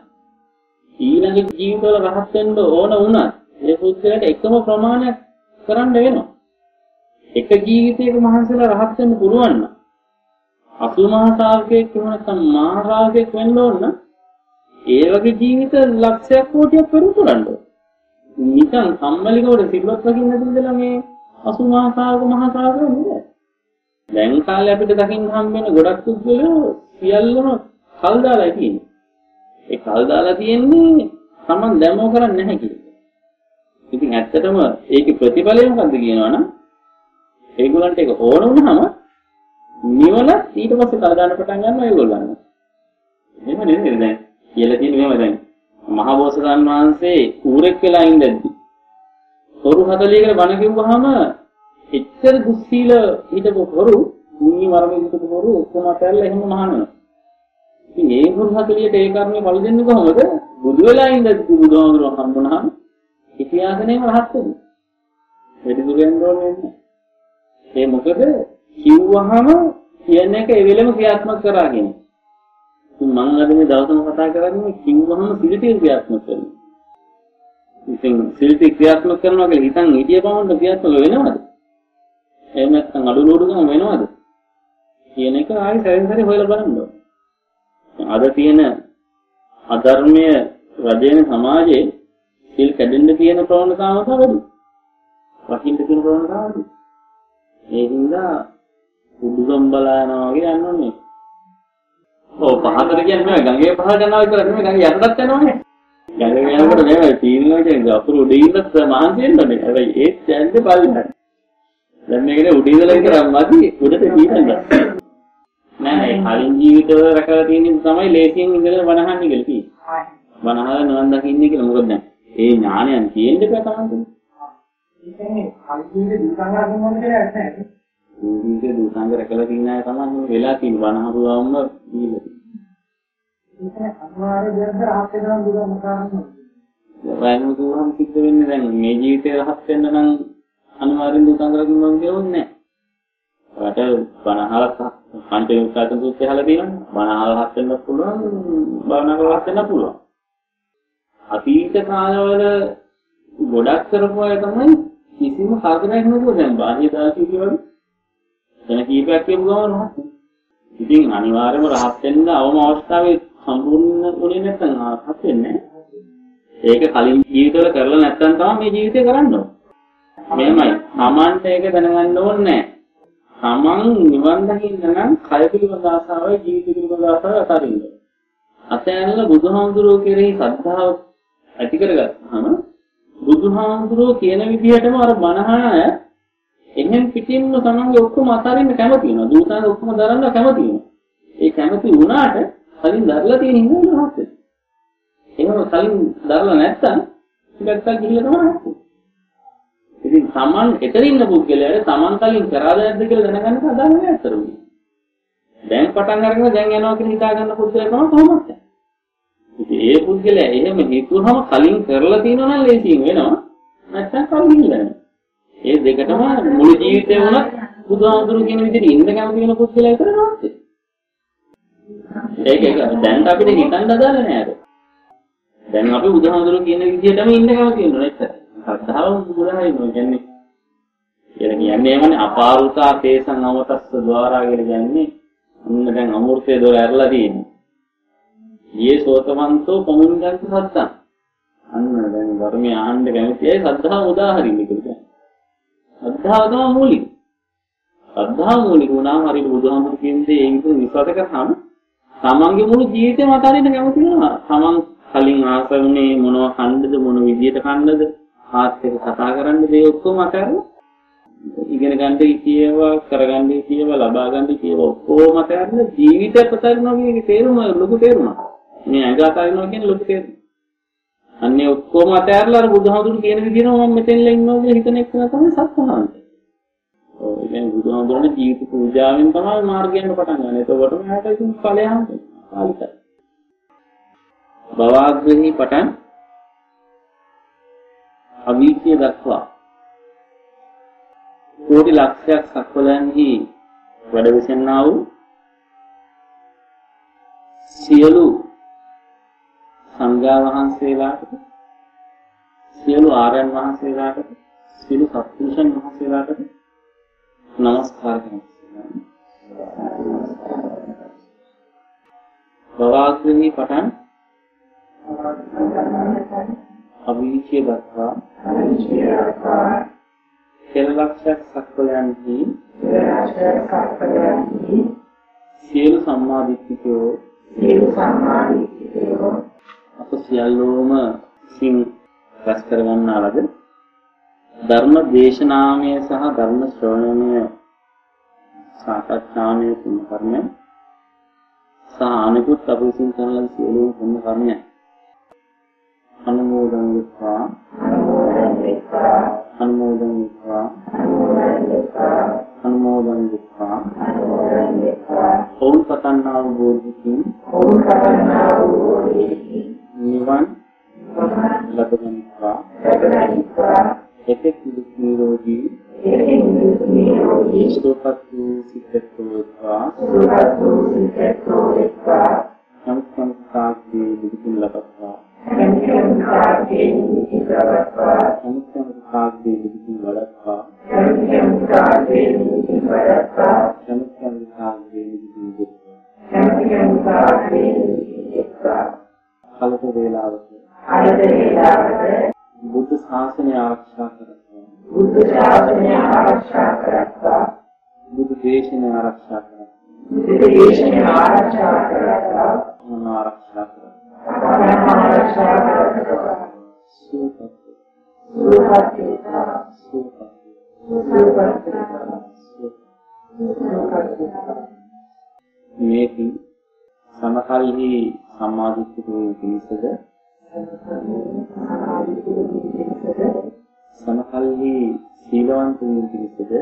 ඊළඟ ජීවිතවල රහත් වෙන්න ඕන වුණත් ඒ පුද්ගලයාට එකම ප්‍රමාණයක් කරන්න වෙනවා. එක ජීවිතයක මහන්සිලා රහත් වෙන්න පුළුවන් නම් අසුමහා ශාවකයෙක් එහෙම නැත්නම් මහා ශාවකයෙක් වෙන්න ඕන නම් ඒ වගේ ජීවිත ලක්ෂයක් කෝටියක් පෙරම් කරන්න ඕන. නිකන් සම්මලිකවට සිල්වත් රකින්න නැති ඉඳලා මේ අසුමහා ශාවක මහා ශාවක නෙවෙයි. දැන් කාලේ අපිට දකින්න හම්බ වෙන ගොඩක් පුද්ගලයෝ සියල්ලම කල් දාලා තියෙන්නේ. ඒ කල් දාලා තියෙන්නේ Taman දැමෝ කරන්නේ නැහැ කියලා. ඉතින් ඇත්තටම ඒකේ ප්‍රතිඵලය මොකද්ද කියනවනම් ඒගොල්ලන්ට ඒක ඕන වුණාම නිවන ඊට පස්සේ කල් දාන්න පටන් ගන්නවා ඒගොල්ලන්. එහෙම නෙමෙයි දැන් කියලා තියෙන්නේ මෙහෙම දැන් මහබෝසතාණන් වහන්සේ ඌරෙක් වෙලා ඉඳද්දි හොරු 40කට බණ කිව්වහම එච්චර දුස්සීල හිටපු හොරු මුනි වරමින් හිටපු හොරු ඔක්කොම අතහැරලා එහෙම මහානවා. ඉතින් ඒ හොරු 40ට ඒ කර්මය බල දෙන්නේ කොහොමද? බුදු වෙලා ඉඳද්දි බුදුහාමුදුරුවෝ හම්බුනහම ඉතිහාසනේම රහත් වෙනවා. වැඩි දුර යන්න ඕනේ නැහැ. ඒ මොකද කිව්වහම කියන එක ඒ වෙලෙම ක්‍රියාත්මක කරාගෙන. ඉතින් මම අද මේ දවසම කතා කරන්නේ කිව්වහම පිළිතිය ක්‍රියාත්මක කරනවා. ඉතින් පිළිතිය ක්‍රියාත්මක කරනවා කියලා හිතන් හිතිය පමණ ක්‍රියාත්මක වෙනවද? එහෙම නැත්නම් අඩු ලෝඩුකම වෙනවද? කියන එක ආයෙ සැරෙන් සැරේ හොයලා බලන්න ඕනේ. අද තියෙන අධර්මයේ රජේන සමාජයේ සිල් කැඩෙන්න තියෙන ප්‍රවණතාව තමයි වැඩි. වටින්න තියෙන ප්‍රවණතාව වැඩි. ඒ හින්දා උඩුගම් බලා යනවා වගේ යන්න ඕනේ. ඔව් පහතට කියන්නේ ගඟේ පහට යනවා විතර නෙමෙයි ගඟේ යටටත් යනවානේ. ගඟේ යනකොට මේ තීරණය කියන්නේ අපුරු උඩින් ඉන්නත් මහන්සි වෙන්න ඕනේ. හැබැයි ඒත් යන්නේ පල්ලෙහාට. දැන් මේකනේ උඩින් ඉඳලා විතරක් මදි උඩට තීරණ නෑ කලින් ජීවිතවල රැකලා තියෙන තමයි ලේසියෙන් ඉඳලා වනහන්නේ කියලා කිව්වේ. වනහලා නිවන් දකින්නේ කියලා මොකද දැන් ඒ ඥානයන් තියෙන්න බෑ තමයි. ඒ කියන්නේ කල්පියේ දුසංග රකින්නද කියලා නැහැ. ජීවිතේ දුසංග රැකලා තියෙන අය තමයි වෙලා තියෙන වනහරුවම දීලා. ඒක අනිවාර්ය දෙයක් රහත් වෙනවා දුක මොකක්ද? වයම දුරම් සිද්ධ වෙන්නේ දැන් මේ ජීවිතේ රහත් වෙන්න නම් අනිවාර්යෙන් දුසංග රකින්න ඕනේ නැහැ. රට වනහලක් පංච විකාශන සූත්‍රය අහලා තියෙනවා. වනහල රහත් වෙන්න පුළුවන්, කරලා රහත් වෙන්න පුළුවන්. අතීත කාලවල ගොඩක් කරපු අය තමයි කිසිම කරදරයක් නැතුව දැන් බාහ්‍ය දාසී වගේ එන කීපයක් කියපු ගමන් රහත් ඉතින් අනිවාර්යයෙන්ම රහත් වෙන්න අවම අවස්ථාවේ සම්පූර්ණ උනේ නැත්නම් රහත් වෙන්නේ ඒක කලින් ජීවිතවල කරලා නැත්නම් තමයි මේ ජීවිතේ කරන්න ඕනේ. මෙහෙමයි. Tamante ඒක දැනගන්න ඕනේ තමන් නිවන් දකින්න නම් කය පිළිබඳ ආසාවයි ජීවිත පිළිබඳ ආසාවයි අතරින්න. අතෑරලා බුදුහාමුදුරුවෝ කෙරෙහි ශ්‍රද්ධාව ඇති කරගත්තාම බුදුහාමුදුරුවෝ කියන විදිහටම අර බණහන අය එහෙන් පිටින්ම තමන්ගේ ඔක්කොම අතරින්න කැමති වෙනවා. දූතයන් ඔක්කොම දරන්න කැමති වෙනවා. ඒ කැමති වුණාට කලින් දරලා තියෙන හින්දා රහත් වෙනවා. එහෙම කලින් දරලා නැත්තම් ටිකක් කල් ගිහිල්ලා තමයි රහත් වෙන්නේ. ඉතින් තමන් එතන ඉන්න පුද්ගලයාට තමන් කලින් කරාද නැද්ද කියලා දැනගන්න හදාගන්න ඇත්තරුනේ. දැන් පටන් අරගෙන දැන් යනවා කියලා හිතා ගන්න පුද්ගලයා තමයි කොහොමද? ඉතින් ඒ පුද්ගලයා එහෙම හිතුවහම කලින් කරලා තියෙනවා නම් ලේසියෙන් වෙනවා. නැත්තම් කලින් ඉඳලා. ඒ දෙකටම මුළු ජීවිතේ වුණත් බුදුහාමුදුරු කියන විදිහට ඉන්න කැමති වෙන පුද්ගලයා කරනවා. ඒක ඒක දැන් අපිට හිතන්න අදාළ නෑ අර. දැන් අපි බුදුහාමුදුරු කියන විදිහටම ඉන්න කැමති වෙනවා නේද? ශ්‍රද්ධාව බුදුරහයිනෝ කියන්නේ. ඒ කියන්නේ එමනේ අපාරුතා තේසං අවතස්ස ద్వාරා කියලා කියන්නේ අන්න දැන් අමෘතයේ දොර ඇරලා තියෙන්නේ. යේ සෝතවන්තෝ පමුණ්ඩන්ත සත්තං. අන්න දැන් ධර්මයේ ආහන්න කැමති අය සද්ධාව උදාහරින්න කියලා. සද්ධාව තමයි මූලික. සද්ධාව මූලික වුණාම හරියට බුදුහාමුදුරු කියන්නේ ඒ විදිහට විශ්වාස කරාම තමන්ගේ මුළු ජීවිතේම අතාරින්න කැමති වෙනවා. තමන් කලින් ආසවුනේ මොනවා කන්නද මොන විදියට කන්නද ආත් එක කතා කරන්න දේ ඔක්කොම අතහැරලා ඉගෙන ගන්න කියේවා කරගන්න කියේවා ලබා ගන්න කියේවා ඔක්කොම අතහැරලා ජීවිතය අතහැරනවා කියන එකේ තේරුම ලොකු තේරුමක්. මේ ඇඟ අතහැරනවා කියන්නේ ලොකු තේරුමක්. අන්නේ ඔක්කොම අතහැරලා අර බුදුහාමුදුරු කියන විදිහම මම මෙතෙන්ලා ඉන්නවා කියලා හිතන එක තමයි සත්‍යහාන්ත. ඔව් ඒ කියන්නේ බුදුහාමුදුරනේ ජීවිත පූජාවෙන් තමයි මාර්ගයෙන් පටන් ගන්න. එතකොටම එයාට ඉතින් ඵලය හම්බෙන්නේ. කාලිකයි. භවග්‍රහී පටන් අවීචිය දක්වා කෝටි ලක්ෂයක් සක්වලයන්හි වැඩ විසෙන්නා වූ සියලු සංඝයා වහන්සේලාට සියලු ආර්යයන් වහන්සේලාට සියලු සත්පුරුෂයන් වහන්සේලාට নমස්කාර කරනවා. භවග්‍රහී පටන් අවීචිය දක්වා කෙල ලක්ෂයක් සක්වලයන්හි සියලු සම්මාදිට්ඨිකයෝ අප සියල්ලෝම සින් රැස් කරගන්නා ලද ධර්ම දේශනාමය සහ ධර්ම ශ්‍රවණමය සාකච්ඡාමය කුණ කර්මය සහ අනිකුත් අප විසින් කරන ලද සියලුම කුණ කර්මය අනුමෝදන් වෙත්වා. අනුමෝදන් වෙත්වා. අනුමෝදන් වෙත්වා. ඔවුන් පතන්නා වූ බෝධිකින් නිවන් ලබගනිත්වා එතෙක් දුක් නිරෝධී සුවපත් වූ සිතෙත්වා වෙත්වා නමුත් සංස්කාරයේ දුකින් ලබත්වා. නමුත් සංස්කාරයේ දුකින් වළක්වා නමුත් සංස්කාරයේ දුකින් දෙත්වා කලක වේලාවක බුද්ධ ශාසනය ආරක්ෂා කරත්වා බුද්ධ ශාසනය ආරක්ෂා කරත්වා. බුදු දේශනය ආරක්ෂා කරත්වා බුද්ධ දේශනය ආරක්ෂා කරත්වා. මන ආරක්ෂා කරත්වා අපරම ආරක්ෂා කරත්වා. සුවපත් සුවපත් වේවා. සුවපත් සුවපත් වේවා සුවපත් සුවපත් වේවා මේකින් සමකල්හි සම්මාදිට්ඨික වූ පිණිසද? සමකල්හි සීලවන්ත වූ පිණිසද?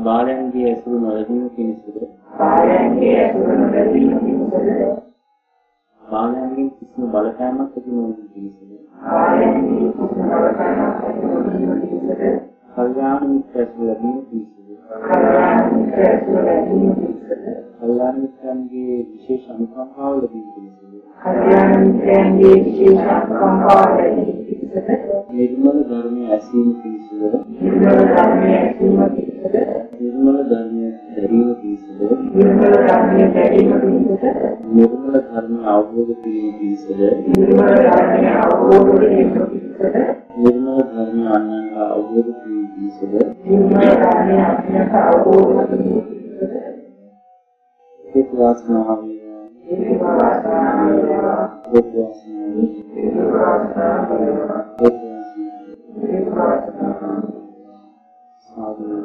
බාලයන්ගේ ඇසුරු නොලැබීම පිණිසද? බාලයන්ගෙන් කිසිම බලපෑමක් ඇති නොවීම පිණිසද කල්යාණ මිත්‍ර ඇසුරු ලැබීම පිණිසද? කල්යාණ මිත්‍රයන්ගේ විශේෂ අනුකම්පාව ලැබීම පිණිසද? නිර්මල ධර්මයේ ඇසීම පිණිසද? නිර්මල ධර්මයේ දැරීම පිණිසද? නිර්මල ධර්ම අවබෝධ කිරීම පිණිසද? නිර්මල ධර්ම අන්‍යයන්ට අවබෝධ කිරීම පිණිසද? එක් වාසනාව වේවා එක් වාසනාව වේවා එක් වාසනාව වේවා සාදු